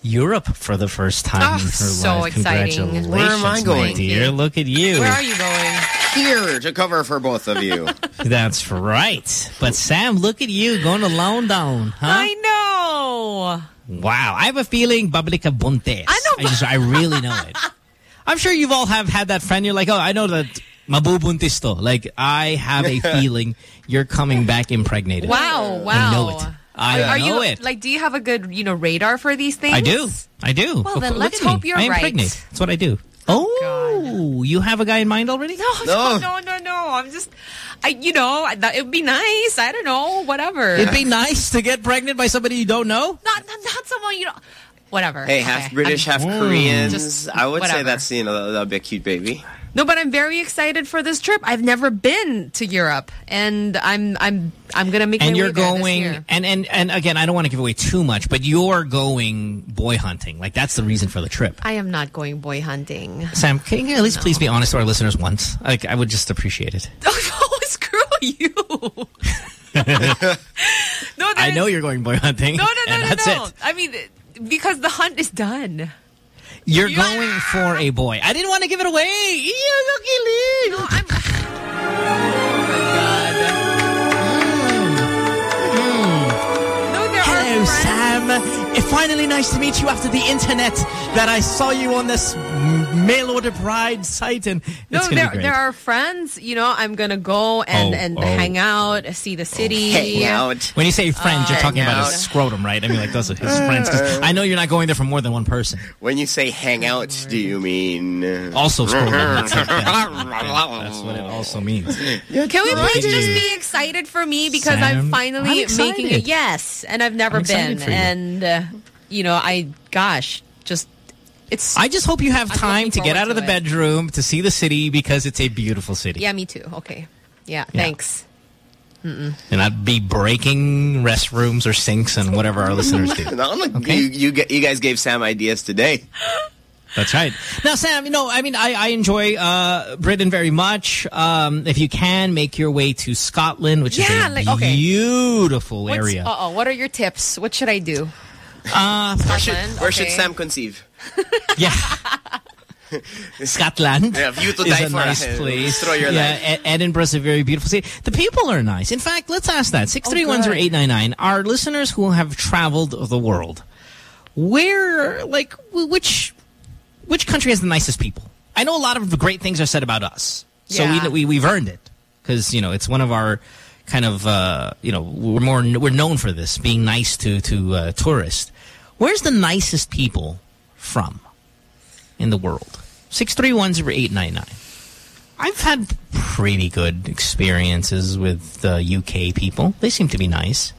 Europe for the first time Oh, in her so life. exciting. Congratulations, Where am I my going? dear. Look at you. Where are you going? Here to cover for both of you. <laughs> That's right. But Sam, look at you going to Down, huh? I know. Wow, I have a feeling babalik ka buntes. I know. I, just, I really know it. <laughs> I'm sure you've all have had that friend. You're like, oh, I know that mabubuntis to. Like, I have a <laughs> feeling you're coming back impregnated. Wow, wow. I know it. I are, are know you, it. Like, do you have a good, you know, radar for these things? I do. I do. Well, Look- then look let's at me. hope you're I right. impregnate. That's what I do. Oh, oh you have a guy in mind already? No, <laughs> no, no, no, no. I'm just, I, you know, it would be nice. I don't know, whatever. It'd be nice to get pregnant by somebody you don't know. not, not, not someone you know. Whatever. Hey, Okay. half British, I'm- half Korean. Just I would say whatever. that's, you know, that'll be a cute baby. No, but I'm very excited for this trip. I've never been to Europe, and I'm I'm I'm gonna make and my you're way there this going year. and and and again i don't want to give away too much but you're going boy hunting like that's the reason for the trip I am not going boy hunting. sam can you at least please be honest to our listeners once like i would just appreciate it screw <laughs> <laughs> <laughs> you! <laughs> no, i know you're going boy hunting no, no, no, no, that's no. it I mean, because the hunt is done. you're going for a boy i didn't want to give it away No, I'm. Oh mm. Hello, Sam. It's finally nice to meet you after the internet that I saw you on this mail order pride site, and No, it's gonna there be great. there are friends. You know, I'm gonna go and Oh, and oh. hang out, see the city, When you say friends, you're Uh, talking about out. his scrotum, right? I mean, like those are his friends. 'cause I know you're not going there for more than one person. When you say hang out, do you mean... uh, Also scrotum. <laughs> That's, like that. That's what it also means. Can we please just be excited for me because Sam, I'm finally I'm making it? Yes, and I've never I'm been, and uh, you know, I gosh, just it's. I just hope you have I'm time to get out of the it. bedroom to see the city because it's a beautiful city. Yeah, me too. Okay, yeah, Yeah. thanks. Mm-mm. And I'd be breaking restrooms or sinks and whatever our listeners do. <laughs> No, I'm like, you, you, you guys gave Sam ideas today. That's right. Now, Sam, you know, I mean, I, I enjoy uh, Britain very much. Um, if you can, make your way to Scotland, which Yeah, is a like, okay. beautiful area. Uh oh, what are your tips? What should I do? Uh, Where should, Scotland, where should. Sam conceive? <laughs> <laughs> Scotland Yeah, view to is die a for. nice Uh, place. destroy your yeah, life. Edinburgh's a very beautiful city. The people are nice. In fact, let's ask that. 6310899. Our listeners who have traveled the world, where, like, which which country has the nicest people? I know a lot of great things are said about us. So Yeah. we, we, we've earned it. Because, you know, it's one of our kind of, uh, you know, we're more, we're known for this, being nice to, to uh, tourists. Where's the nicest people from in the world? 6310899. I've had pretty good experiences with uh, UK people. They seem to be nice.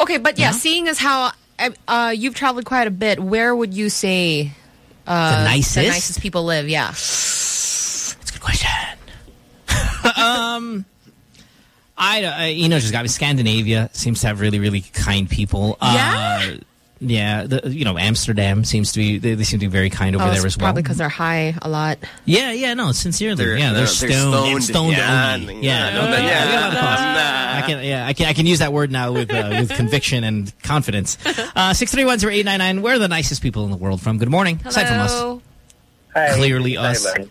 Okay, but yeah, seeing as how uh, you've traveled quite a bit, where would you say uh, The nicest? the nicest people live? Yeah. That's a good question. <laughs> um, I, uh, you know, just got me. Scandinavia seems to have really, really kind people. Yeah? Uh, yeah, the, you know, Amsterdam seems to be, they, they seem to be very kind over Oh, there as well. Probably because they're high a lot. Yeah, yeah, no, sincerely. They're- yeah, they're, they're stoned. stoned. stoned Yeah, only. yeah, Yeah, no, no, yeah, yeah, yeah, nah. I can, yeah, I can, I can use that word now with, uh, <laughs> with conviction and confidence. Uh, 631-0899, where are the nicest people in the world from? Good morning. Aside from us. Hello. Hi. Clearly Hi, us. Ivan.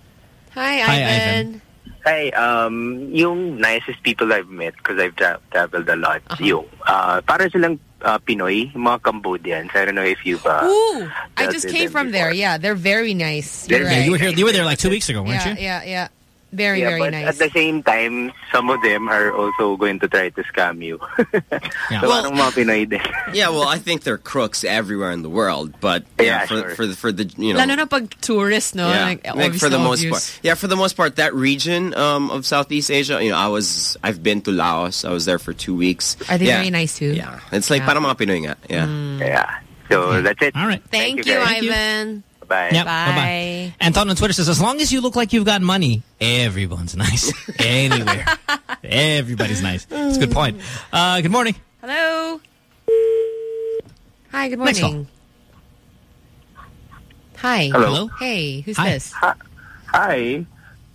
Hi, Hi, Ivan. Ivan. Hi, um, yung nicest people I've met because I've tra traveled a lot, yung, uh, para silang uh, Pinoy, yung mga Cambodians. I don't know if you've, uh, Ooh, I just came them from there. Yeah, they're very nice. They're You're very right. You were here, you were there like two weeks ago, weren't yeah, you? yeah, yeah. Very, yeah, very but nice. at the same time, some of them are also going to try to scam you. Yeah. <laughs> so, Well- mga Pinoy din. <laughs> Yeah, well, I think they're crooks everywhere in the world, but yeah, Yeah, for, sure. for the for the you know Lalo na pag tourist, no? Yeah, Like, like for obviously the most obvious. part. Yeah, for the most part, that region um, of Southeast Asia, you know, I was, I've been to Laos. I was there for two weeks. Are they yeah. very nice too? Yeah, it's like Yeah. parang mga Pinoy nga. Yeah. Yeah. So, that's it. All right. Thank, you, you, guys. Ivan. Bye. Yep, Bye. bye-bye. Anton on Twitter says, as long as you look like you've got money, everyone's nice. <laughs> Anywhere. Everybody's nice. It's a good point. Uh, good morning. Hello. Hi, good Next morning. Hi. Hello. Hello. Hey, who's Hi. this? Hi.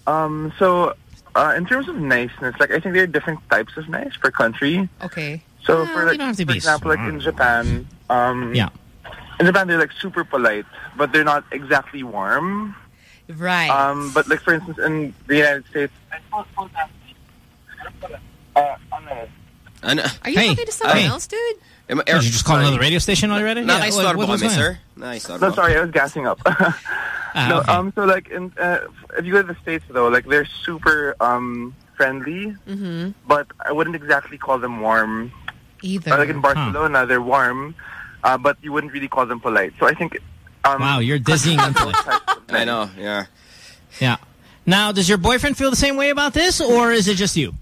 Um, so, uh, in terms of niceness, like I think there are different types of nice per country. Okay. So, Uh, for like, don't have to for be example, like in Japan, um, yeah, in Japan they're like super polite, but they're not exactly warm. Right. Um, but like for instance, in the United States, uh, ano, Ano? Are you talking to someone Hey. else, dude? Am I- Did you just call another radio station already? No, Yeah, nice what- start what was me, going on? sir. Nice start no, sorry, I was gassing up. <laughs> Ah, no, okay. um, so like in, uh, if you go to the states though, like they're super um friendly, Mm-hmm. but I wouldn't exactly call them warm. Either. Uh, like in Barcelona, they're warm, uh, but you wouldn't really call them polite. So I think. Um, Wow, you're dizzying <laughs> into. I know, yeah. Yeah. Now, does your boyfriend feel the same way about this, or is it just you?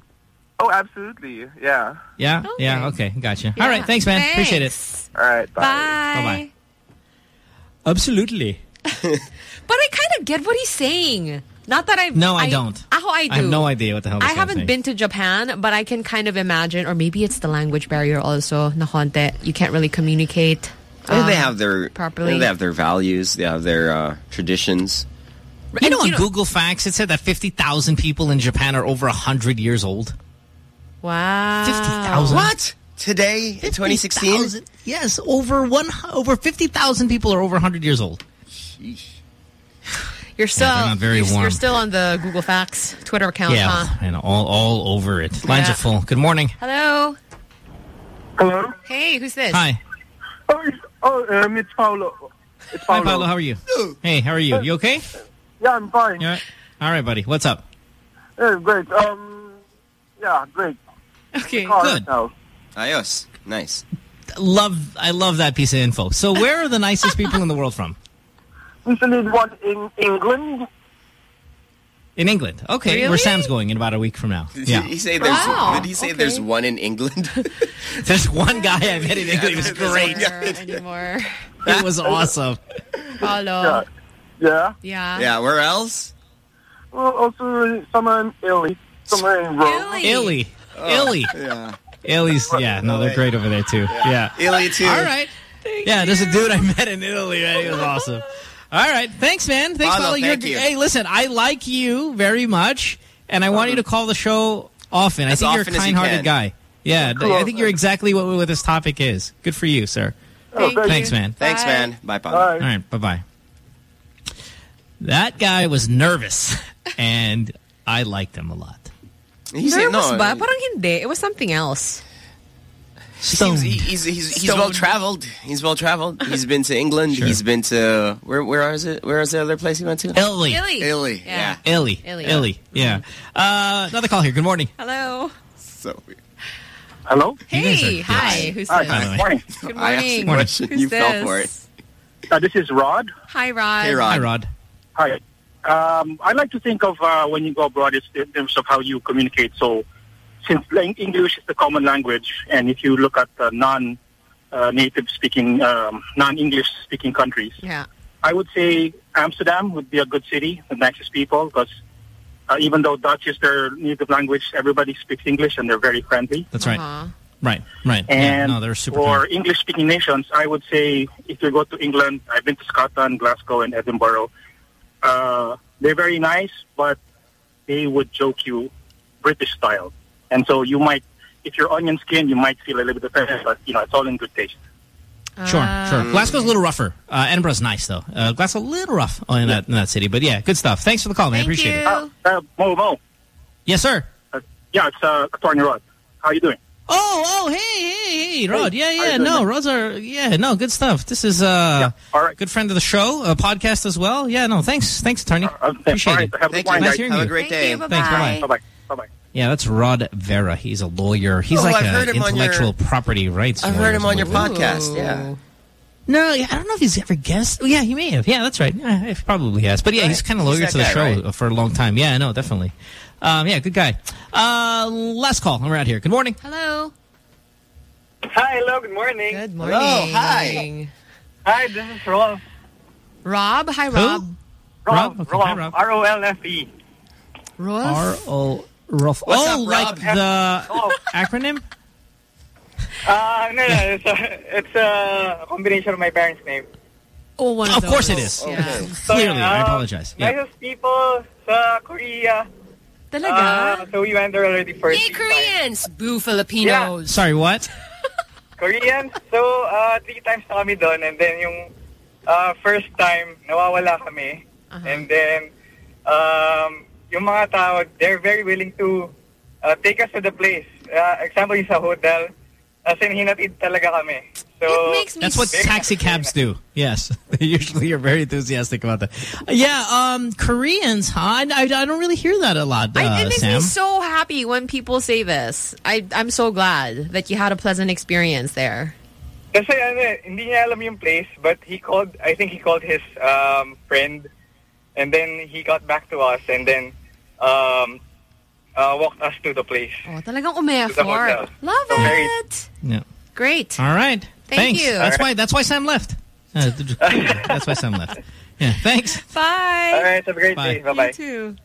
Oh, absolutely. Yeah. Yeah? Yeah, okay. Gotcha. All right, thanks, man. Appreciate it. All right. Bye. Bye. Bye-bye. Absolutely. <laughs> But I kind of get what he's saying. Not that I've... No, I don't. How I do. I have no idea what the hell I haven't saying. been to Japan, but I can kind of imagine, or maybe it's the language barrier also, na konti. You can't really communicate. I think they um, have their properly. They have their values. They have their uh, traditions. You know, on Google Facts, it said that 50,000 people in Japan are over 100 years old. Wow. 50,000. What? Today in 2016? 50,000. Yes, over one over 50,000 people are over 100 years old. You're still, they're not very you're, warm. you're still on the Google Facts Twitter account, yeah, huh? and all all over it. Lines Yeah. are full. Good morning. Hello. Hello. Hey, who's this? Hi. Oh, it's- oh um, it's Paulo. It's Hi, Paulo. Paolo. How are you? Hey, how are you? You okay? Yeah, I'm fine. All right? All right, buddy. What's up? Yeah, great. Um, yeah, great. Okay, good. Now. Ayos. Nice. Love, I love that piece of info. So, where are the nicest people in the world from? Recently, one in England. In England. Okay, Really? where Sam's going in about a week from now. Did Yeah. he say there's? Wow, Did he say okay. there's one in England? <laughs> <laughs> There's one guy I met in England. He was great. anymore. It was awesome. Hello. Yeah. Yeah. yeah. Where else? Well, also somewhere in Italy. Somewhere in Rome. Illy. Illy. Oh, yeah. Illy's, yeah, no, they're great over there too. Yeah. Italy too. All right. yeah, there's a dude I met in Italy, man. He was awesome. All right. Thanks, man. Thanks, Paulo, Paulo. thank You're- Hey, listen, I like you very much, and I want you uh-huh. to call the show often. I As think you're a often as you kind-hearted can. guy. Yeah, Cool. I think you're exactly what, what this topic is. Good for you, sir. Oh, thank Thanks, you. man. Thanks, Bye. man. Bye, Paulo. Bye. All right, bye-bye. That guy was nervous, <laughs> and I liked him a lot. He said Nervous no. ba? Parang hindi. It was something else. He seems, he, he's he's, he's well traveled. He's well traveled. He's been to England. Sure. He's been to where? Where is it? Where is the other place he went to? Illy. Illy. Italy. Yeah. Yeah. Illy. Illy. Illy. Yeah. Uh, another call here. Good morning. Hello. So weird. Hello. Hey. are- Hi. yes. Who's Hi. this? By the way. Morning. Good I asked morning. the question. Who's you fell this? for it. Uh, this is Rod. Hi, Rod. Hey, Rod. Hi, Rod. Hi. Um, I like to think of uh, when you go abroad it's in terms of how you communicate. So, since English is the common language, and if you look at the non-native speaking, um, non-English speaking countries, Yeah. I would say Amsterdam would be a good city, the nicest people, because Uh, even though Dutch is their native language, everybody speaks English and they're very friendly. That's right. Right, right. yeah, And no, they're super for kind. English-speaking nations, I would say if you go to England, I've been to Scotland, Glasgow, and Edinburgh. Uh, they're very nice, but they would joke you British style, and so you might, if you're onion skin, you might feel a little bit offended, but you know it's all in good taste. Sure, sure. Glasgow's a little rougher. Uh, Edinburgh's nice, though. Uh, Glasgow a little rough in, that, in that city. But yeah, good stuff. Thanks for the call, man. I appreciate it. Uh, uh, Mo, Mo. Yes, sir. Uh, yeah, it's uh, Attorney Rod. How you doing? Oh, oh, hey, hey, hey, Rod. Yeah, how yeah, doing, no, man? Rods are, yeah, no, good stuff. This is uh, all right. good friend of the show, a podcast as well. Yeah, no, thanks, thanks, attorney. Appreciate all right, it. have a good one, nice guys. hearing Have a great Thank day. you, Thanks, bye-bye. Bye-bye. Bye-bye. Yeah, that's Rod Vera. He's a lawyer. He's Oh, like an heard him on your- intellectual property rights. I've heard him on your something. podcast. Yeah. No, I don't know if he's ever guest. Oh, yeah, he may have. Yeah, that's right. Yeah, he probably has. But yeah, he's kind of He's lawyer to the guy, show right? for a long time. Yeah, no, definitely. Um, yeah, good guy. Uh, last call. We're out here. Good morning. Hello. Hi, hello, good morning. Good morning. morning. hi. Hi, this is Rolf. Rob. Hi, Rob. Rolf, Okay, Rolf, hi, Rob. R-O-L-F-E. Rolf? R-O... Rolf. What's Oh, up, like Rob? the Oh. acronym? <laughs> Uh, no, no, it's a, it's a combination of my parents' name. Oh, one Of course it is. Yeah. <laughs> Clearly, I um, apologize. Yeah. Nicest people sa Korea. Talaga? Uh, so we went there already first. Yay, Koreans! Boo, Filipinos. Sorry, what? Koreans. So, uh, three times na kami doon. And then yung uh, first time, nawawala kami. Uh-huh. And then, um, yung mga tao, they're very willing to uh, take us to the place. Uh, example, yung sa hotel. As in, hinatid talaga kami. So, That's what taxi cabs do. Yes. <laughs> Usually you're very enthusiastic about that. Yeah, um, Koreans, huh? I, I, I don't really hear that a lot, uh, I, it makes Sam. me so happy when people say this. I, I'm so glad that you had a pleasant experience there. Kasi ano eh, hindi niya alam yung place, but he called, I think he called his um, friend, and then he got back to us, and then um, uh, walked us to the place. Oh, talagang To the umeffort. Love So it. Yeah. Great. All right. Thank Thanks. you. That's All why that's why Sam left. Uh, <laughs> that's why Sam left. Yeah, thanks. Bye. All right, have a great Bye. day. Bye-bye. You too.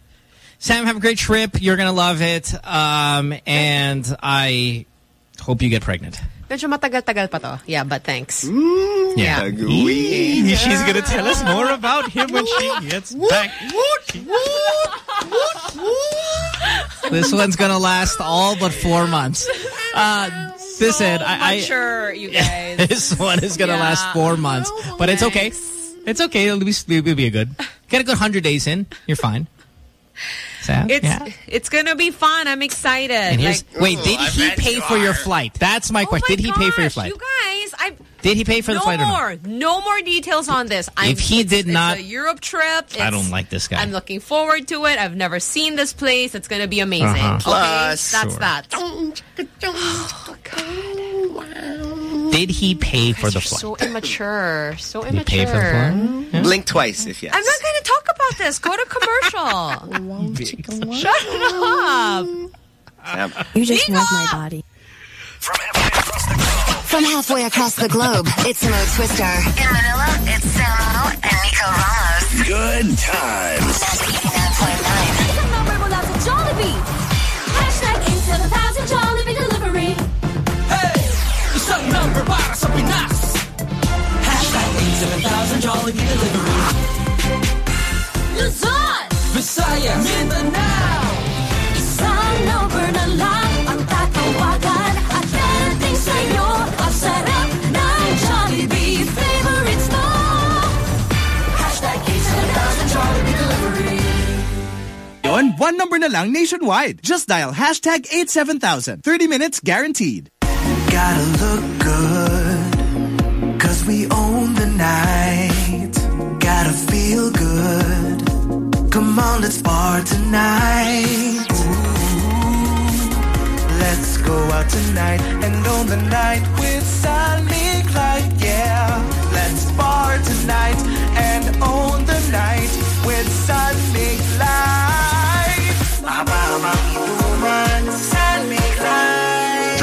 Sam, have a great trip. You're going to love it. Um, and I hope you get pregnant. Medyo matagal-tagal pa to. Yeah, but thanks. Yeah. Eee, She's going to tell us more about him when she gets back. This one's going to last all but four months. Uh, listen, I, I Mature, you <laughs> guys. this one is going to last four months, but it's okay. It's okay. It'll be, it'll be good. Get a good hundred days in. You're fine. <laughs> Sam? It's yeah. it's gonna be fun. I'm excited. And here's, Like, wait, did he pay for your flight? That's my question. Did he pay for your flight? you guys, I Did he pay for the no flight or more, no more details on this. I'm, If he it's- did it's not- a Europe trip. I don't like this guy. I'm looking forward to it. I've never seen this place. It's gonna be amazing. Uh-huh. Okay, Plus. that's Sure. that. <gasps> <gasps> Did he pay for the flight? So immature. So Did he immature. pay for the flight? Blink twice if yes. I'm not going to talk about this. Go to commercial. <laughs> Shut up. You just want my body. From halfway across the globe, it's Mo Twister. In Manila, it's Samo and Nico Ramos. Good times. Isang number mula sa Jollibee. Hashtag 87000 Jollibee Isang number para sa Pinas. Hashtag 87000 Jollibee Delivery. Luzon! Visayas. Mindanao. Isang number na lang ang tatawagan at darating sa'yo ang sarap ng Jollibee favorites mo. Hashtag 87000 Jollibee Delivery. Yon, one number na lang nationwide. Just dial hashtag 87000. 30 minutes guaranteed. Gotta look good, cause we own the night. Gotta feel good. Come on, let's bar tonight. Let's go out tonight and own the night with San Mig Light, yeah. Let's bar tonight and own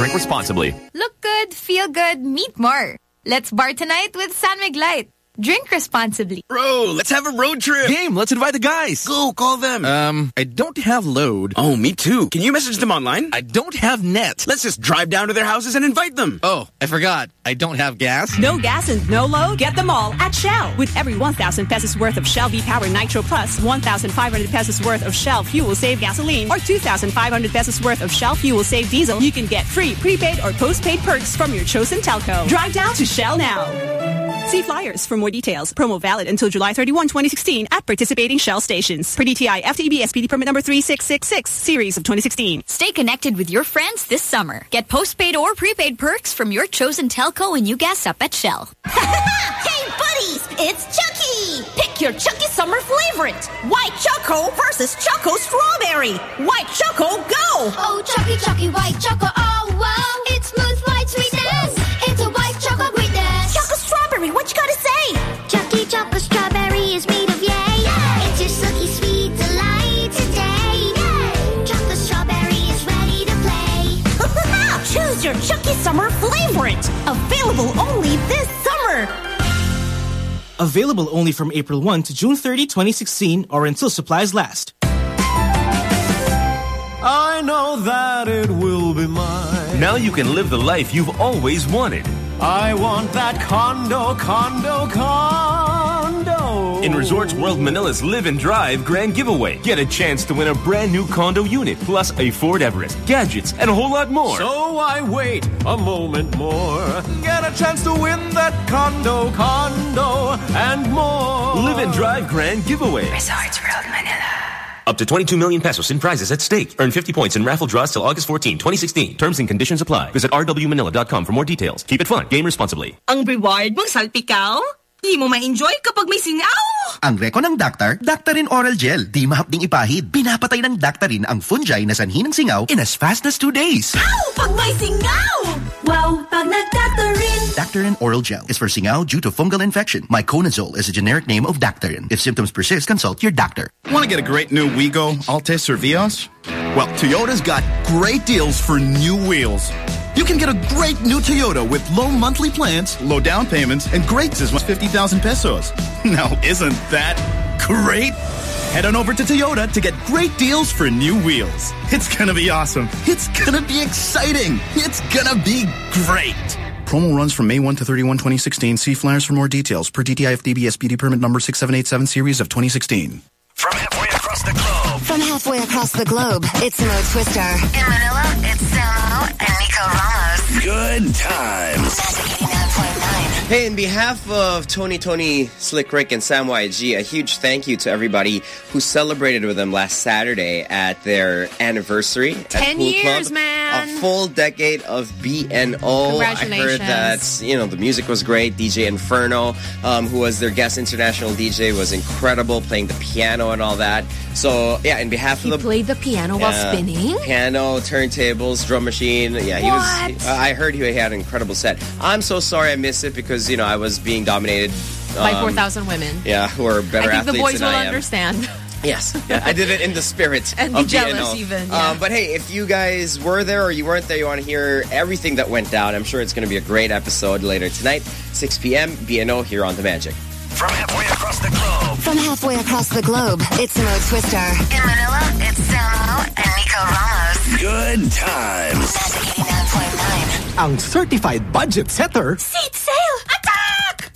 Drink responsibly. Look good, feel good, meet more. Let's bar tonight with San Mig Light. Drink responsibly. Bro, let's have a road trip. Game, let's invite the guys. Go, call them. Um, I don't have load. Oh, me too. Can you message them online? I don't have net. Let's just drive down to their houses and invite them. Oh, I forgot. I don't have gas. No gas and no load? Get them all at Shell. With every 1,000 pesos worth of Shell V-Power Nitro Plus, 1,500 pesos worth of Shell Fuel Save Gasoline, or 2,500 pesos worth of Shell Fuel Save Diesel, you can get free prepaid or postpaid perks from your chosen telco. Drive down to Shell now. See flyers for more details. Promo valid until July 31, 2016 at participating Shell stations. Per DTI FTEB SPD permit number 3666, series of 2016. Stay connected with your friends this summer. Get postpaid or prepaid perks from your chosen telco when you gas up at Shell. <laughs> hey, buddies! It's Chuckie! Pick your Chuckie summer favorite. White Choco versus Choco Strawberry. White Choco, go! Oh, Chuckie, Chuckie, white choco, oh wow. It's smooth, white sweetness. Strawberry, what you gotta say? Chuckie Choco Strawberry is made of yay. It's your silky sweet delight today. Choco Strawberry is ready to play. <laughs> Choose your Chuckie summer favorite. Available only this summer. Available only from April 1 to June 30, 2016 or until supplies last. I know that it will be mine. Now you can live the life you've always wanted. I want that condo, condo, condo. In Resorts World Manila's Live and Drive Grand Giveaway, get a chance to win a brand new condo unit, plus a Ford Everest, gadgets, and a whole lot more. So I wait a moment more. Get a chance to win that condo, condo, and more. Live and Drive Grand Giveaway. Resorts World Manila. Up to 22 million pesos in prizes at stake. Earn 50 points in raffle draws till August 14, 2016. Terms and conditions apply. Visit rwmanila.com for more details. Keep it fun. Game responsibly. Ang reward mong salpikaw? Di mo ma-enjoy kapag may singaw. Ang reko ng Dactar, Daktarin Oral Gel. Di mahapding ipahid. Pinapatay ng Daktarin ang fungi na sanhi ng singaw in as fast as two days. Ow! Pag may singaw! Wow! Pag nagdaktarin! Daktarin Oral Gel is for singaw due to fungal infection. Miconazole is a generic name of Daktarin. If symptoms persist, consult your doctor. Want to get a great new Wigo, Altis, or Vios? Well, Toyota's got great deals for new wheels. You can get a great new Toyota with low monthly plans, low down payments, and great as much 50,000 pesos. <laughs> Now, isn't that great? Head on over to Toyota to get great deals for new wheels. It's gonna be awesome. It's gonna be exciting. It's gonna be great. Promo runs from May 1 to 31, 2016. See flyers for more details per DTI FDB SPD permit number 6787 series of 2016. From halfway across the globe. From halfway across the globe, it's Mo Twister. In Manila, it's Samo and Nico Ramos. Good times. Hey, in behalf of Tony Toni, Slick Rick, and Sam YG, a huge thank you to everybody who celebrated with them last Saturday at their anniversary. at 10 Pool years, Club. man. A full decade of BNO. I heard that, you know, the music was great. DJ Inferno, um, who was their guest international DJ, was incredible, playing the piano and all that. So, yeah, in behalf He of the played the piano while spinning? Piano, turntables, drum machine. Yeah, he was. What? I heard he had an incredible set. I'm so sorry I missed it because you know I was being dominated By um, 4,000 women. Yeah, who are better I think the boys will understand. Yes, yeah, I did it in the spirit <laughs> And of be jealous BNO. even, yeah. Um, but hey, if you guys were there or you weren't there, you want to hear everything that went down. I'm sure it's going to be a great episode later tonight, 6 p.m. BNO here on the Magic. From halfway across the globe. From halfway across the globe, it's Mo Twister. In Manila, it's Samo and Nico Ramos. Good times. Ang certified budget setter, Seat sale! Attack!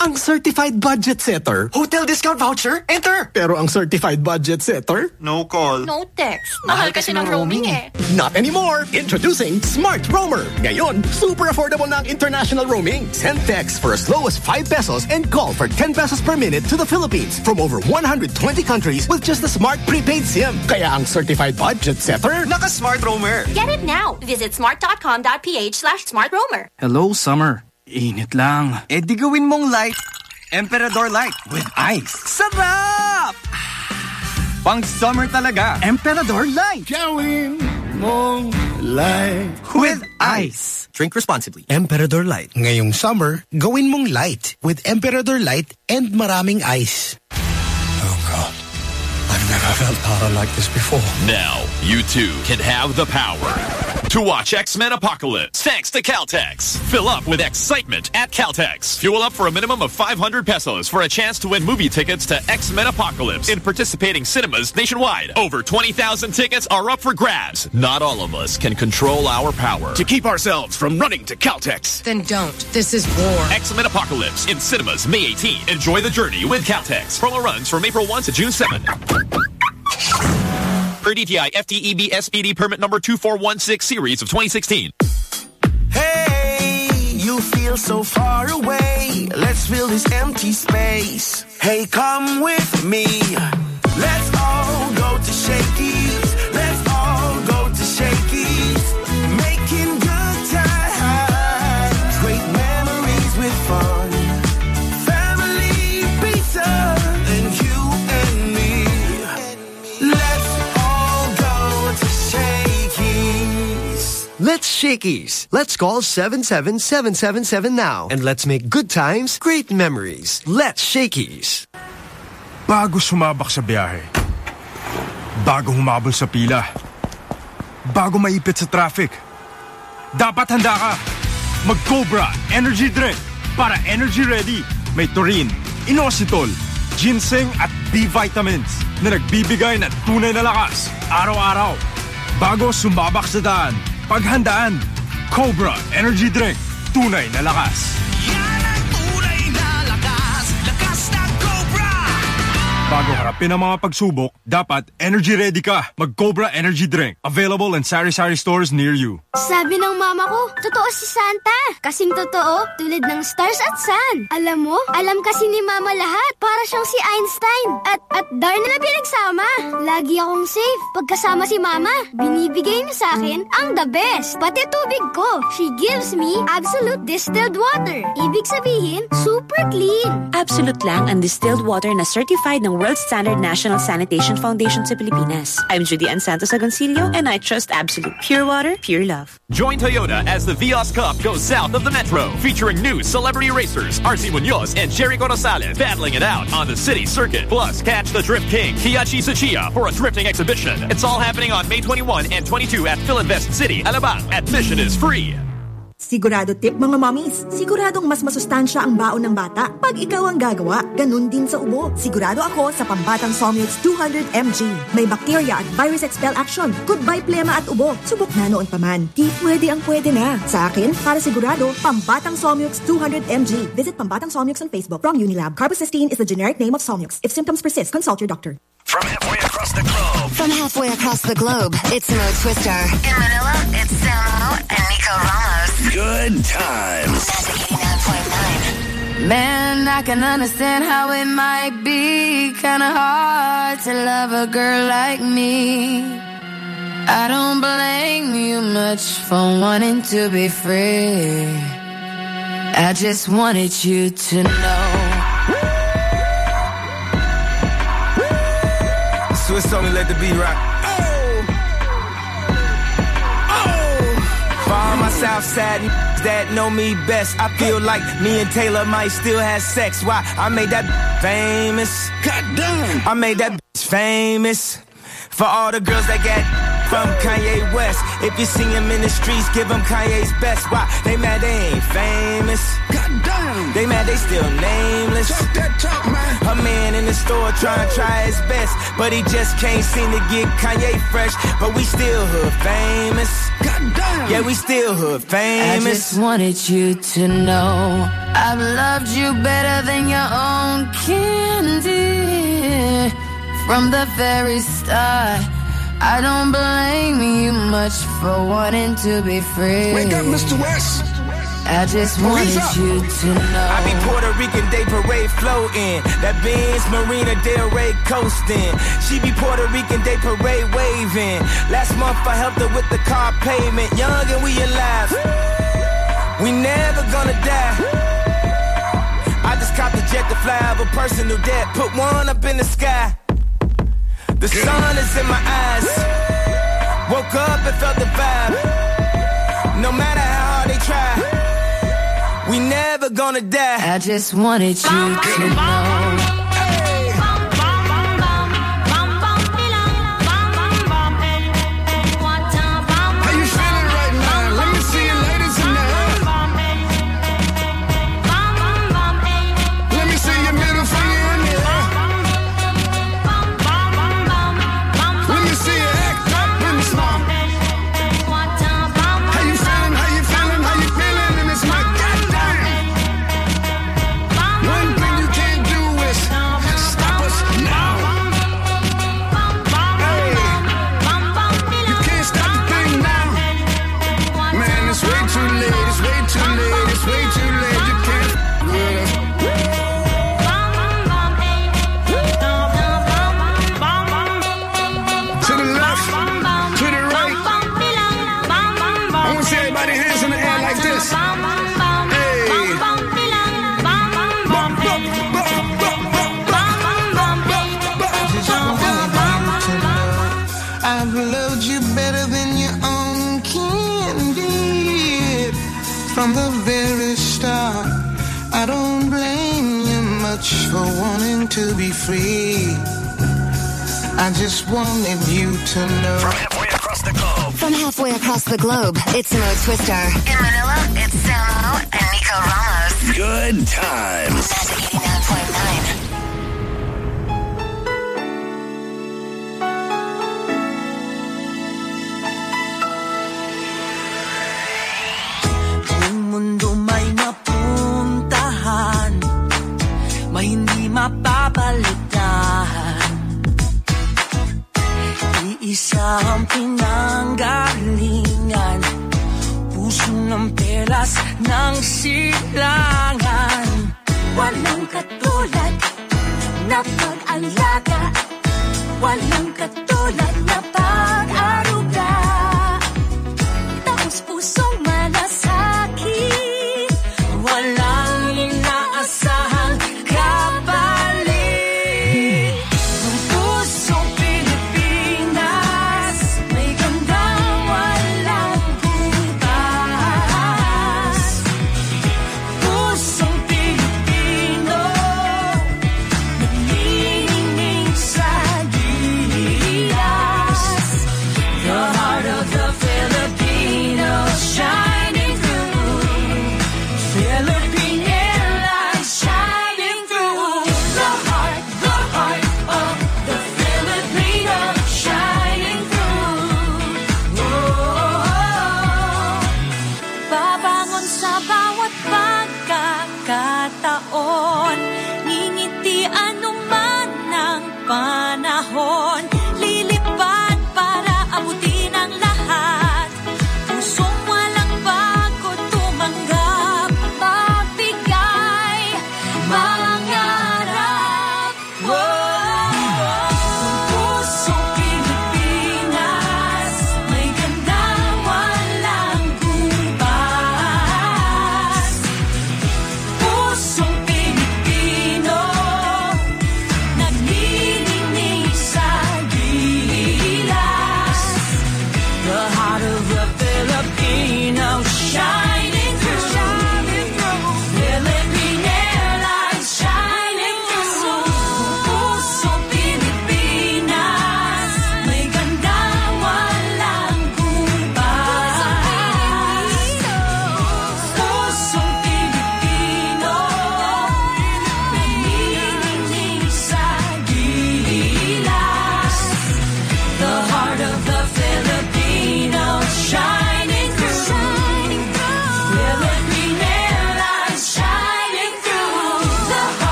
Ang certified budget setter, hotel discount voucher, enter. Pero ang certified budget setter, no call. No text. Mahal kasi ng roaming eh. Not anymore! Introducing Smart Roamer! Ngayon, super affordable na ang international roaming. Send text for as low as 5 pesos and call for 10 pesos per minute to the Philippines from over 120 countries with just a smart prepaid SIM. Kaya ang certified budget setter, naka-Smart Roamer. Get it now. Visit smart.com.ph slash smartroamer. Hello, Summer. Init lang. Eh di gawin mong light. Emperador Light with ice. Sarap! Pang summer talaga. Emperador Light. Gawin mong light. With ice. Drink responsibly. Emperador Light. Ngayong summer, gawin mong light with Emperador Light and maraming ice. God, I've never felt power like this before. Now, you too can have the power to watch X-Men Apocalypse thanks to Caltex. Fill up with excitement at Caltex. Fuel up for a minimum of 500 pesos for a chance to win movie tickets to X-Men Apocalypse in participating cinemas nationwide. Over 20,000 tickets are up for grabs. Not all of us can control our power. To keep ourselves from running to Caltex. Then don't. This is war. X-Men Apocalypse in cinemas May 18. Enjoy the journey with Caltex. Promo runs from April 1 to June 7. Per DTI FTEB SPD permit number 2416 series of 2016. Hey, you feel so far away. Let's fill this empty space. Hey, come with me. Let's all go to Shakey's. Let's Shakey's. Let's call 77777 now and let's make good times great memories. Let's Shakey's. Bago sumabak sa biyahe. Bago humabol sa pila. Bago maipit sa traffic. Dapat handa ka. Mag-Cobra Energy Drink para energy ready. May taurine, inositol, ginseng at B vitamins na nagbibigay ng tunay na lakas araw-araw. Bago sumabak sa daan, paghandaan. Cobra Energy Drink. Tunay na lakas. Bago harapin ang mga pagsubok, dapat energy ready ka. Mag-Cobra Energy Drink. Available in sari-sari stores near you. Sabi ng mama ko, totoo si Santa. Kasing totoo, tulad ng stars at sun. Alam mo, alam kasi ni mama lahat. Para siyang si Einstein. At, at dar nila pinagsama. Lagi akong safe. Pagkasama si mama, binibigay niya sa akin ang the best. Pati tubig ko. She gives me absolute distilled water. Ibig sabihin, super clean. Absolute lang ang distilled water na certified ng World Standard National Sanitation Foundation sa Pilipinas. I'm Judy Ann Santos Agoncillo and I trust Absolute Pure Water, Pure Love. Join Toyota as the Vios Cup goes south of the metro, featuring new celebrity racers RC Munoz and Jerry Rosales battling it out on the city circuit. Plus, catch the Drift King Keiichi Tsuchiya for a drifting exhibition. It's all happening on May 21 and 22 at Filinvest City, Alabang. Admission is free. Sigurado tip mga mommies, siguradong mas masustansya ang baon ng bata pag ikaw ang gagawa. Ganun din sa ubo. Sigurado ako sa Pambatang Somnux 200mg. May bacteria at virus expel action. Goodbye plema at ubo. Subok na noon pa man. Di pwede ang pwede na. Sa akin, para sigurado, Pambatang Somnux 200mg. Visit Pambatang Somnux on Facebook from Unilab. Carbocisteine is the generic name of Somnux. If symptoms persist, consult your doctor. From halfway across the globe. From halfway across the globe, it's Mo Twister. In Manila, it's Samo and Nico Ramos. Good times. Man, I can understand how it might be kinda hard to love a girl like me. I don't blame you much for wanting to be free. I just wanted you to know. Swiss only let the beat rock. Oh! Oh! For all my Southside n- that know me best, I feel like me and Taylor might still have sex. Why? I made that famous. God damn! I made that bitch famous. For all the girls that got from Kanye West. If you see him in the streets, give him Kanye's best. Why? They mad they ain't famous. God damn. They mad they still nameless. Talk that talk, man. A man in the store trying to try his best, but he just can't seem to get Kanye fresh. But we still hood famous. God damn. Yeah, we still hood famous. I just wanted you to know I've loved you better than your own candy from the very start. I don't blame you much for wanting to be free. Wake up, Mr. West. I just wanted you to know. I be Puerto Rican Day Parade floating. That Benz Marina Del Rey coasting. She be Puerto Rican Day Parade waving. Last month I helped her with the car payment. Young and we alive. We never gonna die. I just caught the jet to fly over personal debt. Put one up in the sky. The sun is in my eyes. Woke up and felt the vibe. No matter how hard they try. We never gonna die. I just wanted you to know. To be free. I just wanted you to know. From halfway across the globe. From halfway across the globe, it's Mo Twister. In Manila, it's Samo and Nico Ramos. Good times. Mapapalitan Iisa ang pinanggalingan. Puso ng pelas ng silangan. Walang katulad na pag-alaga. Walang katulad na pag-aruga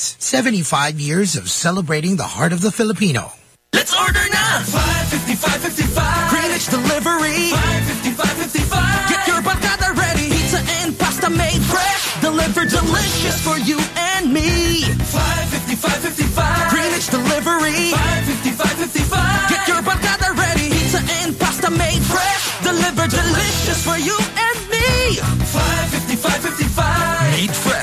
75 years of celebrating the heart of the Filipino. Let's order now! 555 Greenwich Delivery. 555 Get your barcada ready. Pizza and pasta made fresh. Delivered delicious for you and me. 555 Greenwich Delivery. 555 Get your barcada ready. Pizza and pasta made fresh. Delivered delicious for you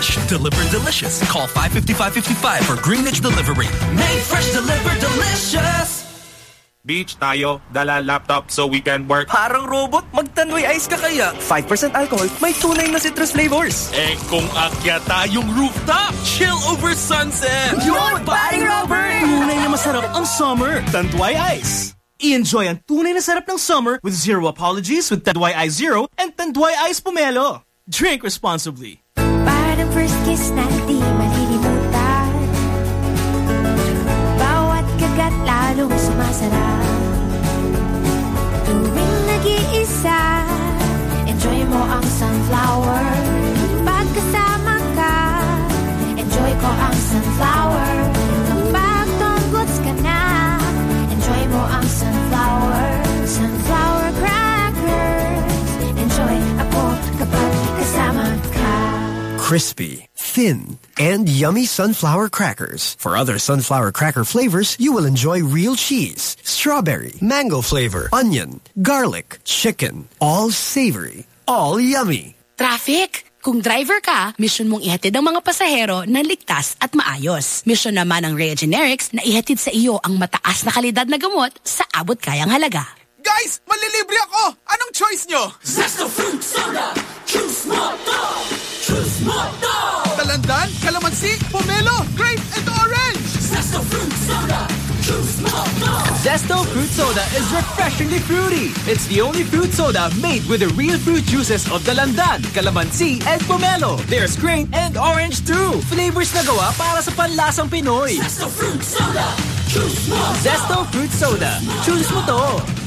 fresh, delivered delicious. Call 55555 for Greenwich Delivery. Made fresh, delivered delicious Beach tayo, dala laptop so we can work. Parang robot, magtanduay ice ka kaya. 5% alcohol, may tunay na citrus flavors. Eh kung akya tayong rooftop, chill over sunset. Yun, paring Robert! Tunay na masarap ang summer. Tanduay Ice. I-enjoy ang tunay na sarap ng summer with zero apologies with Tanduay Ice Zero and Tanduay Ice Pomelo. Drink responsibly. First kiss na di malilimutan Bawat kagat lalong sumasarap. Tuwing nag-iisa Enjoy mo ang sunflower. Pagkasama ka Enjoy ko ang sunflower crispy, thin, and yummy sunflower crackers. For other sunflower cracker flavors, you will enjoy real cheese, strawberry, mango flavor, onion, garlic, chicken. All savory, all yummy. Traffic! Kung driver ka, mission mong ihatid ang mga pasahero na ligtas at maayos. Mission naman ng Rhea Generics na ihatid sa iyo ang mataas na kalidad na gamot sa abot kayang halaga. Guys, malilibre ako! Anong choice nyo? Zesto Fruit Soda! Choose mo to! Choose mo to! Dalandan, calamansi, pomelo, grape, and orange! Zesto Fruit Soda! Choose mo to! Zesto Fruit Soda is refreshingly fruity. It's the only fruit soda made with the real fruit juices of Dalandan, Calamansi, and Pomelo. There's grape and orange too. Flavors na gawa para sa panlasang Pinoy. Zesto Fruit Soda! Choose mo! Zesto Fruit Soda. Choose mo to.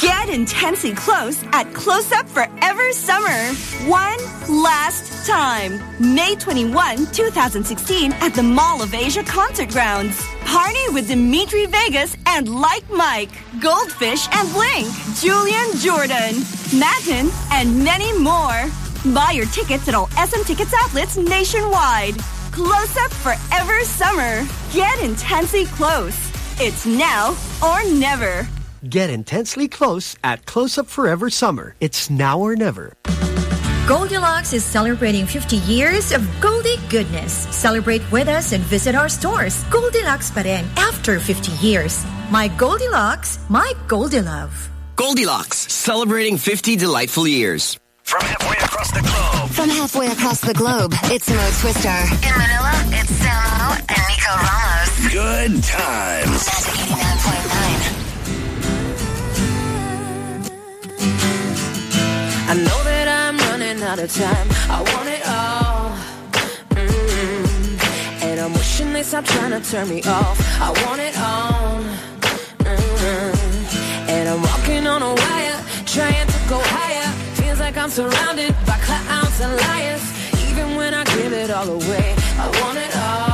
Get intensely close at Close Up Forever Summer. One last time. May 21, 2016 at the Mall of Asia Concert Grounds. Party with Dimitri Vegas and Like Mike, Goldfish and Blink, Julian Jordan, MATTN, and many more. Buy your tickets at all SM Tickets outlets nationwide. Close Up Forever Summer. Get intensely close. It's now or never. Get intensely close at Close Up Forever Summer. It's now or never. Goldilocks is celebrating 50 years of Goldie goodness. Celebrate with us and visit our stores. Goldilocks pa rin after 50 years. My Goldilocks, my Goldilove. Goldilocks, celebrating 50 delightful years. From halfway across the globe. From halfway across the globe, it's Mo Twister. In Manila, it's Samo and Nico Ramos. Good times. Magic 89.9. I know that I'm running out of time. I want it all. mm And I'm wishing they stop trying to turn me off. I want it all. mm And I'm walking on a wire, trying to go higher. Feels like I'm surrounded by clowns and liars. Even when I give it all away, I want it all.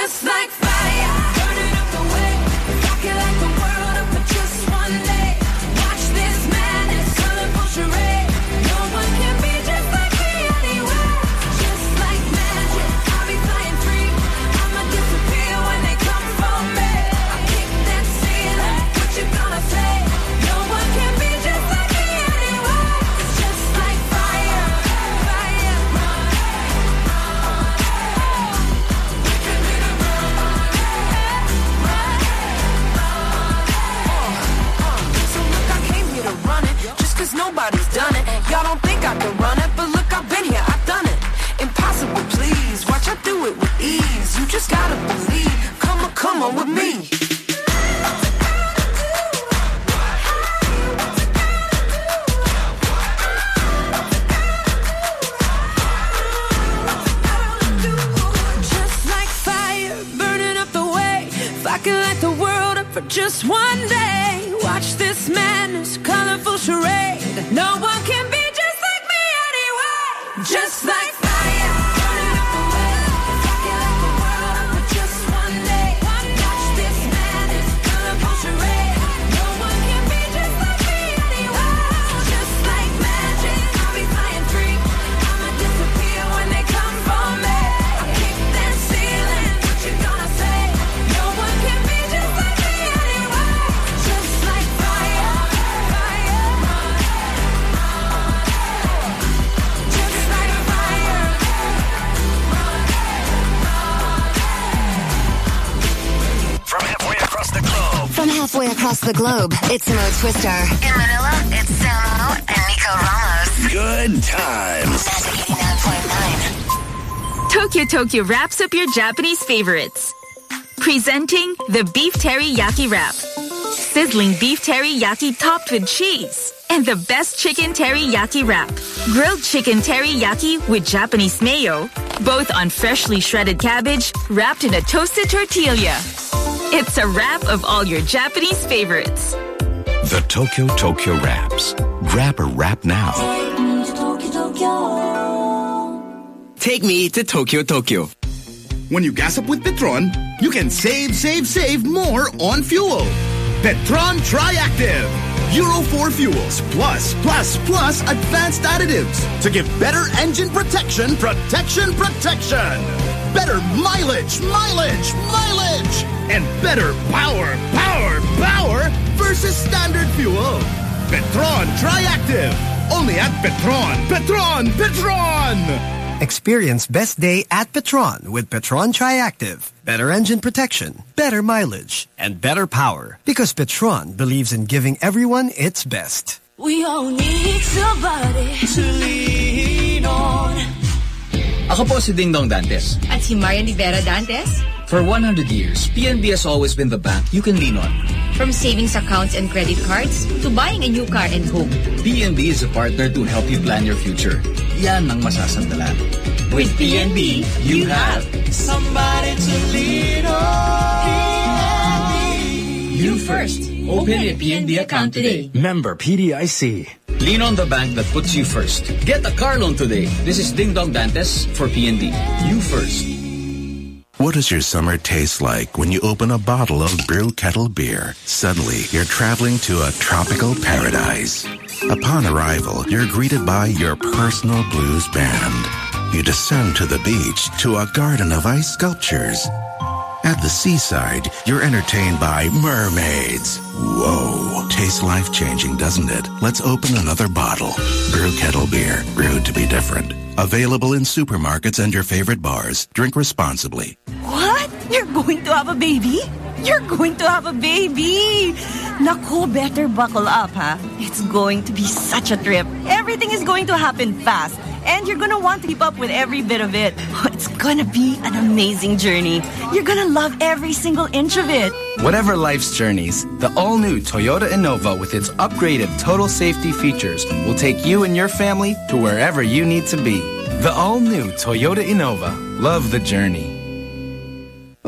Just like Mo Twister. In Manila, it's Samo and Nico Ramos. Good times. Tokyo Tokyo wraps up your Japanese favorites. Presenting the Beef Teriyaki Wrap. Sizzling beef teriyaki topped with cheese. And the best chicken teriyaki wrap. Grilled chicken teriyaki with Japanese mayo. Both on freshly shredded cabbage wrapped in a toasted tortilla. It's a wrap of all your Japanese favorites. The Tokyo Tokyo Wraps. Grab a wrap now. Take me to Tokyo Tokyo. When you gas up with Petron, you can save, save, save more on fuel. Petron Triactive. Euro 4 fuels plus, plus, plus advanced additives to give better engine protection, protection, protection. Better mileage, mileage, mileage. And better power, power, power versus standard fuel. Petron Triactive. Only at Petron. Petron, Petron. Experience best day at Petron with Petron Triactive. Better engine protection, better mileage, and better power. Because Petron believes in giving everyone its best. We all need somebody to lean on. Ako po si Dingdong Dantes. At si Marian Rivera Dantes. For 100 years, PNB has always been the bank you can lean on. From savings accounts and credit cards to buying a new car and home. PNB is a partner to help you plan your future. Yan ang masasandalan. With PNB, you have somebody to lean on. You first. Open a PNB account today. Member PDIC. Lean on the bank that puts you first. Get a car loan today. This is Dingdong Dantes for PNB. You first. What does your summer taste like when you open a bottle of Brew Kettle beer? Suddenly, you're traveling to a tropical paradise. Upon arrival, you're greeted by your personal blues band. You descend to the beach to a garden of ice sculptures. At the seaside, you're entertained by mermaids. Whoa. Tastes life-changing, doesn't it? Let's open another bottle. Brew Kettle Beer. Brewed to be different. Available in supermarkets and your favorite bars. Drink responsibly. What? You're going to have a baby? You're going to have a baby! Naku, better buckle up, ha? It's going to be such a trip. Everything is going to happen fast. And you're gonna want to keep up with every bit of it. <laughs> It's gonna be an amazing journey. You're gonna love every single inch of it. Whatever life's journeys, the all-new Toyota Innova with its upgraded total safety features will take you and your family to wherever you need to be. The all-new Toyota Innova. Love the journey.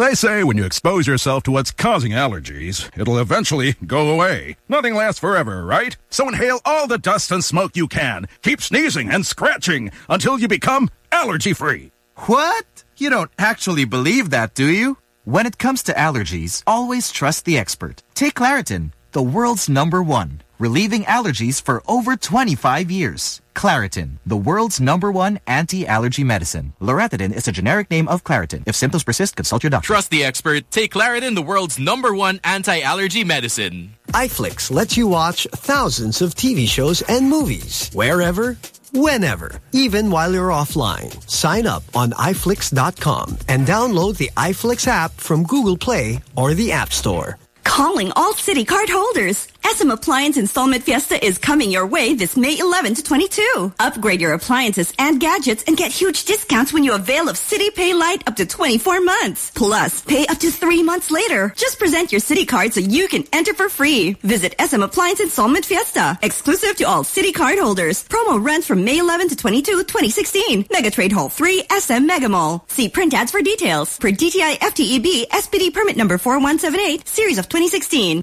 They say when you expose yourself to what's causing allergies, it'll eventually go away. Nothing lasts forever, right? So inhale all the dust and smoke you can. Keep sneezing and scratching until you become allergy free. What? You don't actually believe that, do you? When it comes to allergies, always trust the expert. Take Claritin, the world's number one, relieving allergies for over 25 years. Claritin, the world's number one anti-allergy medicine. Loratadine is a generic name of Claritin. If symptoms persist, consult your doctor. Trust the expert. Take Claritin, the world's number one anti-allergy medicine. iFlix lets you watch thousands of TV shows and movies wherever, whenever, even while you're offline. Sign up on iflix.com and download the iFlix app from Google Play or the App Store. Calling all Citi Card holders. SM Appliance Installment Fiesta is coming your way this May 11 to 22. Upgrade your appliances and gadgets and get huge discounts when you avail of Citi PayLite up to 24 months. Plus, pay up to three months later. Just present your Citi Card so you can enter for free. Visit SM Appliance Installment Fiesta. Exclusive to all Citi Card holders. Promo runs from May 11 to 22, 2016. Mega Trade Hall 3, SM Megamall. See print ads for details. Per DTI FTEB SPD permit number 4178, series of 2016.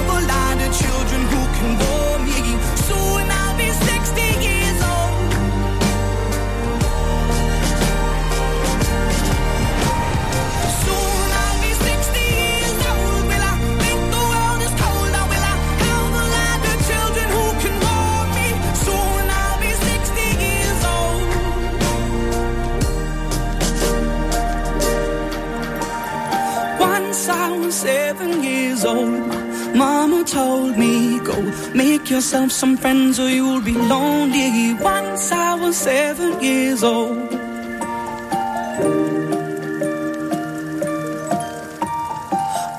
Once I was seven years old, my mama told me, go make yourself some friends or you'll be lonely. Once I was seven years old.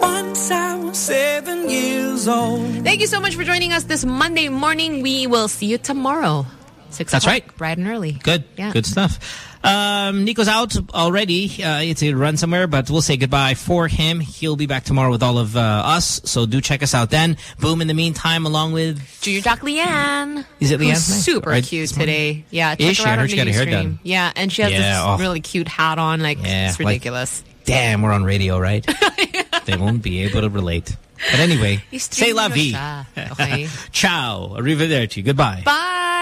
Once I was seven years old. Thank you so much for joining us this Monday morning. We will see you tomorrow. Six That's right. Bright and early. Good. Yeah. Good stuff. Um, Nico's out already. Uh, it's a run somewhere, but we'll say goodbye for him. He'll be back tomorrow with all of uh, us, so do check us out then. Boom, in the meantime, along with... Junior Doc Leanne. Is it Leanne? Super Right cute today. Yeah, check Is she? her out on the got her hair. Yeah, and she has Yeah, this oh. really cute hat on. Like, Yeah, it's like- ridiculous. Damn, we're on radio, right? <laughs> they won't be able to relate. But anyway, say la vie. Okay. <laughs> Ciao. Arrivederci. Goodbye. Bye.